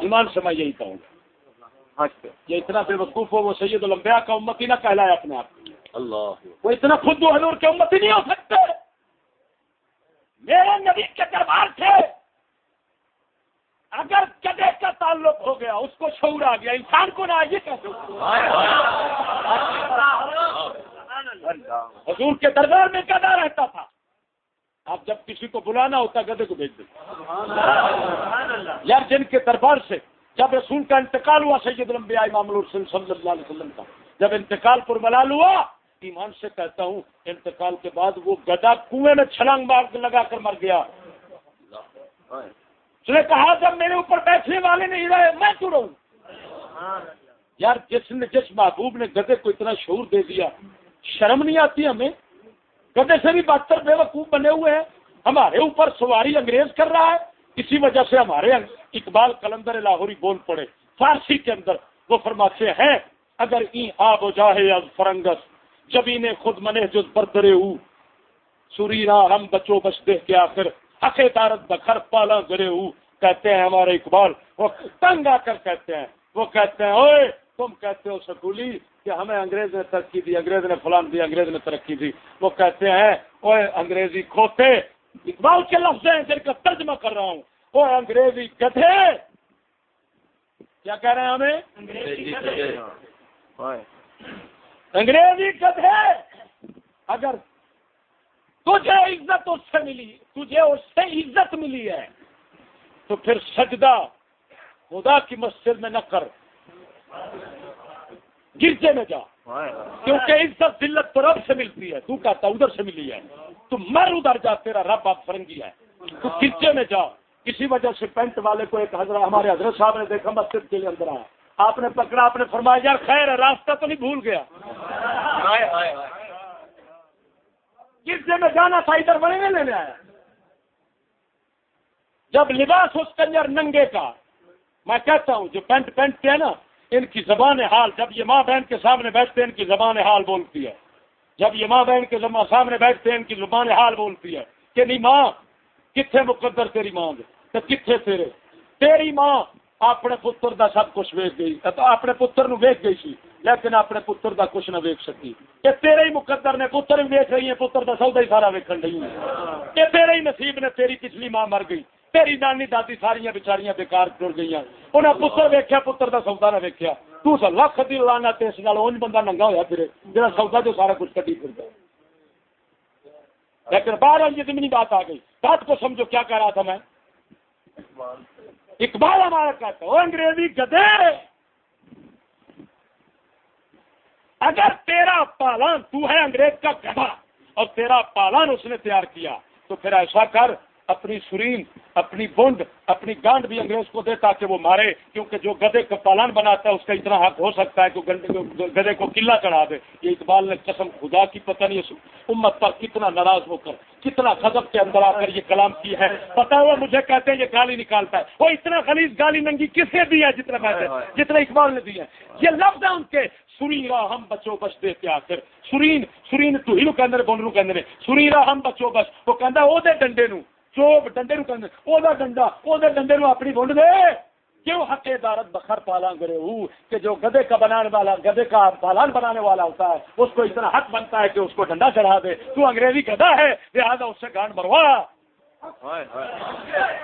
ایمان سے میں یہی کہوں گا۔ یہ اتنا بے وقوف ہو وہ سید الانبیاء کا امت ہی نہ کہلائے اپنے آپ اللہ۔ وہ اتنا خود و حضور کے امت ہی نہیں ہو سکتے۔ میرے نبی کے دربار سے اگر گدے کا تعلق ہو گیا اس کو شعور آ گیا انسان کو نہ آئیے کیسے حضور کے دربار میں گدا رہتا تھا۔ آپ جب کسی کو بلانا ہوتا گدے کو بھیج دیں یار جن کے دربار سے جب رسول کا انتقال ہوا سید الانبیاء امام الرسول صلی اللہ علیہ وسلم کا، جب انتقال پر ملال ہوا، ایمان سے کہتا ہوں، انتقال کے بعد وہ گدا کنویں میں چھلانگ مار لگا کر مر گیا۔ اس نے کہا، جب میرے اوپر بیٹھنے والے نہیں رہے، میں کیوں رہوں؟ یار جس نے جس محبوب نے گدے کو اتنا شعور دے دیا شرم نہیں آتی ہمیں؟ گدے سے بھی بہتر بے وقوف بنے ہوئے ہیں۔ ہمارے اوپر سواری انگریز کر رہا ہے۔ اسی وجہ سے ہمارے اقبال کلندر لاہوری بول پڑے۔ فارسی کے اندر وہ فرماتے ہیں، اگر ای آب و جاہے از فرنگس، جب انہیں خود منے جو بردرے ہو سوری را، ہم بچو بچ دے کے آخر۔ حقے تارت بخر پالا گرے ہو کہتے ہیں ہمارے اقبال، وہ تنگ آ کر کہتے ہیں۔ وہ کہتے ہیں اوے تم کہتے ہو سکولی کہ ہمیں انگریز نے ترقی دی انگریز نے فلان دی انگریز نے ترقی دی۔ وہ کہتے ہیں اوے انگریزی کھوتے اقبال کے لفظ ہیں جن کا ترجمہ کر رہا ہوں۔ وہ انگریزی کتھے کیا کہہ رہے ہیں ہمیں؟ انگریزی کتھے اگر تجھے عزت اس سے ملی تجھے اس سے عزت ملی ہے تو پھر سجدہ خدا کی مسجد میں نہ کر۔ گرجے میں جا۔ کیونکہ عزت ذلت تو رب سے ملتی ہے۔ تو کہتا ادھر سے ملی ہے۔ تو مر ادھر جا تیرا رب آپ فرنگی ہے۔ تو گرجے میں جا۔ اسی وجہ سے پینٹ والے کو ایک حضرت ہمارے حضرت صاحب نے دیکھا مسجد کے لیے اندر آیا۔ آپ نے پکڑا آپ نے فرمایا یار خیر ہے راستہ تو نہیں بھول گیا۔ گرجے میں جانا تھا ادھر بڑے میں لینے آیا۔ جب لباس اس کنجر ننگے کا میں کہتا ہوں جو پینٹ پینٹ ہے نا ان کی زبان حال، جب یہ ماں بہن کے سامنے بیٹھتے ہیں، ان کی زبان حال بولتی ہے۔ جب یہ ماں بہن کے سامنے بیٹھتے ہیں، ان کی زبان حال بولتی ہے کہ نہیں ماں کتنے مقدر تیری ماں دے؟ کتنے تیرے؟ تیری ماں اپنے پتر دا سب کچھ ویک گئی، اپنے پتر نو ویک گئی سی، لیکن اپنے پتر دا کچھ نہ ویک سکی۔ کہ تیرے ہی مقدر نے پتر بھی ویک رہی ہے پتر دا سودا ہی سارا ویکن رہی ہے کہ تیرے ہی نصیب نے تیری پچھلی ماں مر گئی۔ تیری نانی دادی ساری بچاریاں بےکار ٹر گئی انہیں پتر ویکیا پتر کا سودا نہ ویکیا تو لکھ دی لانا اس نال اونج بندہ ننگا ہوا پھر جا سودا جو سارا کچھ کٹی پھر لیکن باہر یہ زمینی بات آ گئی بات کو سمجھو کیا کہہ رہا تھا میں اقبال ہمارا کہتا ہوں انگریزی گدے اگر تیرا پالان تو ہے انگریز کا گدھا اور تیرا پالان اس نے تیار کیا تو پھر ایسا کر اپنی سرین اپنی بونڈ، اپنی گانڈ بھی انگریز کو دے تاکہ وہ مارے، کیونکہ جو گدے کا پالان بناتا ہے، اس کا اتنا حق ہو سکتا ہے کہ گدے کو قلعہ چڑھا دے۔ یہ اقبال نے قسم خدا کی، پتہ نہیں امت پر کتنا ناراض ہو کر، کتنا خدب کے اندر آ کر یہ کلام کی ہے۔ پتا ہوا مجھے کہتے ہیں یہ گالی نکالتا ہے۔ وہ اتنا خلیج گالی ننگی کس نے دی ہے؟ جتنا میں جتنا اقبال نے دی ہے۔ یہ لفظ ہے ان کے۔ سری را ہم بچو بچ دیتے آخر۔ سرین سرین تو ہی نو کہندے بون سری ہم بچو بچ وہ کہندا او دے ڈنڈے نو چوب ڈنڈے نو کہندے او دا ڈنڈا او دے ڈنڈے نو اپنی بونڈ دے کیوں حق دارت بخر پالا کرے ہوں کہ جو گدے کا بنانے والا گدے کا پالان بنانے والا ہوتا ہے اس کو اتنا حق بنتا ہے کہ اس کو ڈنڈا چڑھا دے تو انگریزی گدا ہے لہٰذا اس سے گانڈ مروا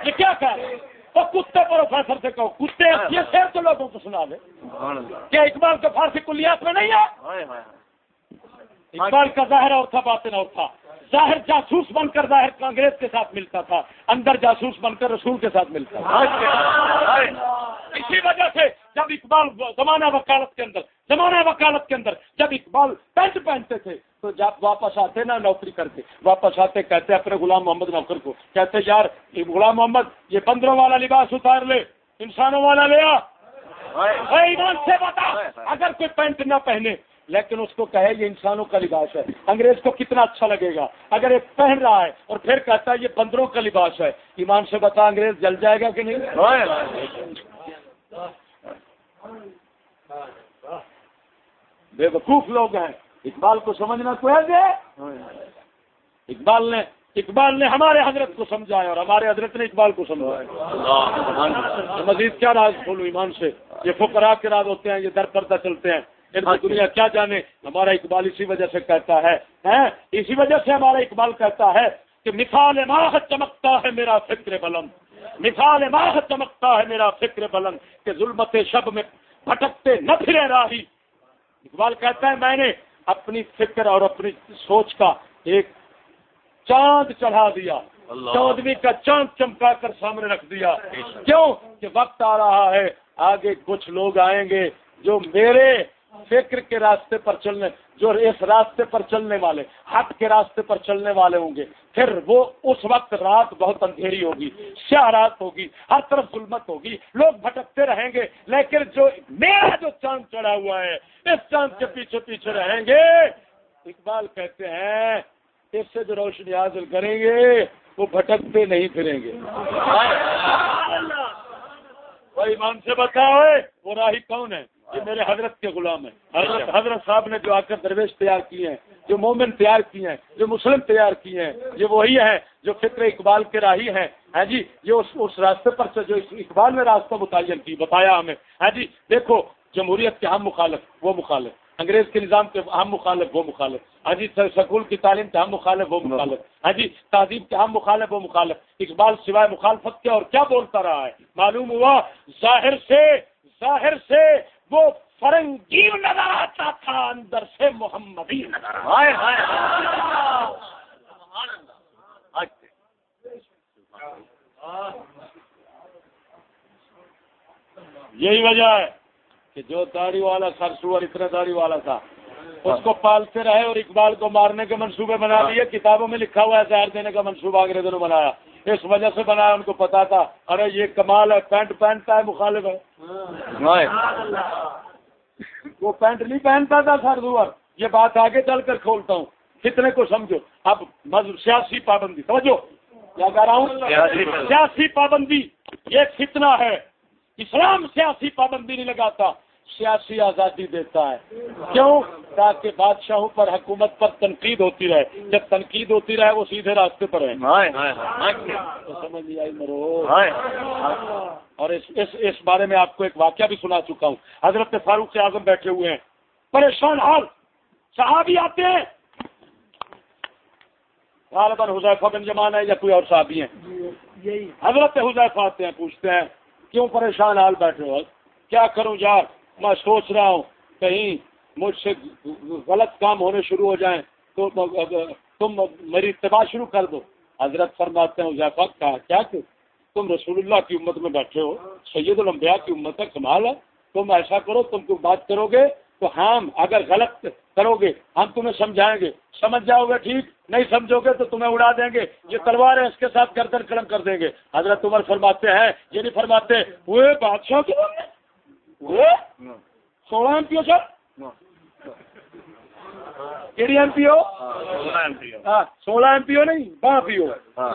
یہ کیا کہہ رہے وہ کتے پروفیسر سے کہو کتے یہ شیر تو لوگوں کو سنا دے کیا اقبال کا فارسی کلیات میں نہیں ہے اقبال کا ظاہر اور تھا باطن اور تھا۔ ظاہر جاسوس بن کر ظاہر کانگریس کے ساتھ ملتا تھا اندر جاسوس بن کر رسول کے ساتھ ملتا تھا۔ اسی وجہ سے جب اقبال زمانہ وکالت کے اندر زمانہ وکالت کے اندر جب اقبال پینٹ پہنتے تھے تو جب واپس آتے نا نوکری کر کے واپس آتے کہتے اپنے غلام محمد نوکر کو کہتے یار غلام محمد یہ بندروں والا لباس اتار لے انسانوں والا لیا ایمان سے بتا۔ اگر کوئی پینٹ نہ پہنے لیکن اس کو کہے یہ انسانوں کا لباس ہے۔ انگریز کو کتنا اچھا لگے گا۔ اگر یہ پہن رہا ہے اور پھر کہتا ہے یہ بندروں کا لباس ہے۔ ایمان سے بتا انگریز جل جائے گا کہ نہیں؟ بے وقوف لوگ ہیں۔ اقبال کو سمجھنا کو ہے اقبال نے اقبال نے ہمارے حضرت کو سمجھایا اور ہمارے حضرت نے اقبال کو سمجھایا۔ مزید کیا راز کھولوں ایمان سے؟ یہ فقراء کے راز ہوتے ہیں یہ در پردہ چلتے ہیں۔ دنیا کیا جانے؟ ہمارا اقبال اسی وجہ سے کہتا ہے اسی وجہ سے ہمارا اقبال کہتا ہے کہ مثال ماہ چمکتا ہے میرا فکر بلند۔ مثال ماہ چمکتا ہے میرا فکر بلند کہ ظلمت شب میں بھٹکتے نہ پھرے راہی۔ اقبال کہتا ہے میں نے اپنی فکر اور اپنی سوچ کا ایک چاند چڑھا دیا۔ چودویں کا چاند چمکا کر سامنے رکھ دیا۔ کیوں؟ کہ وقت آ رہا ہے آگے کچھ لوگ آئیں گے جو میرے فکر کے راستے پر چلنے، جو اس راستے پر چلنے والے، حق کے راستے پر چلنے والے ہوں گے، پھر وہ اس وقت رات بہت اندھیری ہوگی، سیاہ رات ہوگی، ہر طرف ظلمت ہوگی، لوگ بھٹکتے رہیں گے، لیکن جو میرا جو چاند چڑھا ہوا ہے، اس چاند کے پیچھے پیچھے رہیں گے۔ اقبال کہتے ہیں، اس سے جو روشنی حاصل کریں گے، وہ بھٹکتے نہیں پھریں گے۔ ایمان سے بتاؤ، وہ راہی کون ہے؟ یہ میرے حضرت کے غلام ہیں۔ حضرت حضرت صاحب نے جو آ کر درویش تیار کیے ہیں جو مومن تیار کیے ہیں جو مسلم تیار کیے ہیں یہ وہی ہے جو فکر اقبال کے راہی ہیں۔ ہاں جی یہ اس اس راستے پر سے جو اقبال میں راستہ متعین کی بتایا ہمیں۔ ہاں جی دیکھو جمہوریت کے ہم مخالف وہ مخالف۔ انگریز کے نظام کے ہم مخالف وہ مخالف۔ ہاں جی سکول کی تعلیم کے ہم مخالف وہ مخالف۔ ہاں جی تعلیم کے ہم مخالف وہ مخالف۔ اقبال سوائے مخالفت کے اور کیا بولتا رہا ہے؟ معلوم ہوا ظاہر سے ظاہر سے وہ فرنگی نظر آتا تھا اندر سے محمدی نظر یہی وجہ ہے کہ جو داڑھی والا سرسو اور اتنا داڑھی والا تھا اس کو پالتے رہے اور اقبال کو مارنے کے منصوبے بنا لیے کتابوں میں لکھا ہوا ہے زہر دینے کا منصوبہ انگریزوں نے بنایا۔ اس وجہ سے بنایا ان کو پتا تھا ارے یہ کمال ہے پینٹ پہنتا ہے مخالف ہے۔ وہ پینٹ نہیں پہنتا تھا سر یہ بات آگے چل کر کھولتا ہوں۔ کتنے کو سمجھو؟ اب سیاسی پابندی سمجھو؟ کیا کہہ رہا ہوں سیاسی پابندی یہ فتنہ ہے۔ اسلام سیاسی پابندی نہیں لگاتا سیاسی آزادی دیتا ہے۔ کیوں؟ تاکہ بادشاہوں پر حکومت پر تنقید ہوتی رہے۔ جب تنقید ہوتی رہے وہ سیدھے راستے پر ہے سمجھ آئی مرو۔ اور اس اس اس بارے میں آپ کو ایک واقعہ بھی سنا چکا ہوں۔ حضرت فاروق اعظم بیٹھے ہوئے ہیں۔ پریشان حال۔ صحابی آتے ہیں۔ غالباً حضیفہ بن جمان ہے یا کوئی اور صحابی ہیں۔ حضرت حضیفہ آتے ہیں پوچھتے ہیں۔ کیوں پریشان حال بیٹھے ہو؟ کیا کروں یار میں سوچ رہا ہوں، کہیں مجھ سے غلط کام ہونے شروع ہو جائیں تو تم میری اتباع شروع کر دو۔ حضرت فرماتے ہیں حضیفہ کہا، کیا کہ تم رسول اللہ کی امت میں بیٹھے ہو؟ سید الانبیاء کی امت ہے کمال ہے۔ تم ایسا کرو، تم کو بات کرو گے تو ہم اگر غلط کرو گے، ہم تمہیں سمجھائیں گے۔ سمجھ جاؤ گے ٹھیک، نہیں سمجھو گے تو تمہیں اڑا دیں گے۔ یہ تلوار ہے اس کے ساتھ گردن کلم کر دیں گے۔ حضرت عمر فرماتے ہیں، یہ نہیں فرماتے ہوئے بادشاہ سولہ ایم پی او سر کیڑی ایم پی او؟ ہاں سولہ ایم پی او نہیں بارہ پی او۔ ہاں،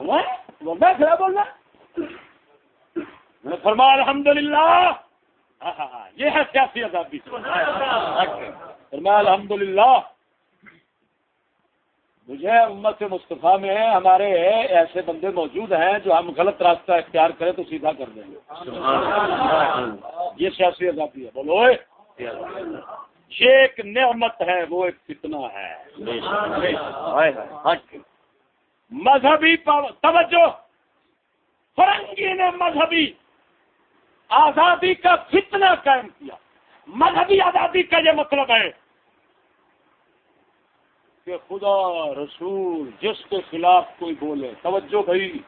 میں بولنا نے الحمد للہ یہ ہے سیاسی آزادی فرمایا الحمد للہ مجھے امت مصطفیٰ میں ہمارے ایسے بندے موجود ہیں جو ہم غلط راستہ اختیار کریں تو سیدھا کر دیں گے۔ یہ سیاسی آزادی ہے۔ بولو یہ ایک نعمت ہے وہ ایک فتنہ ہے۔ مذہبی توجہ! فرنگی نے مذہبی آزادی کا فتنہ قائم کیا۔ مذہبی آزادی کا یہ مطلب ہے کہ خدا رسول جس کے خلاف کوئی بولے۔ توجہ بھائی۔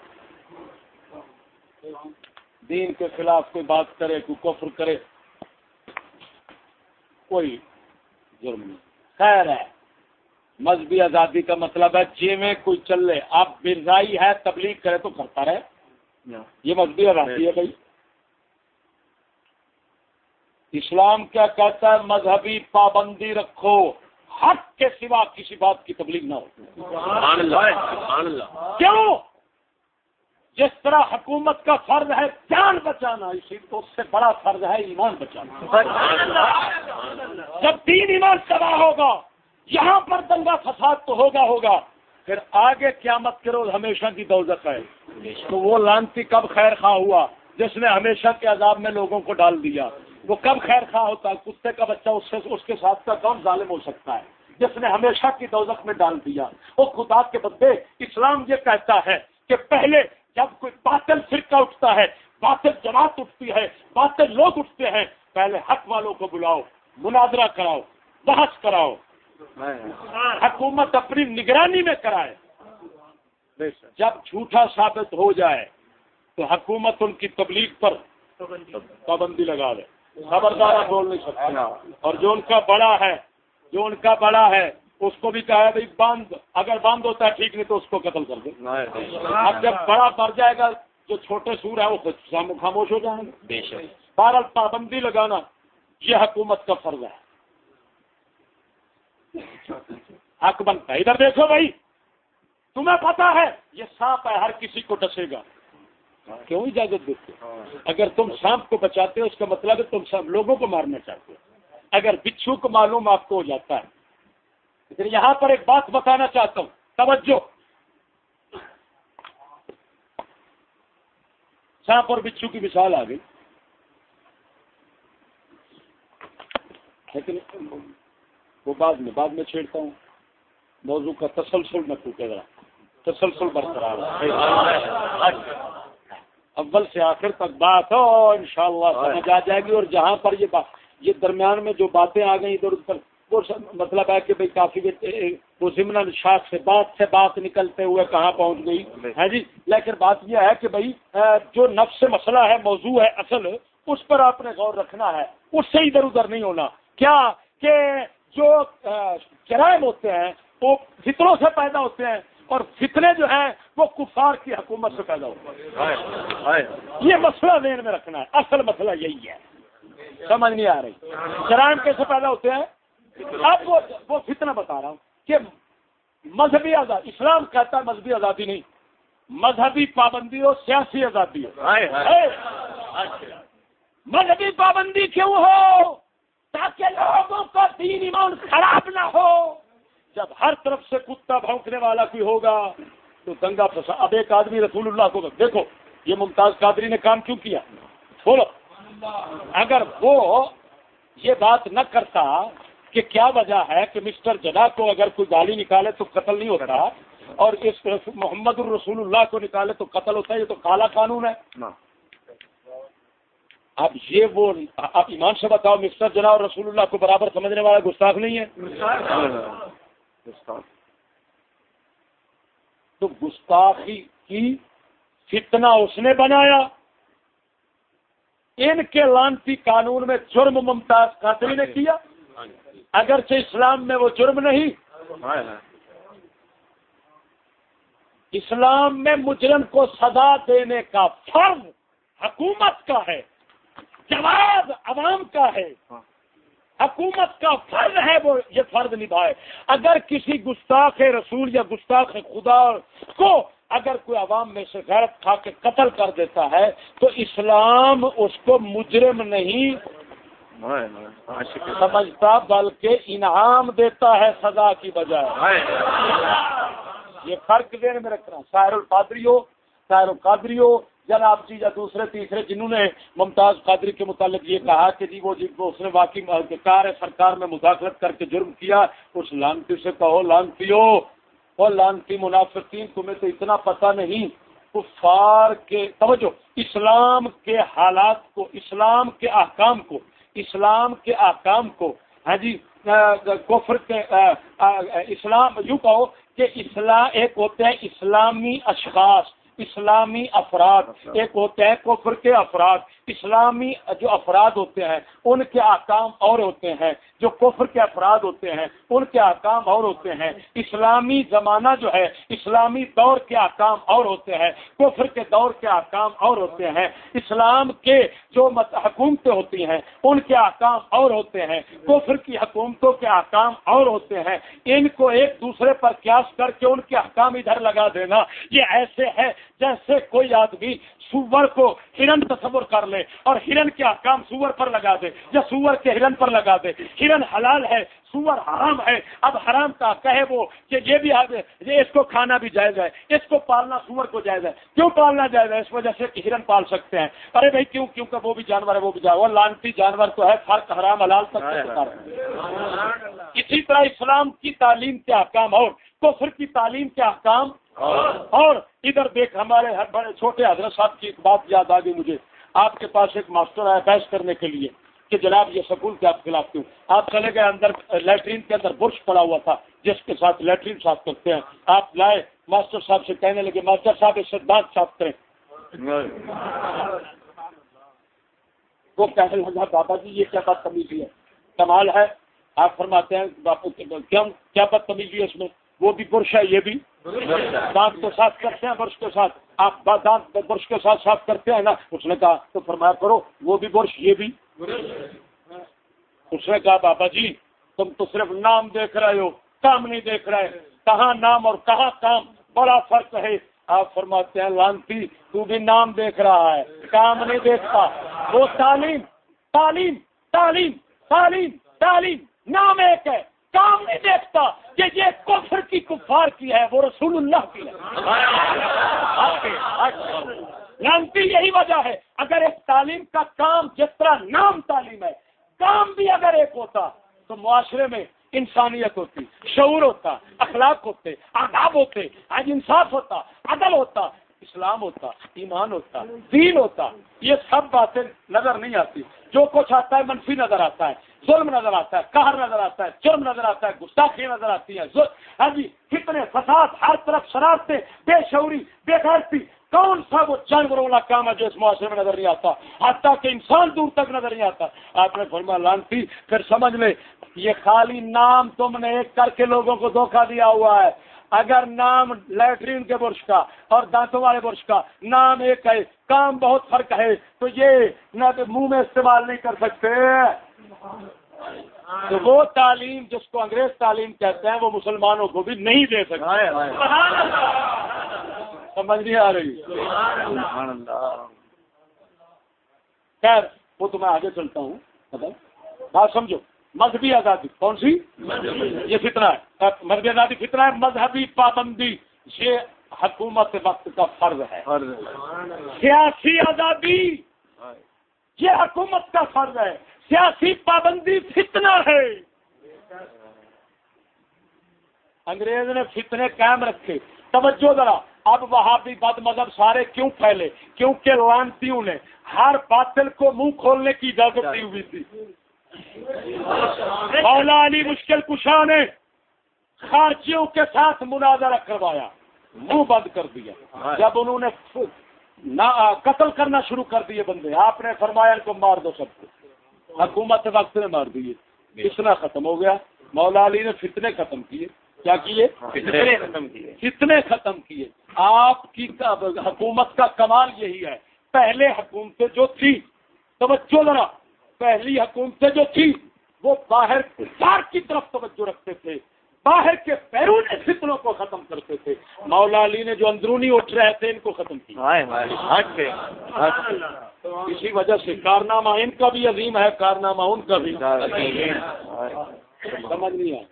دین کے خلاف کوئی بات کرے کوئی کفر کرے کوئی جرم نہیں۔ خیر ہے۔ مذہبی آزادی کا مطلب ہے جی میں کوئی چل لے آپ برزائی ہے تبلیغ کرے تو کرتا رہے۔ یہ مذہبی آزادی ہے بھائی۔ اسلام کیا کہتا ہے؟ مذہبی پابندی رکھو۔ حق کے سوا کسی بات کی تبلیغ نہ ہو۔ کیوں؟ جس طرح حکومت کا فرض ہے جان بچانا اسی تو اس سے بڑا فرض ہے ایمان بچانا۔ جب تین ایمان تباہ ہوگا یہاں پر دنگا فساد تو ہوگا ہوگا پھر آگے قیامت کے روز ہمیشہ کی دوزت ہے۔ تو وہ لانتی کب خیر خواہ ہوا جس نے ہمیشہ کے عذاب میں لوگوں کو ڈال دیا۔ وہ کب خیر خواہ ہوتا ہے، کتے کا بچہ اس سے اس کے ساتھ کا کون ظالم ہو سکتا ہے؟ جس نے ہمیشہ کی دوزخ میں ڈال دیا۔ وہ خدا کے بدے اسلام یہ کہتا ہے کہ پہلے جب کوئی باطل فرقہ اٹھتا ہے، باطل جماعت اٹھتی ہے، باطل لوگ اٹھتے ہیں، پہلے حق والوں کو بلاؤ، مناظرہ کراؤ، بحث کراؤ۔ حکومت اپنی نگرانی میں کرائے۔ جب جھوٹا ثابت ہو جائے تو حکومت ان کی تبلیغ پر پابندی لگا دے۔ خبردار بول نہیں سکتے۔ اور جو ان کا بڑا ہے جو ان کا بڑا ہے اس کو بھی کہا ہے بھائی باندھ اگر باندھ ہوتا ہے ٹھیک نہیں تو اس کو قتل کر دیں۔ اب جب بڑا بڑھ جائے گا جو چھوٹے سور ہے وہ خاموش ہو جائیں گے۔ بہرحال پابندی لگانا یہ حکومت کا فرض ہے۔ حق بنتا ہے۔ ادھر دیکھو بھائی تمہیں پتا ہے یہ سانپ ہے ہر کسی کو ڈسے گا۔ کیوں اجازت دیتے اگر تم سانپ کو بچاتے ہو، اس کا مطلب ہے تم سب لوگوں کو مارنا چاہتے ہو۔ اگر بچھو کو معلوم آپ کو ہو جاتا ہے۔ لیکن یہاں پر ایک بات بتانا چاہتا ہوں۔ توجہ۔ سانپ اور بچھو کی مثال آ گئی۔ لیکن وہ بعد میں بعد میں چھیڑتا ہوں۔ موضوع کا تسلسل میں ٹوٹے گا تسلسل برقرار اول سے آخر تک بات ہو ان شاء اللہ سمجھ آ جائے گی اور جہاں پر یہ بات یہ درمیان میں جو باتیں آ گئی ادھر ادھر وہ مطلب ہے کہ بھائی کافی وہ ضمن شاخ سے بات سے بات نکلتے ہوئے کہاں پہنچ گئی ہے جی؟ لیکن بات یہ ہے کہ بھائی جو نفس مسئلہ ہے موضوع ہے اصل اس پر آپ نے غور رکھنا ہے اس سے ادھر ادھر نہیں ہونا۔ کیا کہ جو جرائم ہوتے ہیں وہ فطروں سے پیدا ہوتے ہیں اور فتنے جو ہیں وہ کفار کی حکومت سے پیدا ہوتے یہ مسئلہ ذہن میں رکھنا ہے۔ اصل مسئلہ یہی ہے۔ سمجھ نہیں آ رہی۔ جرائم کیسے پیدا ہوتے ہیں؟ اب وہ وہ فتنہ بتا رہا ہوں کہ مذہبی آزادی اسلام کہتا ہے مذہبی آزادی نہیں۔ مذہبی پابندی ہو سیاسی آزادی ہو۔ مذہبی پابندی کیوں ہو؟ تاکہ لوگوں کا دین ایمان خراب نہ ہو۔ جب ہر طرف سے کتا بھونکنے والا کوئی ہوگا تو دنگا پھنسا اب ایک آدمی رسول اللہ کو دیکھو یہ ممتاز قادری نے کام کیوں کیا؟ بولو۔ اگر وہ یہ بات نہ کرتا کہ کیا وجہ ہے کہ مسٹر جنا کو اگر کوئی گالی نکالے تو قتل نہیں ہوتا اور اس محمد الرسول اللہ کو نکالے تو قتل ہوتا ہے یہ تو کالا قانون ہے۔ اب یہ وہ آپ ایمان سے بتاؤ مسٹر جنا اور رسول اللہ کو برابر سمجھنے والا گستاخ نہیں ہے؟ تو گستاخی کی فتنہ اس نے بنایا۔ ان کے لانتی قانون میں جرم ممتاز قاتل نے کیا۔ اگرچہ اسلام میں وہ جرم نہیں۔ اسلام میں مجرم کو سزا دینے کا فرض حکومت کا ہے۔ جواب عوام کا ہے۔ حکومت کا فرض ہے وہ یہ فرض نبھائے۔ اگر کسی گستاخ رسول یا گستاخ خدا کو اگر کوئی عوام میں سے غیرت کھا کے قتل کر دیتا ہے، تو اسلام اس کو مجرم نہیں سمجھتا، بلکہ انعام دیتا ہے سزا کی بجائے۔ یہ فرق دینے میں رکھ رہا ہوں سائر القادری ہو سائر القادری ہو جناب جی یا دوسرے، تیسرے جنہوں نے ممتاز قادری کے متعلق یہ کہا کہ جی وہ جی اس نے واقعی کار ہے سرکار میں مداخلت کر کے جرم کیا اس لانتی سے کہو لانتی ہو اور لانتی منافقین تمہیں تو اتنا پتہ نہیں، کفار کے، توجہ، اسلام کے حالات کو، اسلام کے احکام کو، اسلام کے احکام کو ہاں جی کفر کے اسلام، یوں کہو کہ اسلام ایک ہوتے ہیں اسلامی اشخاص اسلامی افراد ایک ہوتے ہیں کفر کے افراد۔ اسلامی جو افراد ہوتے ہیں، ان کے احکام اور ہوتے ہیں، جو کفر کے افراد ہوتے ہیں، ان کے احکام اور ہوتے ہیں۔ اسلامی زمانہ جو ہے، اسلامی دور کے احکام اور ہوتے ہیں، کفر کے دور کے احکام اور ہوتے ہیں۔ اسلام کے جو حکومتیں ہوتی ہیں، ان کے احکام اور ہوتے ہیں۔ کفر کی حکومتوں کے احکام اور ہوتے ہیں۔ ان کو ایک دوسرے پر قیاس کر کے ان کے احکام ادھر لگا دینا، یہ ایسے ہے جیسے کوئی آدمی سور کو ہرن تصور کر لے اور ہرن کے احکام سور پر لگا دے، یا سور کے ہرن پر لگا دے۔ ہرن حلال ہے، سور حرام ہے۔ اب حرام کا کہے وہ کہ یہ بھی یہ اس کو کھانا بھی جائز ہے، اس کو پالنا سور کو جائز ہے۔ کیوں پالنا جائز ہے؟ اس وجہ سے کہ ہرن پال سکتے ہیں۔ ارے بھائی، کیوں؟ کیونکہ وہ بھی جانور ہے، وہ بھی جانور۔ لانتی جانور تو ہے، فرق حرام حلال تک اسی طرح اسلام کی تعلیم کے احکام اور کفر کی تعلیم کے احکام۔ اور ادھر دیکھ، ہمارے بڑے چھوٹے حضرت صاحب کی ایک بات یاد آ گئی مجھے۔ آپ کے پاس ایک ماسٹر آیا بحث کرنے کے لیے کہ جناب یہ سکول کے آپ خلاف کیوں؟ آپ چلے گئے اندر، لیٹرین کے اندر برش پڑا ہوا تھا، جس کے ساتھ لیٹرین صاف کرتے ہیں۔ آپ لائے، ماسٹر صاحب سے کہنے لگے، ماسٹر صاحب اس سے دانت صاف کریں۔ وہ کہنے لگا ہاں بابا جی یہ کیا بات تمیزی ہے؟ کمال ہے۔ آپ فرماتے ہیں کیا بات تمیزی ہے اس میں؟ وہ بھی برش ہے، یہ بھی۔ دانت کو صاف کرتے ہیں، برش کے ساتھ آپ دانت برش کے ساتھ صاف کرتے ہیں نا، اس نے کہا، تو فرمایا کرو، وہ بھی برش، یہ بھی۔ اس نے کہا، بابا جی تم تو صرف نام دیکھ رہے ہو، کام نہیں دیکھ رہے۔ کہاں نام اور کہاں کام؟ بڑا فرق ہے۔ آپ فرماتے ہیں، لانتی، تو بھی نام دیکھ رہا ہے۔ کام نہیں دیکھتا۔ وہ تعلیم تعلیم تعلیم تعلیم تعلیم، نام ایک ہے۔ کام نہیں دیکھتا کہ یہ کفر کی کفار کی ہے، وہ رسول اللہ کی ہے۔ لانتی یہی وجہ ہے۔ اگر ایک تعلیم کا کام جس طرح نام تعلیم ہے، کام بھی اگر ایک ہوتا تو معاشرے میں انسانیت ہوتی، شعور ہوتا، اخلاق ہوتے، آداب ہوتے آج انصاف ہوتا، عدل ہوتا، اسلام ہوتا، ایمان ہوتا، دین ہوتا، یہ سب باتیں نظر نہیں آتی۔ جو کچھ آتا ہے، منفی نظر آتا ہے۔ ظلم نظر آتا ہے، قہر نظر آتا ہے، جرم نظر آتا ہے، گستاخی نظر آتی ہے ہاں جی کتنے فساد، ہر طرف شرارتیں، بے شعوری، بے غیرتی۔ کون سا وہ جانوروں والا کام ہے جو اس معاشرے میں نظر نہیں آتا؟ حتیٰ کہ انسان دور تک نظر نہیں آتا۔ آپ نے فرما لانتی، پھر سمجھ لے یہ خالی نام تم نے ایک کر کے لوگوں کو دھوکہ دیا ہوا ہے۔ اگر نام لیٹرین کے برش کا اور دانتوں والے برش کا نام ایک ہے، کام بہت فرق ہے۔ تو یہ نہ منہ میں استعمال نہیں کر سکتے۔ تو وہ تعلیم جس کو انگریز تعلیم کہتے ہیں وہ مسلمانوں کو بھی نہیں دے سکتے۔ سمجھ نہیں آ رہی۔ خیر وہ تو میں آگے چلتا ہوں۔ بات سمجھو مذہبی آزادی کون سی؟ یہ فتنہ ہے۔ مذہبی آزادی فتنہ ہے مذہبی پابندی یہ حکومت وقت کا فرض ہے۔ سیاسی آزادی یہ حکومت کا فرض ہے۔ سیاسی پابندی فتنہ ہے۔ انگریز نے فتنے قائم رکھے۔ توجہ ذرا، اب وہاں بھی بد مذہب سارے کیوں پھیلے؟ کیونکہ لانتیوں نے ہر باطل کو منہ کھولنے کی اجازت دی ہوئی تھی۔ مولا علی مشکل کشا نے خارجیوں کے ساتھ مناظرہ کروایا، منہ بند کر دیا۔ جب انہوں نے قتل کرنا شروع کر دیے بندے، آپ نے فرمایا ان کو مار دو سب کو۔ حکومت وقت نے مار دیے اتنا ختم ہو گیا۔ مولا علی نے فتنے ختم کیے۔ کیا کیے؟ فتنے ختم کیے۔ فتنے ختم کیے۔ آپ کی حکومت کا کمال یہی ہے۔ پہلے حکومتیں جو تھی توجہ ذرا۔ پہلی حکومتیں جو تھی وہ باہر کی طرف توجہ رکھتے تھے۔ باہر کے بیرون فتنوں کو ختم کرتے تھے۔ مولا علی نے جو اندرونی اٹھ رہے تھے ان کو ختم کیا۔ اسی وجہ سے کارنامہ ان کا بھی عظیم ہے کارنامہ ان کا بھی۔ سمجھ نہیں آیا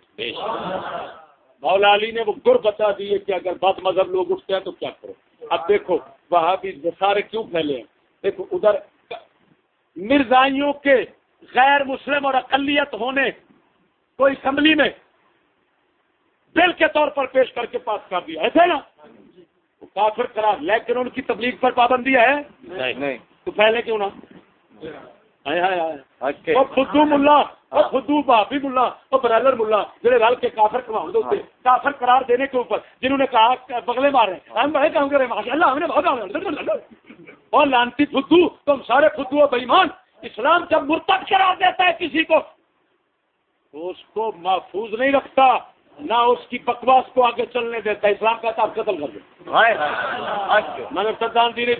مولا علی نے وہ گر بتا دیے کہ اگر بد مذہب لوگ اٹھتے ہیں تو کیا کرو؟ اب دیکھو وہاں بھی سارے کیوں پھیلے ہیں؟ دیکھو ادھر مرزائیوں کے غیر مسلم اور اقلیت ہونے کو اسمبلی میں بل کے طور پر پیش کر کے پاس کر دیا ایسے نا۔ کافر قرار لیکن ان کی تبلیغ پر پابندی ہے؟ نہیں۔ تو پہلے کیوں نہ؟ وہ خدو ملا بابی جڑے رل کے کافر دے ہوتے کافر قرار دینے کے اوپر جنہوں نے کہا کہ بغلے مار رہے ہیں۔ ہم بڑے کام کرے ماشاء اللہ ہم نے بہت اور لانتی خدو تم سارے خدو اور بےمان اسلام جب مرتب قرار دیتا ہے کسی کو اس کو محفوظ نہیں رکھتا۔ نہ اس کی بکواس کو آگے چلنے دیتا اسلام کا آپ قتل کر دیں میں نے سردان دی نہیں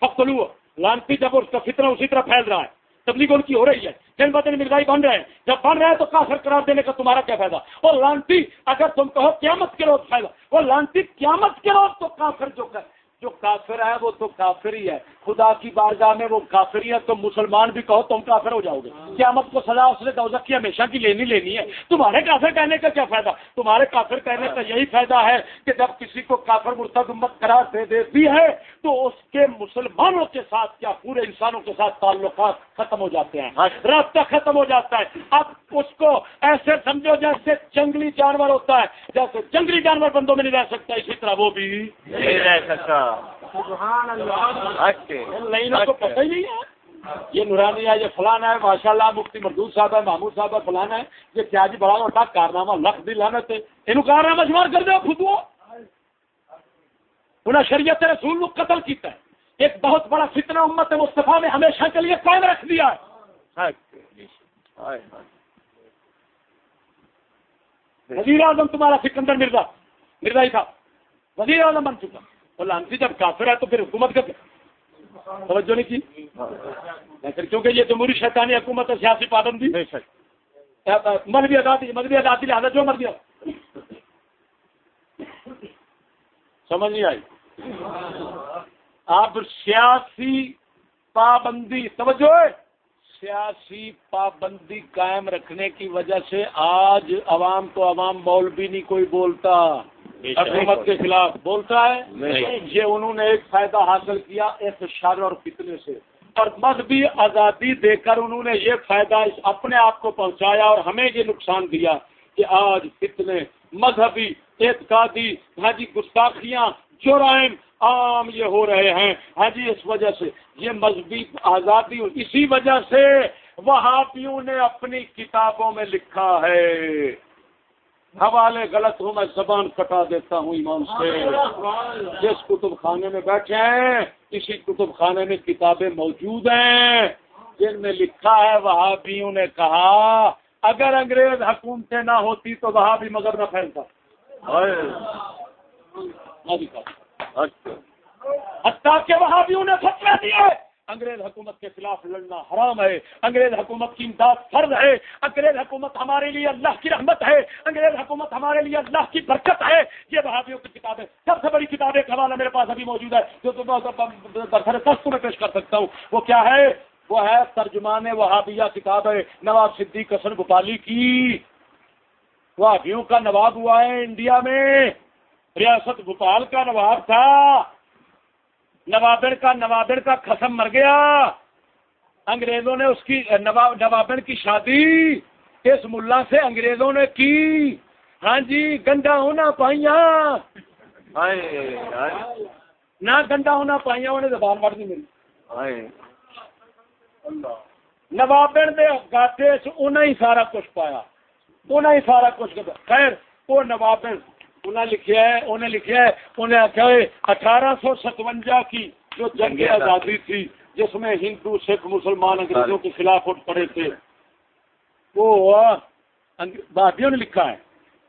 فصل لانتی جب اس کا فتنہ اسی طرح پھیل رہا ہے۔ تبلیغ ان کی ہو رہی ہے۔ دن ب دن مرزائی بن رہے ہیں۔ جب بن رہے ہیں تو کافر قرار دینے کا تمہارا کیا فائدہ؟ اور لانتی اگر تم کہو قیامت کے روز فائدہ وہ لانتی قیامت کے روز تو کافر جو کر جو کافر ہے وہ تو کافر ہی ہے۔ خدا کی بارگاہ میں وہ کافر ہی ہے تو مسلمان بھی کہو تم کافر ہو جاؤ گے۔ قیامت کو سزا اس نے دوزخ کی ہمیشہ کی لینی لینی ہے۔ تمہارے کافر کہنے کا کیا فائدہ؟ تمہارے کافر کہنے کا یہی فائدہ ہے کہ جب کسی کو کافر مرتد امت قرار دے دیتی ہے تو اس کے مسلمانوں کے ساتھ کیا پورے انسانوں کے ساتھ تعلقات ختم ہو جاتے ہیں۔ رابطہ ختم ہو جاتا ہے۔ اب اس کو ایسے سمجھو جیسے جنگلی جانور ہوتا ہے جیسے جنگلی جانور بندوں میں نہیں رہ سکتا اسی طرح وہ بھی نہیں رہ سکتا۔ حق کے لائنوں کو پتہ ہی نہیں ہے۔ یہ نورانی ہے، یہ فلانا ہے ماشاء اللہ مفتی مردود صاحب ہے، محمود صاحب ہے فلانا ہے۔ یہ کیا جی بڑا موٹا کارنامہ، لکھ دی لانا یہ کارنامہ شمار کر دو خود انہیں شریعت رسول کو قتل کیتا ہے۔ ایک بہت بڑا فتنہ امت مصطفیٰ میں ہمیشہ کے لیے قائم رکھ دیا ہے۔ وزیر اعظم تمہارا سکندر مرزا مرزا ہی تھا۔ وزیر اعظم بن چکا۔ اور لانسی جب کافر ہے تو پھر حکومت کا توجہ نہیں کی؟ لیکن کیونکہ یہ جمہوری شیطانی حکومت ہے سیاسی پابندی مذہبی آزادی مذہبی آزادی لہٰذا جو مرضی سمجھ نہیں آئی؟ اب سیاسی پابندی توجہ! سیاسی پابندی قائم رکھنے کی وجہ سے آج عوام کو عوام مولوی نہیں کوئی بولتا۔ حکومت کے خلاف بولتا ہے۔ یہ انہوں نے ایک فائدہ حاصل کیا ایک شر اور فتنے سے۔ اور مذہبی آزادی دے کر انہوں نے یہ فائدہ اپنے آپ کو پہنچایا اور ہمیں یہ نقصان دیا کہ آج فتنے مذہبی اعتقادی ہاں جی گستاخیاں جرائم عام یہ ہو رہے ہیں۔ ہاں جی اس وجہ سے یہ مذہبی آزادی اسی وجہ سے وہابیوں نے اپنی کتابوں میں لکھا ہے۔ حوالے غلط ہوں میں زبان کٹا دیتا ہوں ایمان سے۔ جس کتب خانے میں بیٹھے ہیں اسی کتب خانے میں کتابیں موجود ہیں۔ جن میں لکھا ہے وہابیوں نے کہا اگر انگریز حکومتیں نہ ہوتی تو وہاں بھی مگر نہ پھیلتا۔ بھی کہا حق کے حتیٰ کہ وہاں بھی انہیں فتوے دیے۔ انگریز حکومت کے خلاف لڑنا حرام ہے، انگریز حکومت کی امداد فرض ہے، انگریز حکومت ہمارے لیے اللہ کی رحمت ہے، انگریز حکومت ہمارے لیے اللہ کی برکت ہے۔ یہ وہابیوں کی کتاب ہے سب سے بڑی کتاب ایک حوالہ میرے پاس ابھی موجود ہے، جو برسر سستوں میں پیش کر سکتا ہوں۔ وہ کیا ہے؟ وہ ہے ترجمان وہابیہ کتاب ہے نواب صدیق حسن گوپالی کی۔ وہابیوں کا نواب ہوا ہے انڈیا میں، ریاست بھوپال کا نواب تھا۔ نوابر کا نوابر کا قسم مر گیا۔ انگریزوں نے اس کی نواب نوابر کی شادی اس ملا سے انگریزوں نے کی۔ ہاں جی گنڈا ہونا پائیا ہائے ہائے۔ نہ گنڈا ہونا پائیا انہیں زبان مر نہیں ملی نوابر دے گاٹے انہیں ہی سارا کچھ پایا۔ انہیں ہی سارا کچھ خیر وہ نوابر انہیں لکھیا ہے انہیں لکھیا ہے انہیں آخیا اٹھارہ سو ستوجا کی جو جنگ آزادی تھی جس میں ہندو سکھ مسلمان انگریزوں کے خلاف اٹھ پڑے تھے وہ بھابھیوں نے لکھا ہے۔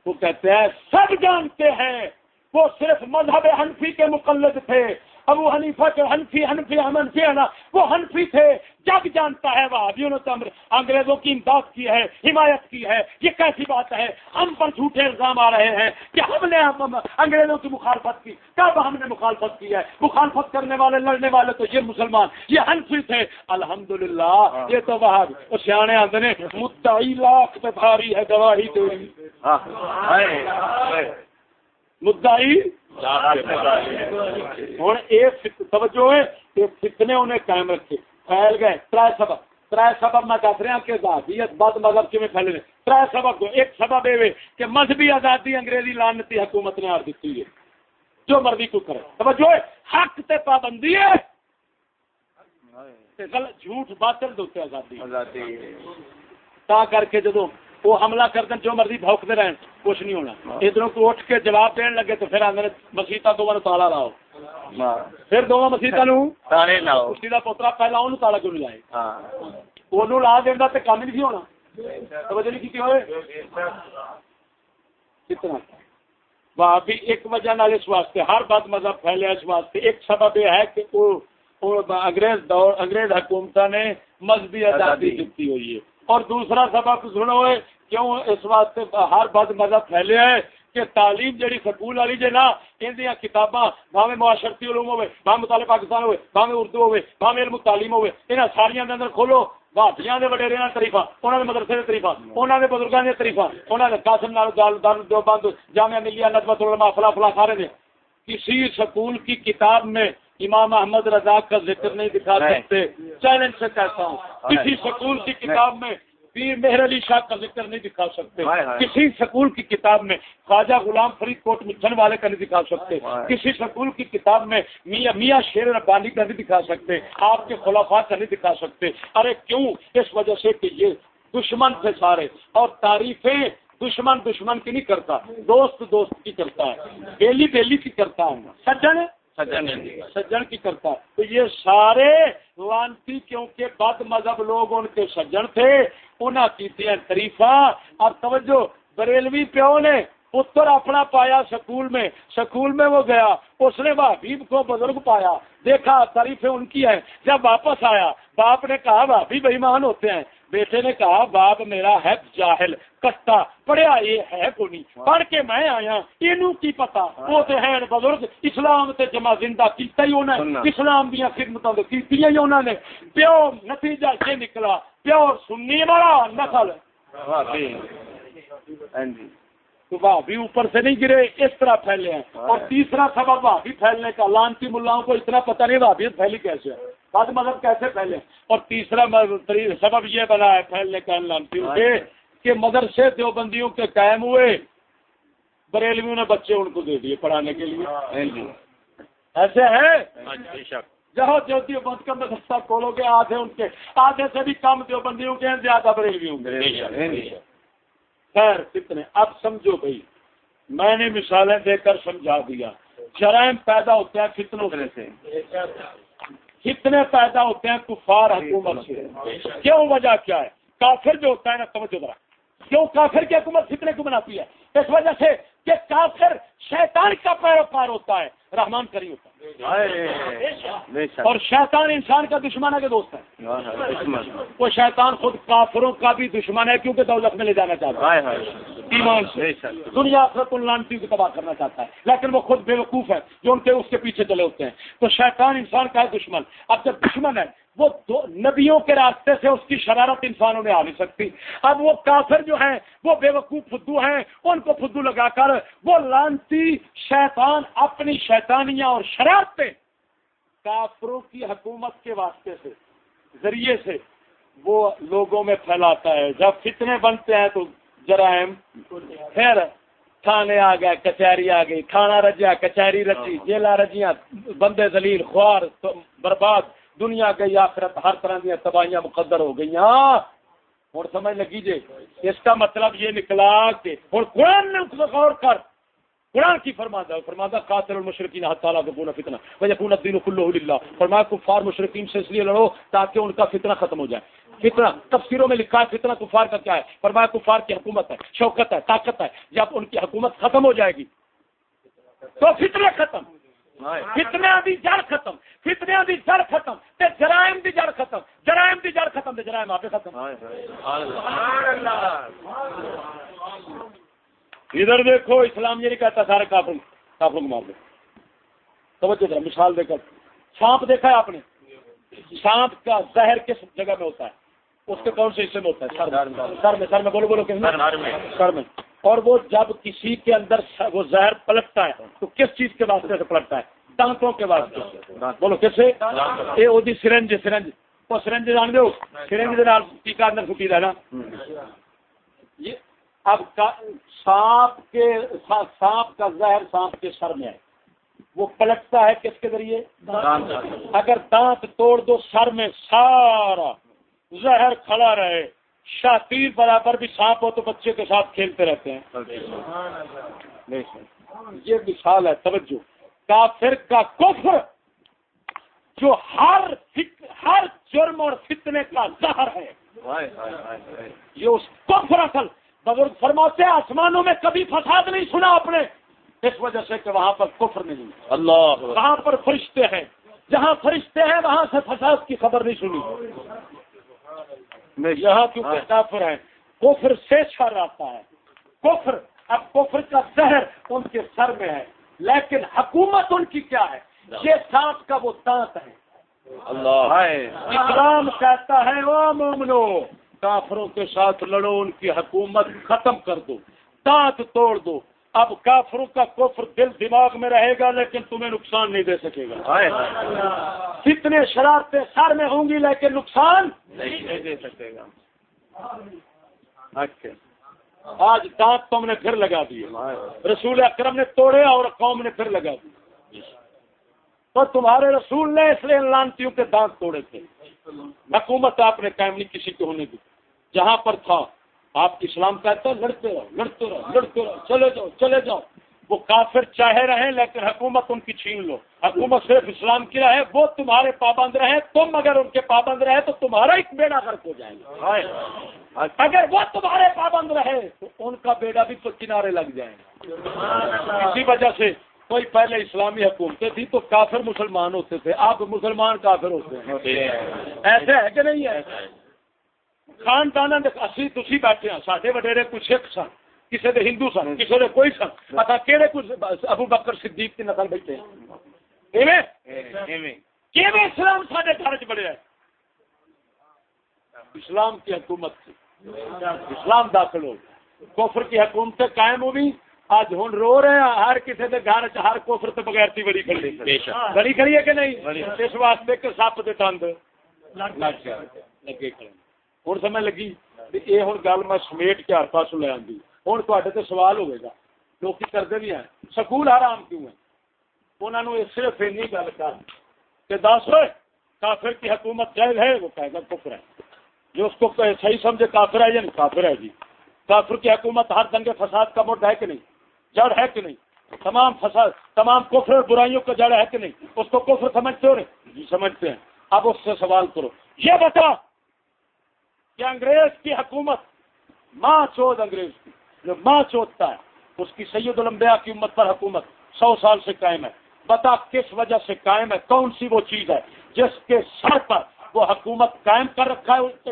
وہ کہتے ہیں سب جانتے ہیں وہ صرف مذہب حنفی کے مقلد تھے۔ ابو حنیفہ کے حنفی حنفی حنفی ہے نا، وہ حنفی تھے۔ جگ جانتا ہے وہ ابھی انہوں نے انگریزوں کی امداد کی ہے، حمایت کی ہے، یہ کیسی بات ہے؟ ہم پر جھوٹے الزام آ رہے ہیں کہ ہم نے انگریزوں کی مخالفت کی۔ کب ہم نے مخالفت کی ہے؟ مخالفت کرنے والے، لڑنے والے تو یہ مسلمان، یہ حنفی تھے۔ الحمدللہ، یہ تو وہ سیانے مدعی لاکھ میں بھاری ہے گواہی تیری۔ ہاں، مدعی؟ ہوں ایک توجہ ہے فتنے انہیں قائم رکھے۔ پھیل گئے تر سبق تر سبب میں دس رہا کہ ذاتیت بد مذہب کی پھیلے؟ گئے تر سبق ایک سبب یہ کہ مذہبی آزادی انگریزی لانتی حکومت نے آر دیتی ہے۔ جو مرضی کو کرے۔ توجہ حق تے پابندی ہے۔ جھوٹ باطل دوتے آزادی تا کر کے جدو وہ حملہ کر دیں جو مرضی بھوکتے رہے کچھ نہیں ہونا۔ ادھر کو اٹھ کے جواب دین لگے تو پھر آدھے مسیحا دونوں تالا لاؤ۔ پھر دونوں مسیحا لاؤ۔ پوترا پہلا انہوں تالا کیوں لائے؟ وہ لا دینا تو کام نہیں ہونا۔ توجہ نہیں کی ہوئے؟ کتنا؟ واہ بھی ایک وجہ نال اس واسطے ہر بات مذہب پھیلے اس واسطے۔ ایک سبب یہ ہے کہ وہ انگریز دور انگریز حکومت نے مذہبی آزادی دیتی ہوئی ہے۔ اور دوسرا سبب سنو کیوں اس واسطے ہر بد مذہب پھیلے ہے کہ تعلیم جہی سکول والی جی نا یہ کتاباں بھاوے معاشرتی علوم ہوئے بھاوے مطالعہ پاکستان ہوئے بھاوے اردو ہوئے بھاوے علم تعلیم ہوئے یہاں ساریا کے اندر کھولو بھابیاں کے وڈیرے تریفا انہوں نے مدرسے کے تریفا انہوں نے بزرگوں کے تریفا انہوں نے قاسم نال دار دو بند، جامعہ ملیا نظمت العلماء فلا فلا سارے نے کسی سکول کی کتاب میں امام احمد رضا کا ذکر نہیں دکھا سکتے۔ چیلنج سے کہتا ہوں۔ کسی سکول کی کتاب میں پیر مہر علی شاہ کا ذکر نہیں دکھا سکتے۔ کسی سکول کی کتاب میں خواجہ غلام فرید کوٹ مچھن والے کا نہیں دکھا سکتے۔ کسی سکول کی کتاب میں میاں میاں شیر ربانی کا نہیں دکھا سکتے۔ آپ کے خلافات کا نہیں دکھا سکتے۔ ارے کیوں؟ اس وجہ سے کہ یہ دشمن تھے سارے۔ اور تعریفیں دشمن دشمن کی نہیں کرتا۔ دوست دوست کی کرتا ہے۔ بیلی بیلی کی کرتا ہے۔ سجن سجن کی کرتا تو یہ سارے لانتی کیونکہ بد مذہب لوگ ان کے سجن تھے انہیں کی تریفا اور توجہ بریلوی پیو نے پتر اپنا پایا سکول میں سکول میں وہ گیا اس نے بھابھی کو بزرگ پایا۔ دیکھا تعریفیں ان کی ہیں۔ جب واپس آیا باپ نے کہا بھابھی بےمان ہوتے ہیں۔ بیٹے نے کہا باپ میرا ہے جاہل کٹا پڑھیا یہ ہے کو نہیں پڑھ کے میں آیا یہ کی پتا وہ تو ہے بزرگ اسلام تے جمع زندہ کیتا ہی انہیں اسلام دیا خدمتوں تو کی انہوں نے۔ پیو نتیجہ یہ نکلا پیو سنی والا نسل۔ تو بھابھی اوپر سے نہیں گرے اس طرح پھیلے ہیں۔ اور تیسرا سبب بھابھی پھیلنے کا لانتی ملاؤں کو اتنا پتہ نہیں بھابھی پھیلی کیسے ہے۔ بد مذہب کیسے پھیلے؟ اور تیسرا سبب یہ بنا ہے پھیلنے کا لانتی کہ مدرسے دیوبندیوں کے قائم ہوئے بریلویوں نے بچے ان کو دے دیے پڑھانے کے لیے۔ ہاں جی۔ ایسے ہے ہاں جی، جہاں جو دیوبند کا مدرسہ کھولو گے آدھے ان کے آدھے سے بھی کم دیوبندیوں کے ہیں زیادہ بریلویوں کے ہاں جی۔ خیر کتنے اب سمجھو بھائی میں نے مثالیں دے کر سمجھا دیا۔ جرائم پیدا ہوتے ہیں فتنوں سے۔ کتنے پیدا ہوتے ہیں کفار حکومت سے؟ کیوں وجہ کیا ہے؟ کافر جو ہوتا ہے نا توجہ ذرا۔ کیوں کافر کی حکومت فتنے کو بناتی ہے؟ اس وجہ سے کہ کافر شیطان کا پیروکار ہوتا ہے۔ رحمان کری ہوتا اور شیطان انسان کا دشمن ہے کہ دوست ہے؟ وہ شیطان خود کافروں کا بھی دشمن ہے کیونکہ دولت میں لے جانا چاہتا ہے۔ ایمان سے۔ دنیا آخرت لانتی کو تباہ کرنا چاہتا ہے لیکن وہ خود بے وقوف ہے جو ان کے اس کے پیچھے چلے ہوتے ہیں۔ تو شیطان انسان کا ہے دشمن۔ اب جب دشمن ہے وہ نبیوں کے راستے سے اس کی شرارت انسانوں نے آ نہیں سکتی۔ اب وہ کافر جو ہیں، وہ بے وقوف فدو ہیں، ان کو فدو لگا کر وہ لانتی شیطان اپنی شیطانیاں اور شرارتیں کافروں کی حکومت کے واسطے سے، ذریعے سے وہ لوگوں میں پھیلاتا ہے۔ جب فتنے بنتے ہیں تو جرائم پھر تھانے آ گئے، کچہری آ گئی، تھانہ رجیا کچہری رچی جیلا رجیاں، بندے دلیل خوار، برباد۔ دنیا گئی آخرت ہر طرح دیا تباہیاں مقدر ہو گئی ہوں، سمجھ لگی جی؟ اس کا مطلب یہ نکلا کہ ہوں، قرآن نے غور کر۔ قرآن کی فرماتا فرماتا قاتل المشرقین تعالیٰ کو پورا فتنا وجہ پورا دن کلو اللہ فرمایا، کفار مشرقین سے اس لیے لڑو تاکہ ان کا فتنہ ختم ہو جائے۔ فتنہ، تفسیروں میں لکھا ہے، فتنہ کفار کا کیا ہے؟ فرمایا، کفار کی حکومت ہے، شوکت ہے، طاقت ہے۔ جب ان کی حکومت ختم ہو جائے گی، تو فتنہ ختم۔ فتنیا دی جڑ ختم فتنیا دی جڑ ختم تے جرائم دی جڑ ختم جرائم دی جڑ ختم تے جرائم آپ ختم۔ ادھر دیکھو اسلام یہ نہیں کہتا سارے کافر کافر کو مار دو توجہ ذرا مثال دے کر سانپ دیکھا ہے آپ نے؟ سانپ کا زہر کس جگہ میں ہوتا ہے؟ اس کے کون سے حصے میں ہوتا ہے؟ سر میں سر میں سر میں بولو بولو کس میں۔ سر میں۔ اور وہ جب کسی کے اندر وہ زہر پلٹتا ہے تو کس چیز کے واسطے سے پلٹتا ہے؟ دانتوں کے واسطے سے۔ بولو کس سے؟ یہ وہ سرنج سرنج۔ وہ سرنج جان دو سرنج ٹیکا اندر چھٹی رہنا۔ یہ اب سانپ کے سانپ کا زہر سانپ کے سر میں ہے۔ وہ پلٹتا ہے کس کے ذریعے؟ اگر دانت توڑ دو سر میں سارا زہر کھڑا رہے شاطیر برابر بھی سانپ ہو تو بچے کے ساتھ کھیلتے رہتے ہیں۔ یہ مثال ہے توجہ۔ کافر کا کفر جو ہر ہر جرم اور فتنے کا زہر ہے۔ یہ اس کفر اصل۔ بزرگ فرماتے آسمانوں میں کبھی فساد نہیں سنا آپ نے۔ اس وجہ سے کہ وہاں پر کفر نہیں۔ اللہ۔ وہاں پر فرشتے ہیں۔ جہاں فرشتے ہیں وہاں سے فساد کی خبر نہیں سنی۔ یہاں کیونکہ کافر ہے کفر سے چھڑ آتا ہے۔ کفر اب کفر کا زہر ان کے سر میں ہے لیکن حکومت ان کی کیا ہے؟ یہ سانپ کا وہ دانت ہے۔ اللہ۔ اسلام کہتا ہے وہ مومنو کافروں کے ساتھ لڑو ان کی حکومت ختم کر دو دانت توڑ دو۔ اب کافروں کا کفر دل دماغ میں رہے گا لیکن تمہیں نقصان نہیں دے سکے گا۔ کتنے شرارتیں سر میں ہوں گی لیکن نقصان نہیں دے سکے گا۔ اچھا۔ آج دانت تم نے پھر لگا دیے۔ رسول اکرم نے توڑے اور قوم نے پھر لگا دیے۔ تو تمہارے رسول نے اس لیے لانتیوں کے دانت توڑے تھے۔ حکومت آپ نے قائم نہیں کسی کو ہونے دی۔ جہاں پر تھا آپ اسلام کہتا ہے لڑتے رہو لڑتے رہو لڑتے رہو چلے جاؤ چلے جاؤ۔ وہ کافر چاہے رہے لیکن حکومت ان کی چھین لو۔ حکومت صرف اسلام کی رہے وہ تمہارے پابند رہے تم اگر ان کے پابند رہے تو تمہارا ایک بیڑا غرق ہو جائے گا۔ اگر وہ تمہارے پابند رہے تو ان کا بیڑا بھی تو کنارے لگ جائے۔ گا اسی وجہ سے کوئی پہلے اسلامی حکومتیں تھی تو کافر مسلمان ہوتے تھے آپ مسلمان کافر ہوتے ہیں۔ ایسے ہے کہ نہیں ہے؟ خاندان بیٹھے ہیں سارے وڈیرے کوئی سکھ سن کسی کے ہندو سن کسی کے کوئی سن اچھا کہڑے کچھ ابو بکر صدیق کی نسل بیٹھے ہیں اسلام سارے گھر چ بڑے اسلام کی حکومت تھی۔ اسلام داخل ہو کوفر کی حکومت قائم ہوئی آج ہوں رو رہے ہیں ہر کسی کے گھر ہر کوفر تو بغیر تھی بڑی کھڑی۔ بڑی کھڑی ہے کہ نہیں؟ اس واسطے کہ سپ کے تند۔ لگے کھڑے۔ ہوں سمجھ لگی یہ ہوں گل میں سمیٹ کے ہر پاس لے آئی ہوں تے سوال ہوئے گا لوگ کرتے بھی ہیں سکول آرام کیوں ہے انہوں نے صرف این گل کر کہ دس کافر کی حکومت جائز ہے وہ کہے گا کفر ہے جو اس کو صحیح سمجھے کافر ہے یا نہیں کافر ہے جی کافر کی حکومت ہر دنگے فساد کا مڈ ہے کہ نہیں جڑ ہے کہ نہیں تمام فساد تمام کفر اور برائیوں کا جڑ ہے کہ نہیں اس کو کفر سمجھتے ہو رہے جی سمجھتے ہیں اب اس سے سوال کرو یہ بتا کہ انگریز کی حکومت ماں چود انگریز کی جو ماں چودتا ہے اس کی سید الانبیاء کی امت پر حکومت سو سال سے قائم ہے۔ بتا کس وجہ سے قائم ہے؟ کون سی وہ چیز ہے جس کے سر پر وہ حکومت قائم کر رکھا ہے؟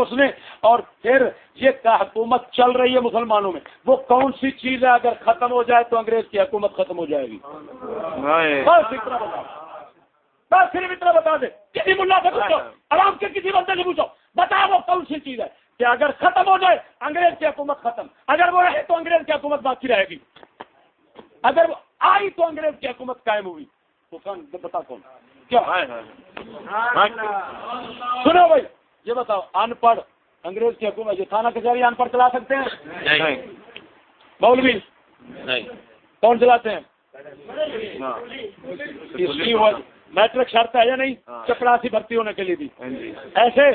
اس نے؟ اور پھر یہ حکومت چل رہی ہے مسلمانوں میں۔ وہ کون سی چیز ہے؟ اگر ختم ہو جائے تو انگریز کی حکومت ختم ہو جائے گی۔ بس صرف اتنا بتا دے۔ کسی ملا سے پوچھو۔ آرام کے کسی بندے سے پوچھو۔ بتا وہ کون سی چیز ہے کہ اگر ختم ہو جائے انگریز کی حکومت ختم۔ اگر وہ رہے تو انگریز کی حکومت باقی رہے گی۔ اگر وہ آئی تو انگریز کی حکومت قائم ہوئی۔ تو کون؟ بتا کون؟ کیا سنو بھائی یہ بتاؤ ان پڑھ انگریز کی حکومت یہ تھانہ کچہری ان پڑھ چلا سکتے ہیں؟ مولوی کون چلاتے ہیں؟ میٹرک شرط ہے یا نہیں؟ چپڑاسی بھرتی ہونے کے لیے بھی۔ ایسے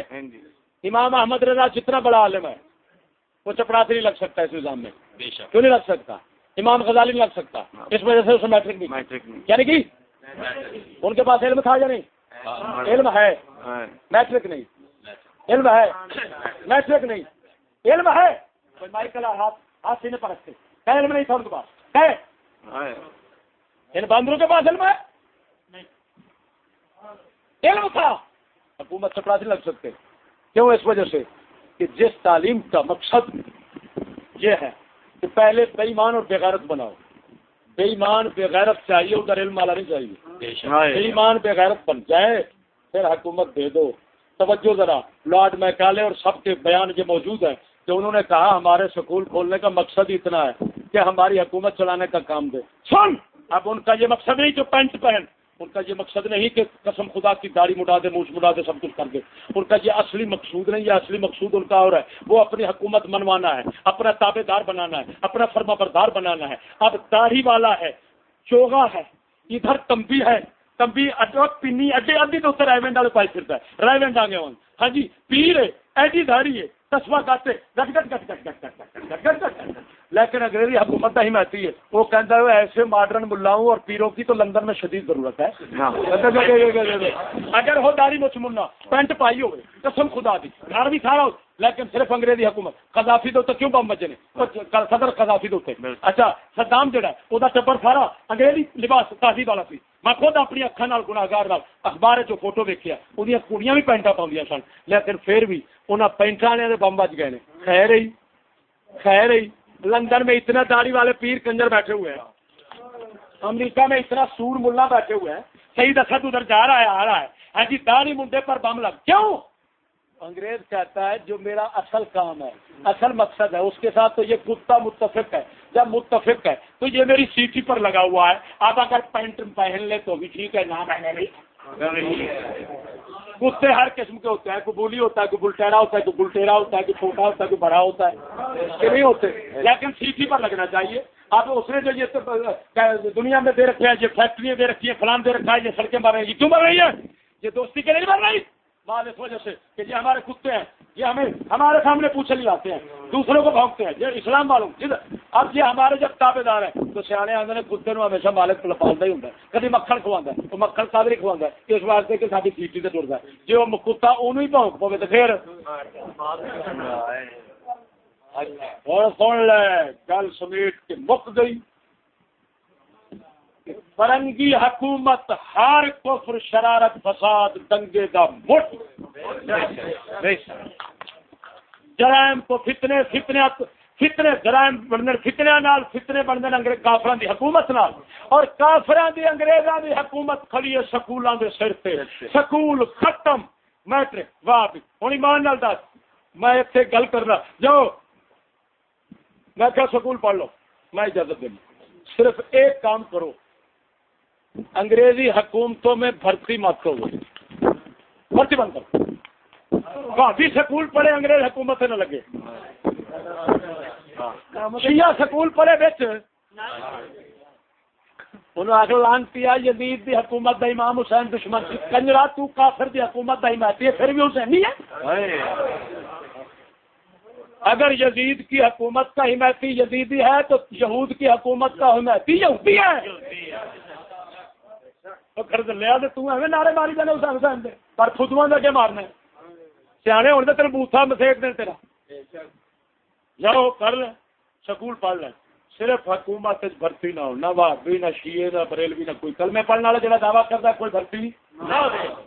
امام احمد رضا جتنا بڑا عالم ہے وہ چپڑاسی نہیں لگ سکتا اس نظام میں۔ کیوں نہیں لگ سکتا؟ امام غزالی نہیں لگ سکتا۔ اس وجہ سے اسے میٹرک بھی یعنی کہ ان کے پاس علم تھا یا نہیں؟ علم ہے۔ میٹرک نہیں۔ علم ہے۔ میٹرک نہیں۔ علم ہے۔ ہاتھ ہاتھ سینے پرکھتے کیا علم نہیں تھا ان کے پاس۔ ان باندروں کے پاس علم ہے۔ علم تھا۔ حکومت چپڑا سے لگ سکتے۔ کیوں؟ اس وجہ سے کہ جس تعلیم کا مقصد یہ ہے کہ پہلے بے ایمان اور بےغیرت بناؤ۔ بے ایمان بےغیرت چاہیے ادھر علم والا نہیں چاہیے۔ بے ایمان بےغیرت بن جائے پھر حکومت دے دو۔ توجہ ذرا لارڈ میکالے اور سب کے بیان یہ موجود ہیں کہ انہوں نے کہا ہمارے سکول کھولنے کا مقصد اتنا ہے کہ ہماری حکومت چلانے کا کام دے۔ سن اب ان کا یہ مقصد نہیں جو پینٹ پہن۔ ان کا یہ مقصد نہیں کہ قسم خدا کی داڑھی مٹا دے، موچ مٹا دے، سب کچھ کر دے۔ ان کا یہ اصلی مقصود نہیں، یہ اصلی مقصود ان کا اور ہے۔ وہ اپنی حکومت منوانا ہے، اپنا تابے دار بنانا ہے، اپنا فرما بردار بنانا ہے۔ اب داڑھی والا ہے چوگا ہے، ادھر تمبی ہے، تمبی پینی اڈے ادی تو اتر رائے والے پائی پھرتا ہے۔ رائے آ گئے ہاں جی پیر ہے، ایڈی داڑھی ہے۔ تسوا گاتے گٹ گٹ گٹ گٹ گٹ گٹ گٹ گٹ گٹ گٹ لیکن انگریزی حکومت ہی آتی ہے وہ کہتا ہے ایسے ماڈرن ملاؤں اور پیروں کی تو لندن میں شدید ضرورت ہے اگر ہو داری مچ منا پینٹ پائی ہوئے قسم خدا دی گھر بھی سارا لیکن صرف انگریزی حکومت قذافی دو کیوں بم بجے نے؟ صدر قذافی دو اچھا صدام جڑا وہ ٹبر سارا انگریزی لباس تازی والا سی۔ میں خود اپنی اکھان گناگار اخبار جو فوٹو ویکیا وہ کڑیاں بھی پینٹا پاؤں سن۔ لیکن پھر بھی انہیں پینٹا والے بم بج گئے خیر ہی خیر ہی لندن میں اتنا داڑھی والے پیر کنجر بیٹھے ہوئے ہیں۔ امریکہ میں اتنا سور ملا بیٹھے ہوئے ہیں۔ صحیح دست ادھر جا رہا ہے آ رہا ہے۔ ہاں جی داڑھی منڈے پر بم لگ کیوں؟ انگریز کہتا ہے جو میرا اصل کام ہے، اصل مقصد ہے، اس کے ساتھ تو یہ کتا متفق ہے۔ جب متفق ہے تو یہ میری سیٹی پر لگا ہوا ہے۔ آپ اگر پینٹ پہن لے تو بھی ٹھیک ہے، نہ پہنے بھی۔ کتے ہر قسم کے ہوتے ہیں، کوئی بولی ہوتا ہے، کوئی بلٹیرا ہوتا ہے، کوئی بلٹیرا ہوتا ہے، کوئی چھوٹا ہوتا ہے، کوئی بڑا ہوتا ہے۔ یہ نہیں ہوتے، لیکن سیٹی پر لگنا چاہیے۔ اب اس نے جو یہ دنیا میں دے رکھے ہیں، یہ فیکٹری دے رکھی ہے فلان دے رکھا ہے، یہ سڑکیں بن رہی ہیں کیوں بن رہی ہے یہ دوستی کے لیے بن رہی ہے بعد اس وجہ سے کہ یہ ہمارے کتے ہیں یہ ہمیں ہمارے سامنے پوچھے نہیں آتے ہیں دوسروں کو بھونکتے ہیں یہ اسلام والوں جدھر اب یہ ہمارے جب تابے دار ہیں تو سیانے آدھے کتے نو ہمیشہ مالک لپالتا ہی ہوں کدی مکھن کھوا تو مکھن کا بھی کھوا اس واسطے کہ ساری سیٹی سے ٹرتا ہے۔ جی وہ کتا انہوں ہی بھونک پوے تو پھر۔ اور سن لے گل سمیٹ کے مک گئی۔ فرنگی حکومت ہر کفر شرارت فساد دنگے کا مٹ۔ جرائم کو فتنے فتنے فتنے، جرائم بننے، فتنے نال فتنے بننے انگریز کافران دی حکومت نال۔ اور کافران دی، انگریزاں دی حکومت کھڑی ہے سکولاں دے سر تے۔ سکول ختم۔ میٹرک واہ ہن ایمان نال دس۔ میں ایتھے گل کرنا۔ جو میں کیا سکول پڑھ لو۔ میں اجازت دیں صرف ایک کام کرو۔ انگریزی حکومتوں میں بھرتی مت کرو۔ بھرتی بند کرو۔ کافی سکول پڑھے، انگریز حکومت سے نہ لگے۔ شیعہ سکول پڑھے بچ۔ انہوں آخر لانتی یزید دی حکومت دا امام حسین دشمن کنجرا تو کافر دی حکومت دا حمایتی ہے، پھر بھی حسین نہیں ہے۔ اگر یزید کی حکومت کا حمایتی یزیدی ہے، تو یہود کی حکومت کا حمایتی یہودی ہے۔ لیا تو نعرے ماری جانے حسین حسین دے پر خودواں کیا مارنا سیانے ہونے تیرے بوتھا مسیک دیں تیرا جاؤ کر لیں سکول پڑھ لیں صرف حکومت بھرتی نہ ہو نہ بھابی نہ شیے نہ بریلوی نہ کوئی کل میں پڑھنے والا جڑا دعویٰ کرتا ہے کوئی بھرتی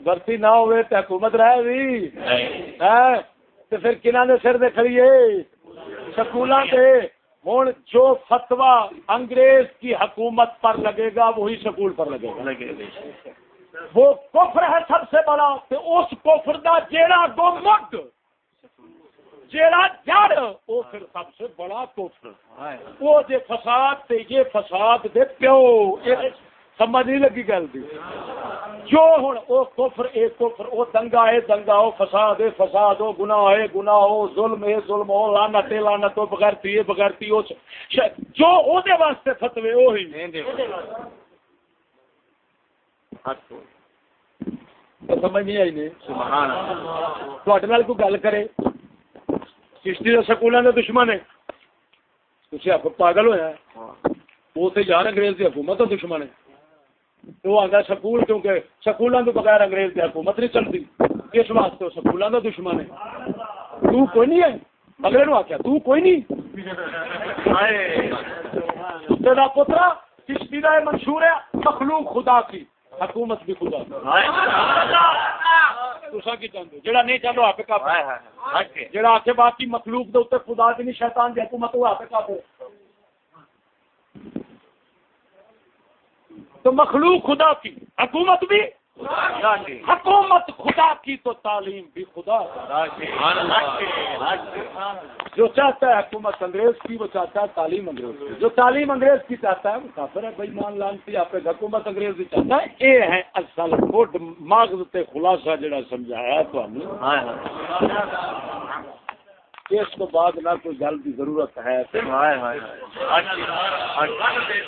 بھرتی نہ ہوئے تو حکومت رہے بھی پھر کنہ نے سر دے کھڑیے سکولوں سے ہوں جو فتوا انگریز کی حکومت پر لگے گا وہی سکول پر لگے گا۔ وہ کفر ہے سب سے بڑا تو اس کفر دا جیڑا گو مٹ جیڑا جڑ وہ پھر سب سے بڑا کفر۔ وہ جے فساد تے یہ فساد دے پیو سمجھ نہیں لگی گل دی۔ جو ہوں او کفر اے کفر او دنگا اے دنگا او فساد اے فساد او گناہ اے گناہ او ظلم اے ظلم او لعنت اے لعنت او بغیرتی اے بغیرتی او جو او دے واسطے فتوی او ہی سمجھ نہیں آئی نے؟ سبحان اللہ۔ تواڈے کوئی گل کرے۔ چشتی دے سکولاں دے دشمن ہے تسی آپ پاگل ہویا ہے وہ تے یار انگریز دی حکومت دا دشمن ہے وہ آتا سکول کیونکہ سکولوں کے بغیر انگریز کی حکومت نہیں چلتی۔ اس واسطے سکولوں کا دشمن ہے تو کوئی نہیں ہے۔ اگلے نو آخیا تو کوئی نہیں۔ پترا کشتی کا منشور ہے مخلوق خدا کی۔ حکومت بھی خدا کی۔ تسا کی چاہتے جڑا نہیں چاہو آپ جڑا آخے باقی مخلوق دے خدا کی نہیں شیطان کی حکومت وہ آپ کا تو مخلوق خدا کی حکومت بھی؟ حکومت خدا کی تو تعلیم بھی خدا جو چاہتا ہے حکومت انگریز کی وہ چاہتا ہے تعلیم انگریز کی۔ جو تعلیم انگریز کی چاہتا ہے وہ کافر ہے بھائی مان لانتی آپ حکومت انگریز کی چاہتا ہے۔ یہ ہے اصل خود مغز تے خلاصہ جڑا سمجھایا تو اس کو بعد نہ کوئی گل کی ضرورت ہے۔